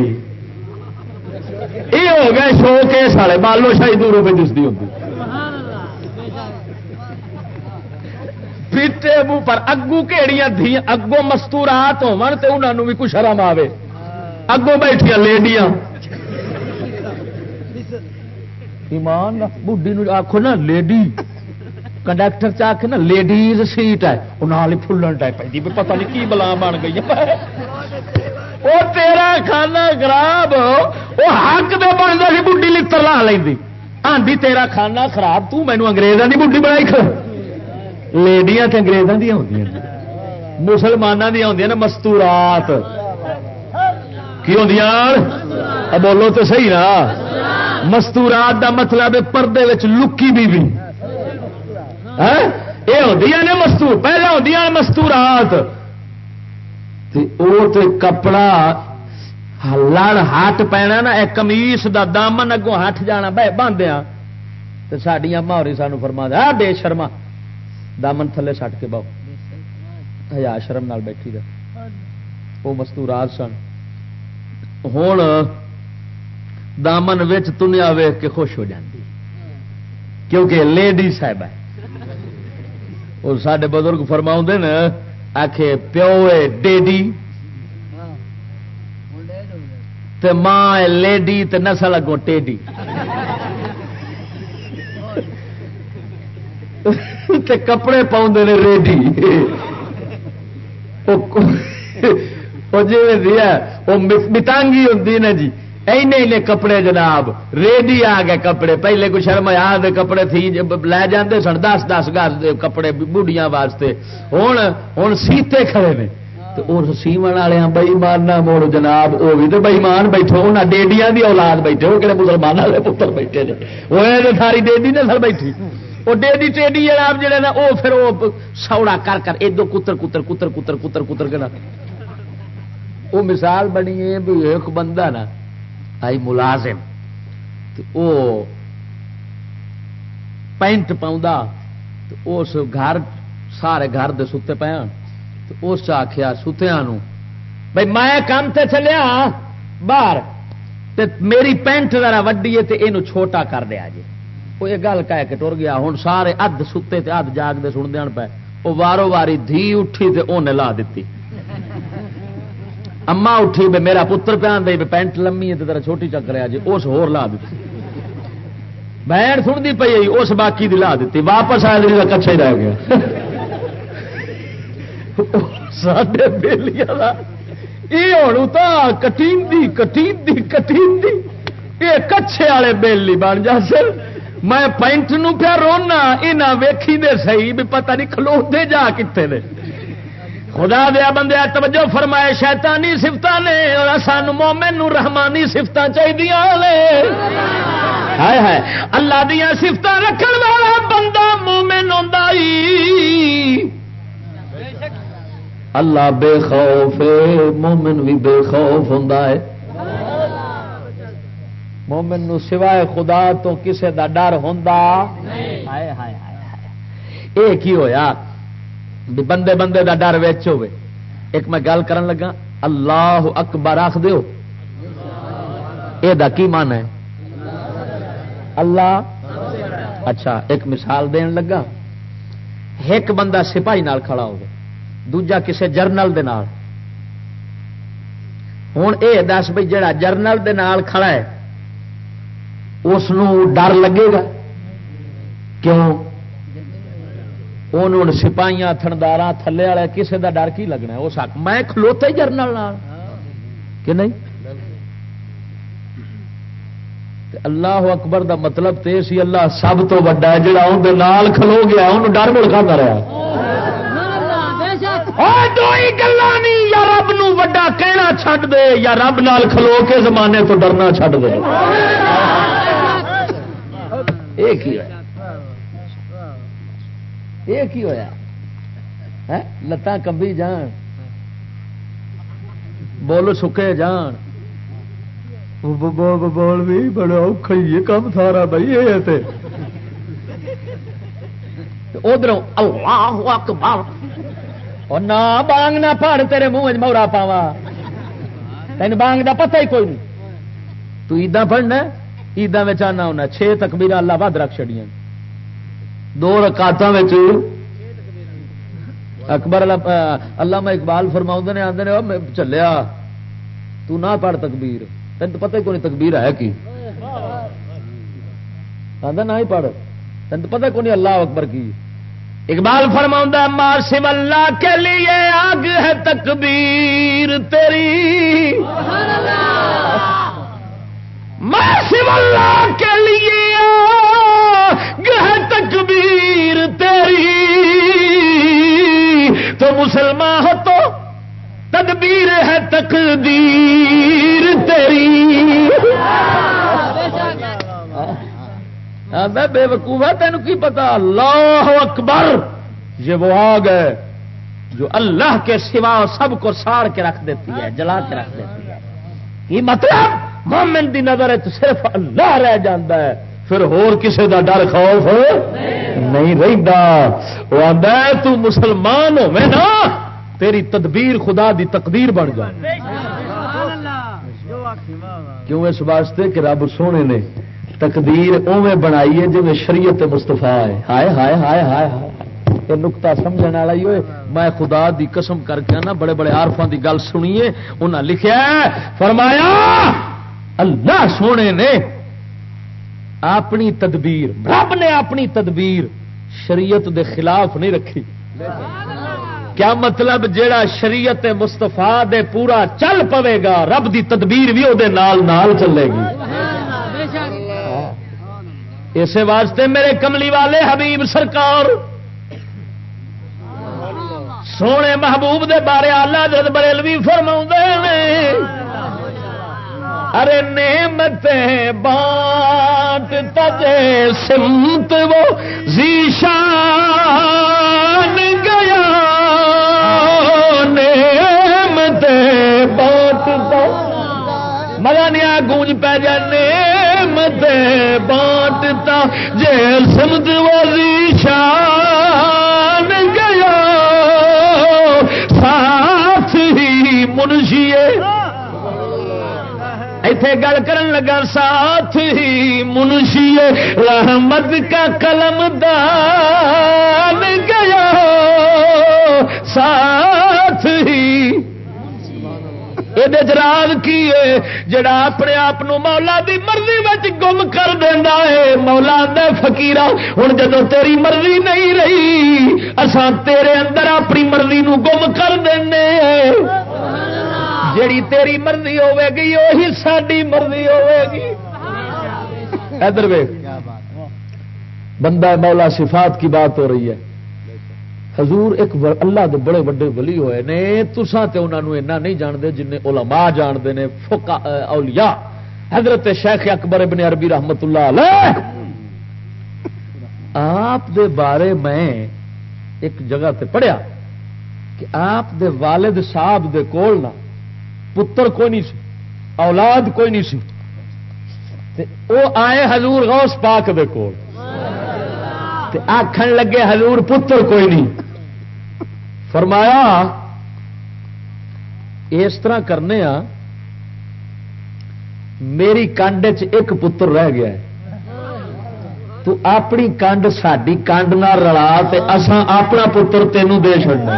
یہ ہو گئے شو کے سارے بالو شاہی دوروں پہ دستی ہوتی پیٹے منہ پر اگو کہڑیاں دھی اگوں مستورات ہو بھی کچھ شرم آئے اگوں بیٹھیا لیڈیاں۔ ایمان بڈی آخو نا، لیڈی۔ کنڈکٹر چ نا، لیڈیز سیٹ ہے۔ وہ نال ہی فلن ٹائپ پہ پتہ نہیں کی بلا بن گئی۔ وہ تیرا کھانا خراب وہ حق دے بنتا سی بڈی لڑ لا لینی آندی تیرا کھانا خراب تینوں اگریزوں کی بڈی بنائی کر لیڈیاں تو اگریزوں دیا ہوں مسلمانوں دیا ہوں نا، مستورات۔ کی ہوں بولو تو صحیح نا۔ مستورات دا مطلب پردے لکی بی بی ہاں؟ یہ ہوتی نے مستور پہلے ہوتی مستورات۔ کپڑا لڑ ہٹ پینا نا کمیس دا دامن اگوں ہٹ جانا بہ باندھیا تو سڈیا ماہوری سانو فرما دیا بے شرما۔ دامن تھلے سٹ کے بہو ہزار شرم نال بیٹھی دا وہ مستورات سن۔ ہوں دامن تنیا ویخ کے خوش ہو جاتی کیونکہ لیڈی صاحب ہے۔ وہ سڈے بزرگ فرما نا آخ پیو ڈیڈی۔ تے ماں لیڈی تے نسل اگوں ٹیڈی۔ تے کپڑے پاؤں نے ریڈی۔ جی وہ مٹانگی ہوتی نا جی۔ اینے کپڑے جناب، ریڈی آ گئے کپڑے۔ پہلے کوئی شرم آ کپڑے تھی لے جاندے سن، دس دس گز کپڑے بوڑیاں واسطے۔ ہوں ہوں سیتے کھڑے نے۔ سیمن والے بئیمان موڑ جناب وہ بھی تو بئیمان بیٹھے۔ انہیں ڈیڈیاں دی اولاد بیٹھے وہ کہڑے مسلمان والے پتر بیٹھے نے۔ وہ ساری ڈیڈی نے سر بیٹھی۔ وہ ڈیڈی ٹیڈی جناب جہے نا وہ پھر وہ سوڑا کر کر ادو کتر کتر کتر کتر کتر کتر کے وہ مثال بنی ہے بھی ایک بندہ نا آئی ملازم۔ وہ پینٹ پاؤں اس گھر، سارے گھر دے ستے پے ہاں۔ اس آخیا ستیا بھائی میں کام تے چلیا، باہر۔ میری پینٹ ذرا وڈی ہے یہ چھوٹا کر دیا جی۔ وہ یہ گل کہہ کے ٹر گیا۔ ہوں سارے ادھ ستے تے ادھ جاگتے سنتے پے وہ وارو واری دھی اٹھی تے انہیں لا دیتی اما اٹھی بے میرا پتر پہ دے بے پینٹ لمی ہے تیرا چھوٹی چک رہا جی اس ہور لا دیتی۔ بہن سنتی پی اس باقی دی لا دیتی۔ واپس آیا دن کچھ ہی رہ گیا۔ سڈے بےلیا یہ ہوں تو کٹین دی کٹین دی کٹین دی یہ کچھے والے بےلی بن جا سر۔ میں پینٹ نو پیا رونا یہاں ویکھی دے سی بھی پتہ نہیں کھلوتے جا کتنے نے خدا دیا بندے، توجہ فرمائے، شیطانی سفت نے، اور سان مومن رحمانی سفت چاہیے اللہ دیا سفت رکھن والا بندہ مومن اللہ بے خوف، مومن بھی بے خوف ہوں مومن نو سوائے خدا تو کسے دا ڈر ہوں یہ کی ہویا؟ بھی بندے بندے دا ڈر ویچ ہوئے۔ ایک میں گل کرن لگا، اللہ اکبر آخ دیو۔ اے دا کی مان ہے؟ اللہ۔ اچھا ایک مثال دین لگا۔ ایک بندہ سپاہی نال کھڑا ہو دوجا کسے جرنل دے نال۔ ہوں اے دس بھائی جڑا جرنل دے نال کھڑا ہے، اس ڈر لگے گا۔ کیوں؟ انہوں سپاہیاں تھندار تھلے والے کسی کا ڈر کی لگنا وہ سک میں کھلوتا ہی جرنل کہ نہیں اللہ اکبر دا مطلب تو سی اللہ سب تو وا ہے جا نال کھلو گیا انہوں ڈر مڑ کھانا رہا یا رب نو وڈا کہنا چھڈ دے یا رب نال کھلو کے زمانے تو ڈرنا چھڈ دے ایک ہی ہے یہ کی ہوا لتان کمبی جان۔ بول سکے جان۔ بول بھی بڑا اوکھا ہی کم سارا بھائی یہ ادھر اللہ اکبر۔ اور نہ بانگ نہ پڑ تیرے منہ مورا پاوا تین بانگ دا پتہ ہی کوئی نہیں۔ تو عیداں پڑھنا عیداں میں آنا ہونا چھ تکبیر اللہ بد رکھ چڑیا دو رکاطوں اکبر اللہ میں اقبال فرما نے آدھے چلیا تو نہ پڑھ تکبیر۔ تین تو پتہ ہی کوئی تکبیر ہے کی۔ آدھا نہ ہی پڑھ۔ تین تو پتہ کون اللہ اکبر کی۔ اقبال فرما ماسم اللہ کے لیے آگ ہے تکبیر تیری۔ ماسم اللہ کے لیے آگ ہے تکبیر تیری تو مسلمان ہو تو تدبیر ہے تقدیر تیری۔ ہاں، بے وقوف ہاں، ہے تین کی پتا اللہ اکبر۔ یہ وہ آگ ہے جو اللہ کے سوا سب کو ساڑ کے رکھ دیتی ہے، جلا کے رکھ دیتی ہے۔ یہ مطلب مومن دی نظر صرف اللہ رہ جاتا ہے۔ پھر ہور کسی دا ڈر خوف نہیں رہتا وہ آدھا تو مسلمان ہو نا، تیری تدبیر خدا دی تقدیر بن جائے۔ کیوں اس واسطے کہ رب سونے نے تقدیر اوے بنائی ہے جی شریعت مستفا ہے۔ ہائے ہائے ہائے ہائے ہائے۔ نکتا سمجھنے والا ہی ہوئے۔ میں خدا دی قسم کر کے نا بڑے بڑے آرفان دی گل سنیے انہیں لکھا فرمایا، اللہ سونے نے اپنی تدبیر، رب نے اپنی تدبیر شریعت دے خلاف نہیں رکھی۔ کیا مطلب جیڑا شریعت مستفا دے پورا چل پوے گا، رب دی تدبیر بھی وہ نال چلے گی۔ اسی واسطے میرے کملی والے، حبیب سرکار، سونے محبوب دے بارے آلہ جد بریلوی فرما نے۔ ارے نعمت بانٹ تجے سمت وہ زیشان گیا۔ نعمت بانٹ مزہ نہیں آ گونج پہ جانے مت بانٹتا جیل سمت وزی شان ایتھے گل کرن لگا ساتھ ہی منشی رحمت کا قلم دان گیا۔ ساتھ ہی یہ راز کی ہے؟ جڑا اپنے آپ مولا دی مرضی گم کر دینا ہے۔ مولا دے فکیر ہوں جب تیری مرضی نہیں رہی اسان تیرے اندر اپنی مرضی نو گم کر دینے جیڑی تیری مرضی ہوے گی وہی ساری مرضی ہوے گی۔ ادھر ویخ بندہ مولا صفات کی بات ہو رہی ہے۔ حضور ایک اللہ دے بڑے بڑے ولی ہوئے نے تسا تے انہوں نے اینا نہیں جانتے جن علماء جانتے نے، فقہ اولیاء۔ حضرت شیخ اکبر ابن عربی رحمت اللہ علیہ۔ آپ دے بارے میں ایک جگہ تے پڑھیا کہ آپ دے والد صاحب دے کول نہ پتر کوئی نہیں سی، اولاد کوئی نہیں سی۔ تے او آئے حضور غوث پاک دے کول۔ آخن لگے حضور پتر کوئی نہیں۔ فرمایا، اس طرح کرنے آ میری کانڈ ایک پتر رہ گیا ہے۔ تو اپنی کانڈ ساری کانڈ نہ رلا اسان اپنا پتر تینوں دے چڑنا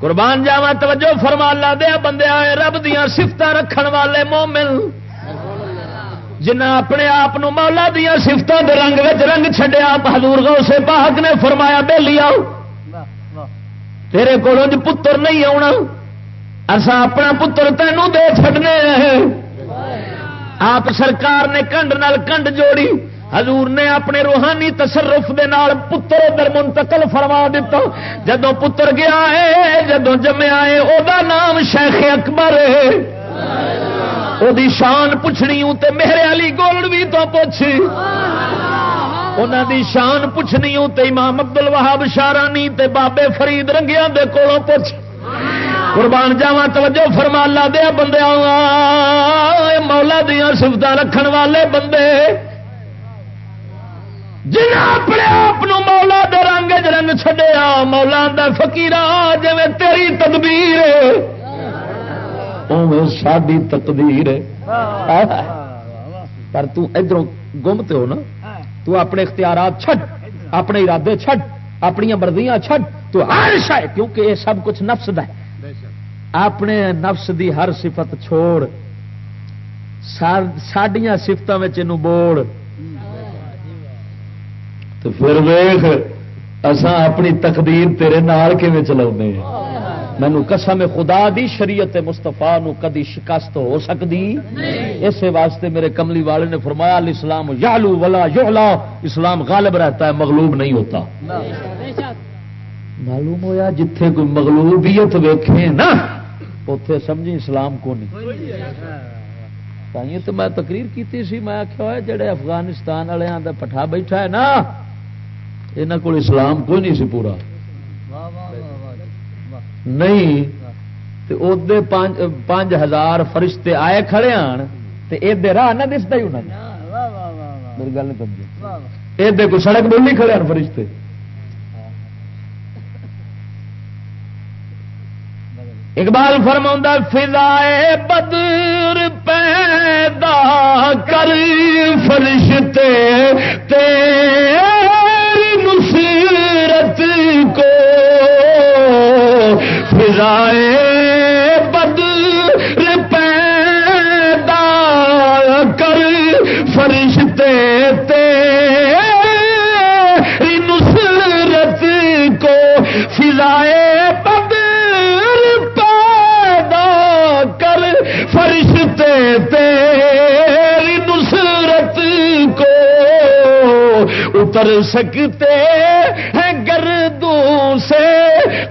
قربان جاوا توجہ فرما لا دیا بندے آئے رب دیا سفت رکھن والے مومن۔ جنہ اپنے آپ مولا دیا سفتوں کے رنگ رنگ چڈیا بہادور غوث پاک نے فرمایا بے لیا تیرے کو پتر نہیں آنا اسا اپنا پتر تینوں دے چڈنے آپ سرکار نے کنڈ نال کنڈ جوڑی۔ حضور نے اپنے روحانی تصرف دے نال پتر ادھر منتقل فرما دیتا۔ جدو پتر گیا ہے جدو جمیا ہے او دا نام شیخ اکبر ہے او دی شان پوچھنی ہوں تے میرے علی گولڈوی تو پوچھ انہوں دی شان پوچھنی ہوں تے امام عبد الوہاب شارانی تے بابے فرید رنگیاں دے کولوں پوچھ قربان جاوا توجہ فرما لا دیا بندے مولا دیا سفت رکھن والے بندے۔ جن اپنے آپ مولا دے رنگ رنگ چڈیا مولا فکیر جی تیری تدبیر۔ ساری تقدیر۔ پر تدھر گمتے ہو نا۔ تو اپنے اختیارات چھڈ، اپنے ارادے چھڈ اپنی مرضیاں چھڈ۔ تو ہر شاید کیونکہ یہ سب کچھ نفس ہے۔ اپنے نفس دی ہر صفت چھوڑ۔ سڈیا سفتوں میں بوڑ۔ تو پھر ویخ اسان اپنی تقدیر تیرے نال چلا مینو قسم خدا دی شریعت مستفا کدی شکست ہو سکتی اس واسطے میرے کملی والے نے فرمایا اسلام یالو ولا یولا اسلام غالب رہتا ہے مغلوب نہیں ہوتا۔ معلوم ہوا جتھے کوئی مغلوبیت ویکھے نا اتے سمجھی اسلام کو نہیں تو میں تقریر کی سی میں آخیا جڑے افغانستان والے پٹھا بیٹھا ہے نا یہاں کو اسلام کوئی نہیں سی پورا۔ نہیں پانچ ہزار فرشتے آئے کھڑے آن ادھر راہ نہ دستا ہی انہوں نے۔ میری گل نہیں سمجھے ادھر کوئی سڑک بولی کھڑے آن فرشتے۔ اقبال فرما فضائے بدر پیدا کر فرشتے، تیری نصیرت کو فضائے بدر پیدا کر فرشتے تیری نصرت کو اتر سکتے ہیں گردوں سے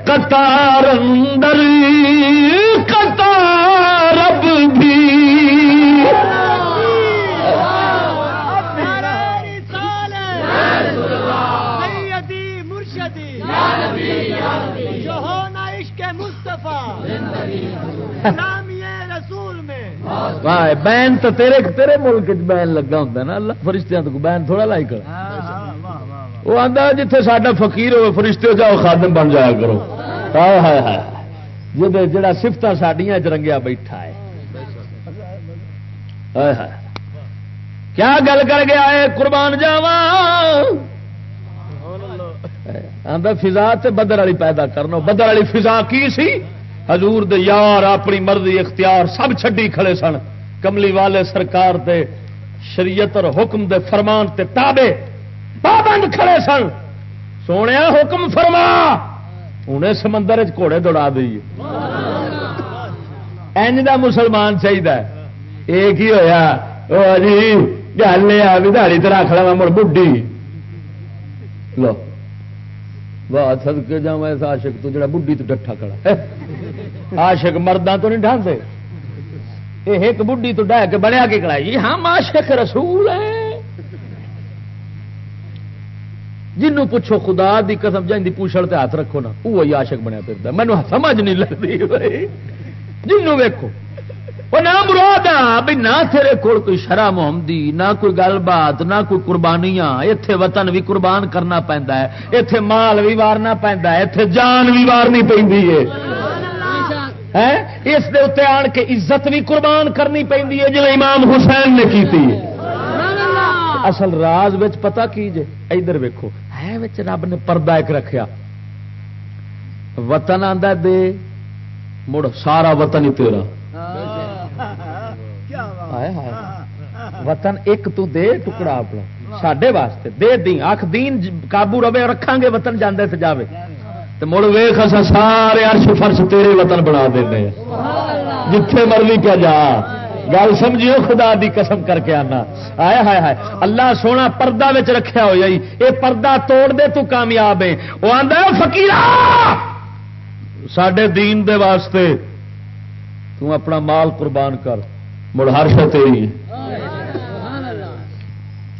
قطار اندر قطار اب بھی۔ بین تو تیرے تیرے ملک بین لگا ہوں نا اللہ فرشتیاں تو بین تھوڑا لائی کر وہ آتا جیتے ساڈا فقیر ہوئے فرشتے جاؤ خادم بن جایا کرو। جی جا سفت سڈیا چرنگیا بیٹھا ہے। کیا گل کر گیا ہے قربان جاوا فضا بدر والی پیدا کرنا بدر والی فضا کی سی؟ حضور دے یار اپنی مرضی اختیار سب چڈی کھڑے سن۔ کملی والے سرکار دے شریعت اور حکم دے فرمان تے تابے پابند کھڑے سن۔ سونے حکم فرما۔ انہیں سمندر گھوڑے دوڑا دیے اج کا مسلمان چاہیے یہ کی ہوا جی گل یہ آ بھی دہڑی تو رکھ لوا مڑ بڈی لو۔ واہ سد کے جا اس آشک تو جڑا بڈی تو ڈٹھا کھڑا آشک مردہ تو نہیں ڈھانتے یہ ایک بڈی تو ڈہ کے بنیا کے کڑائی ہم آشک رسول ہے جنوں پوچھو خدا دی قسم جن کی پوچھڑ تے ہاتھ رکھو نا وہی آشک بنیا پھر مینو سمجھ نہیں لگتی جنوں ویکو وہ نہ مراد بھی نہ تیرے کول کوئی شرح محمدی نہ کوئی گل بات نہ کوئی قربانیاں۔ اتے وطن بھی قربان کرنا پہنتا ہے اتے مال بھی وارنا پہنتا ہے اتے جان بھی وارنی پہ اس دے اتنے آن کے عزت بھی قربان کرنی پہ جی امام حسین نے کی اصل راز پتا کی جے؟ ادھر ویکو ہے رب نے پردہ ایک رکھیا۔ وطن آدھا دے مڑ سارا وطن ہی تیرا۔ وطن ایک تو دے ٹکڑا اپنا سڈے واسطے دے دی آخ دین قابو رہے رکھا گے وطن جانے سے جاوے تو مڑ ویخ اصا سارے ارش فرش تیرے وطن بنا دیں جتھے مرضی کیا جا گل سمجھیو خدا دی قسم کر کے آنا آیا ہائے ہائے اللہ سونا پردہ رکھا ہو جائی یہ پردہ توڑ دے تو کامیاب ہے وہ آدھا فکیر سڈے دین دے واسطے تو اپنا مال قربان کر مڑ ہر شہ تیری۔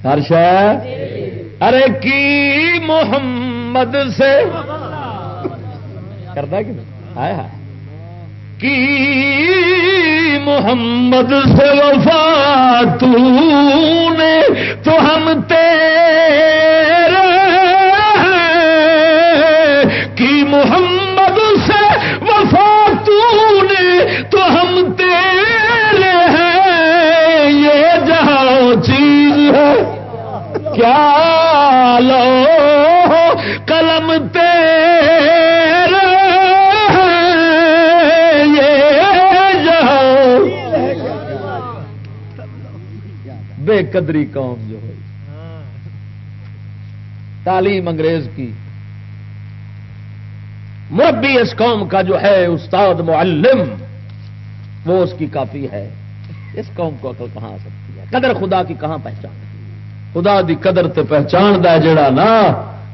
ہر شہ ارے کی محمد سے؟ کرتا کہ کی محمد سے وفا تو نے تو ہم تیرے کی محمد سے وفا تو نے تو ہم تیرے کیا لو قلم تیرے یہ بے قدری قوم جو ہوئی۔ تعلیم انگریز کی۔ مربی اس قوم کا جو ہے استاد معلم، وہ اس کی کافی ہے۔ اس قوم کو عقل کہاں آ سکتی ہے؟ قدر خدا کی کہاں پہچان ہے؟ خدا دی قدر تے پہچان دا جڑا نا،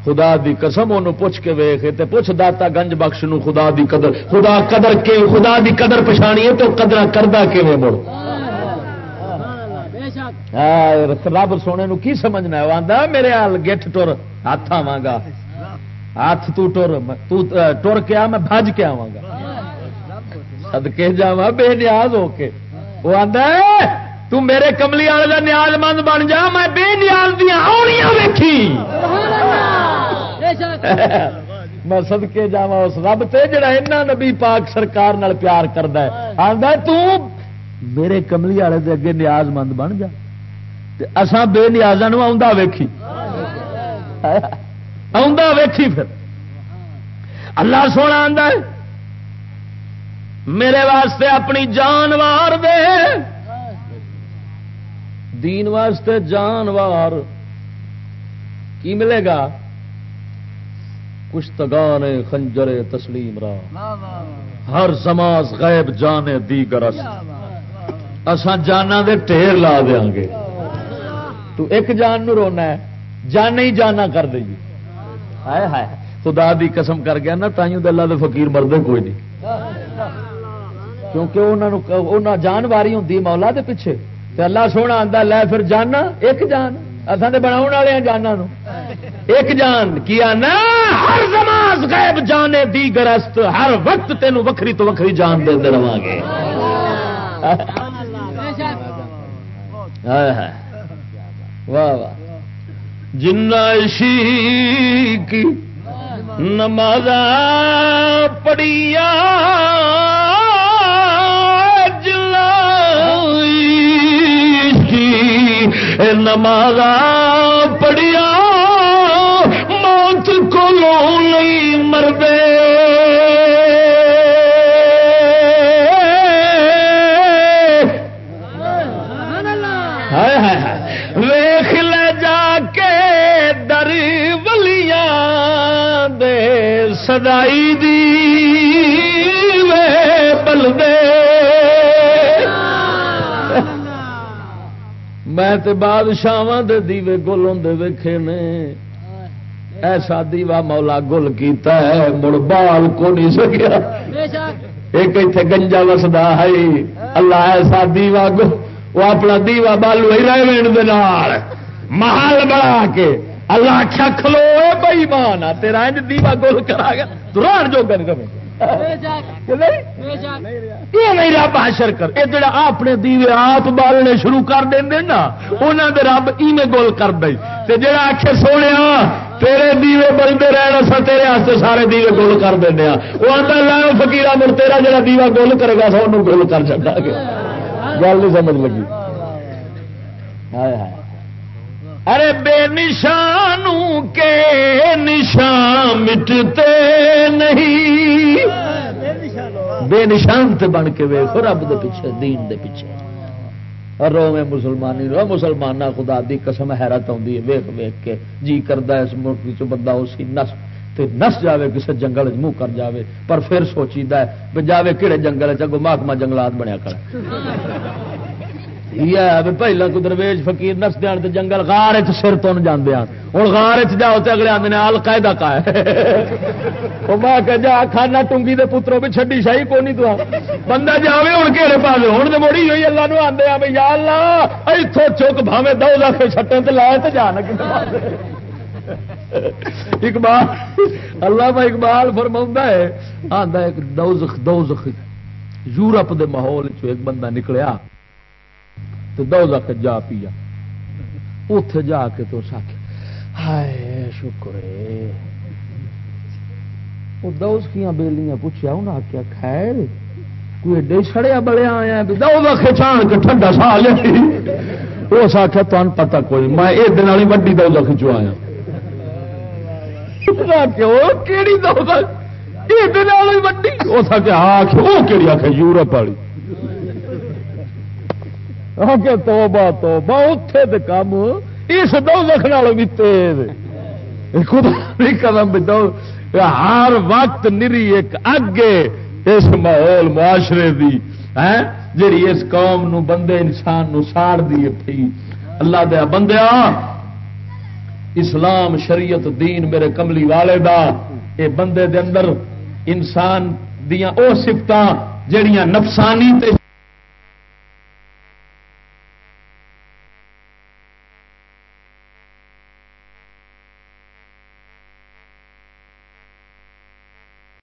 خدا دی قسم انہوں پوچھ کے ویخ تے پوچھ داتا گنج بخش نو خدا دی قدر۔ خدا قدر کے خدا دی قدر پچھانی ہے تو قدر کردہ کیویں مڑ؟ رب سونے نو کی سمجھنا ہے؟ آندا، میرے حال گٹ ٹر، ہاتھ آواں گا ہاتھ تو ٹر تو ٹر کے آ، میں بھج کے آواں گا سدکے جاواں، بے نیاز ہو کے۔ وہ آندا ہے تو میرے کملی والے کا نیاز مند بن جا میں بے نیاز دیا آنیاں ویکھی۔ میں سدکے جا اس رب تے جڑا اینا نبی پاک سرکار نال پیار کردا ہے۔ ہے تو میرے کملی والے دے اگے نیاز مند بن جا۔ تے اساں بے نیازاں نو ویکھی۔ پھر۔ اللہ سونا آندا ہے میرے واسطے اپنی جان وار دے۔ دین واسطے جانوار کی ملے گا؟ کچھ تگان خنجر تسلیم را۔ ہر سماس غیب جانے دی گرس اسان جانا دے ٹھیر لا دیا گے۔ تو ایک جان نو رونا ہے۔ جانے ہی جانا کر دے ہائے ہائے۔ خدا دی قسم کر گیا نا، تائیوں دے اللہ دے فقیر مردے کوئی نہیں۔ کیونکہ انہوں جان واری ہوں مولا دے پیچھے۔ تے اللہ سونا آتا لے پھر جانا، ایک جان۔ اصل تو بنا والے ہیں جانا نو۔ ایک جان کیا نا ہر زماز غیب جانے دی گرست، ہر وقت تینوں وکری تو وکری جان دے دے رہا گے۔ واہ واہ۔ جنا کی نماز پڑیا نماز پڑیا موت کو نہیں مردے ویخ لے جا کے در ولیاں دے سدائی میں تے بادشاہ دے دیوے گل ہوں ویکھے نے۔ ایسا دیوا مولا گل کیتا ہے مڑ بال کو نہیں سکیا۔ ایک اتنے گنجا وسدا ہے۔ اللہ ایسا دیوا گل وہ اپنا دیوا بالو ہی ریوین محل بنا کے اللہ آخیا کھلو بھائی مان تیرا دیوا گول کرا گیا تو ران جو گن کبھی یہ نہیں رب حشر کر یہ جڑا اپنے دیوے آپ بالنے شروع کر دیں نا انہوں دے رب ایویں گول کر دے تے جڑا آخے سونے تیرے دیوے بلتے رہنا سا تیرے ہاستے سارے دیوے گول کر دینا وہ آتا لا فکیرا مر تیرا جڑا دیوا گول کرے گا سو گول کر چڑا گل نہیں سمجھ لگی ارے بے نشانوں کے نشان مٹتے نہیں بے نشان تے بن کے ویخ رب دے پیچھے دین دے پیچھے اور رو میں مسلمانی رو مسلمان خدا دی قسم حیرت آتی ہے ویخ ویخ کے جی کرتا اس ملک چ بندہ اسی نس تے نس جاوے کسے جنگل منہ کر جاوے پر پھر سوچیدا ہے جاوے کہڑے جنگل چگو محکمہ جنگلات بنیا کر پہلا کو درویش فکیر نس دیا جنگل غار سر تن جانے ہوں غار جاؤ تو اگلے آدھے القاعدہ کا ہے۔ [laughs] میں کہ جا کھانا ٹونگی دے پتروں بھی چڈی شاہی کو نہیں تو بندہ جاوے ہوں گھیرے پا دے ہوں تو مڑی ہوئی اللہ نو آدھے آ ہاں یا اللہ اتو چک بھاوے دو لاکھ چھٹے تو لائے تو جان [laughs] اقبال، اللہ اقبال فرما ہے آدھا ایک دوزخ دوزخ یورپ دے ماحول چ ایک بندہ نکلیا۔ تو دو زخ جا پیا۔ اتے جا کے تو سکھ ہائے، شکر وہ دوس کیا بیلیاں پوچھا انہیں آخیا خیر، کوئی ایڈے سڑیا بڑیا آیا دو زخ کے ٹھنڈا سا لیا اس آخیا تمہیں پتا کوئی میں یہ دن والی وڈی دو زخ چایا کہڑی دو زخ وڈی۔ اس آخیا ہاں آخ وہ کہڑی آخ یورپ والی۔ کہ توبہ توبہ اتے تو کام اس دو لکھن بھی تیز۔ خدا نہیں قدم دو ہر وقت نری ایک اگے اس ماحول معاشرے دی جی اس قوم نو بندے انسان نو ساڑ دی پی اللہ دیا بندیا، اسلام، شریعت، دین میرے کملی والے دا، اے بندے دے اندر انسان دیا او سفت جہیا نفسانی تے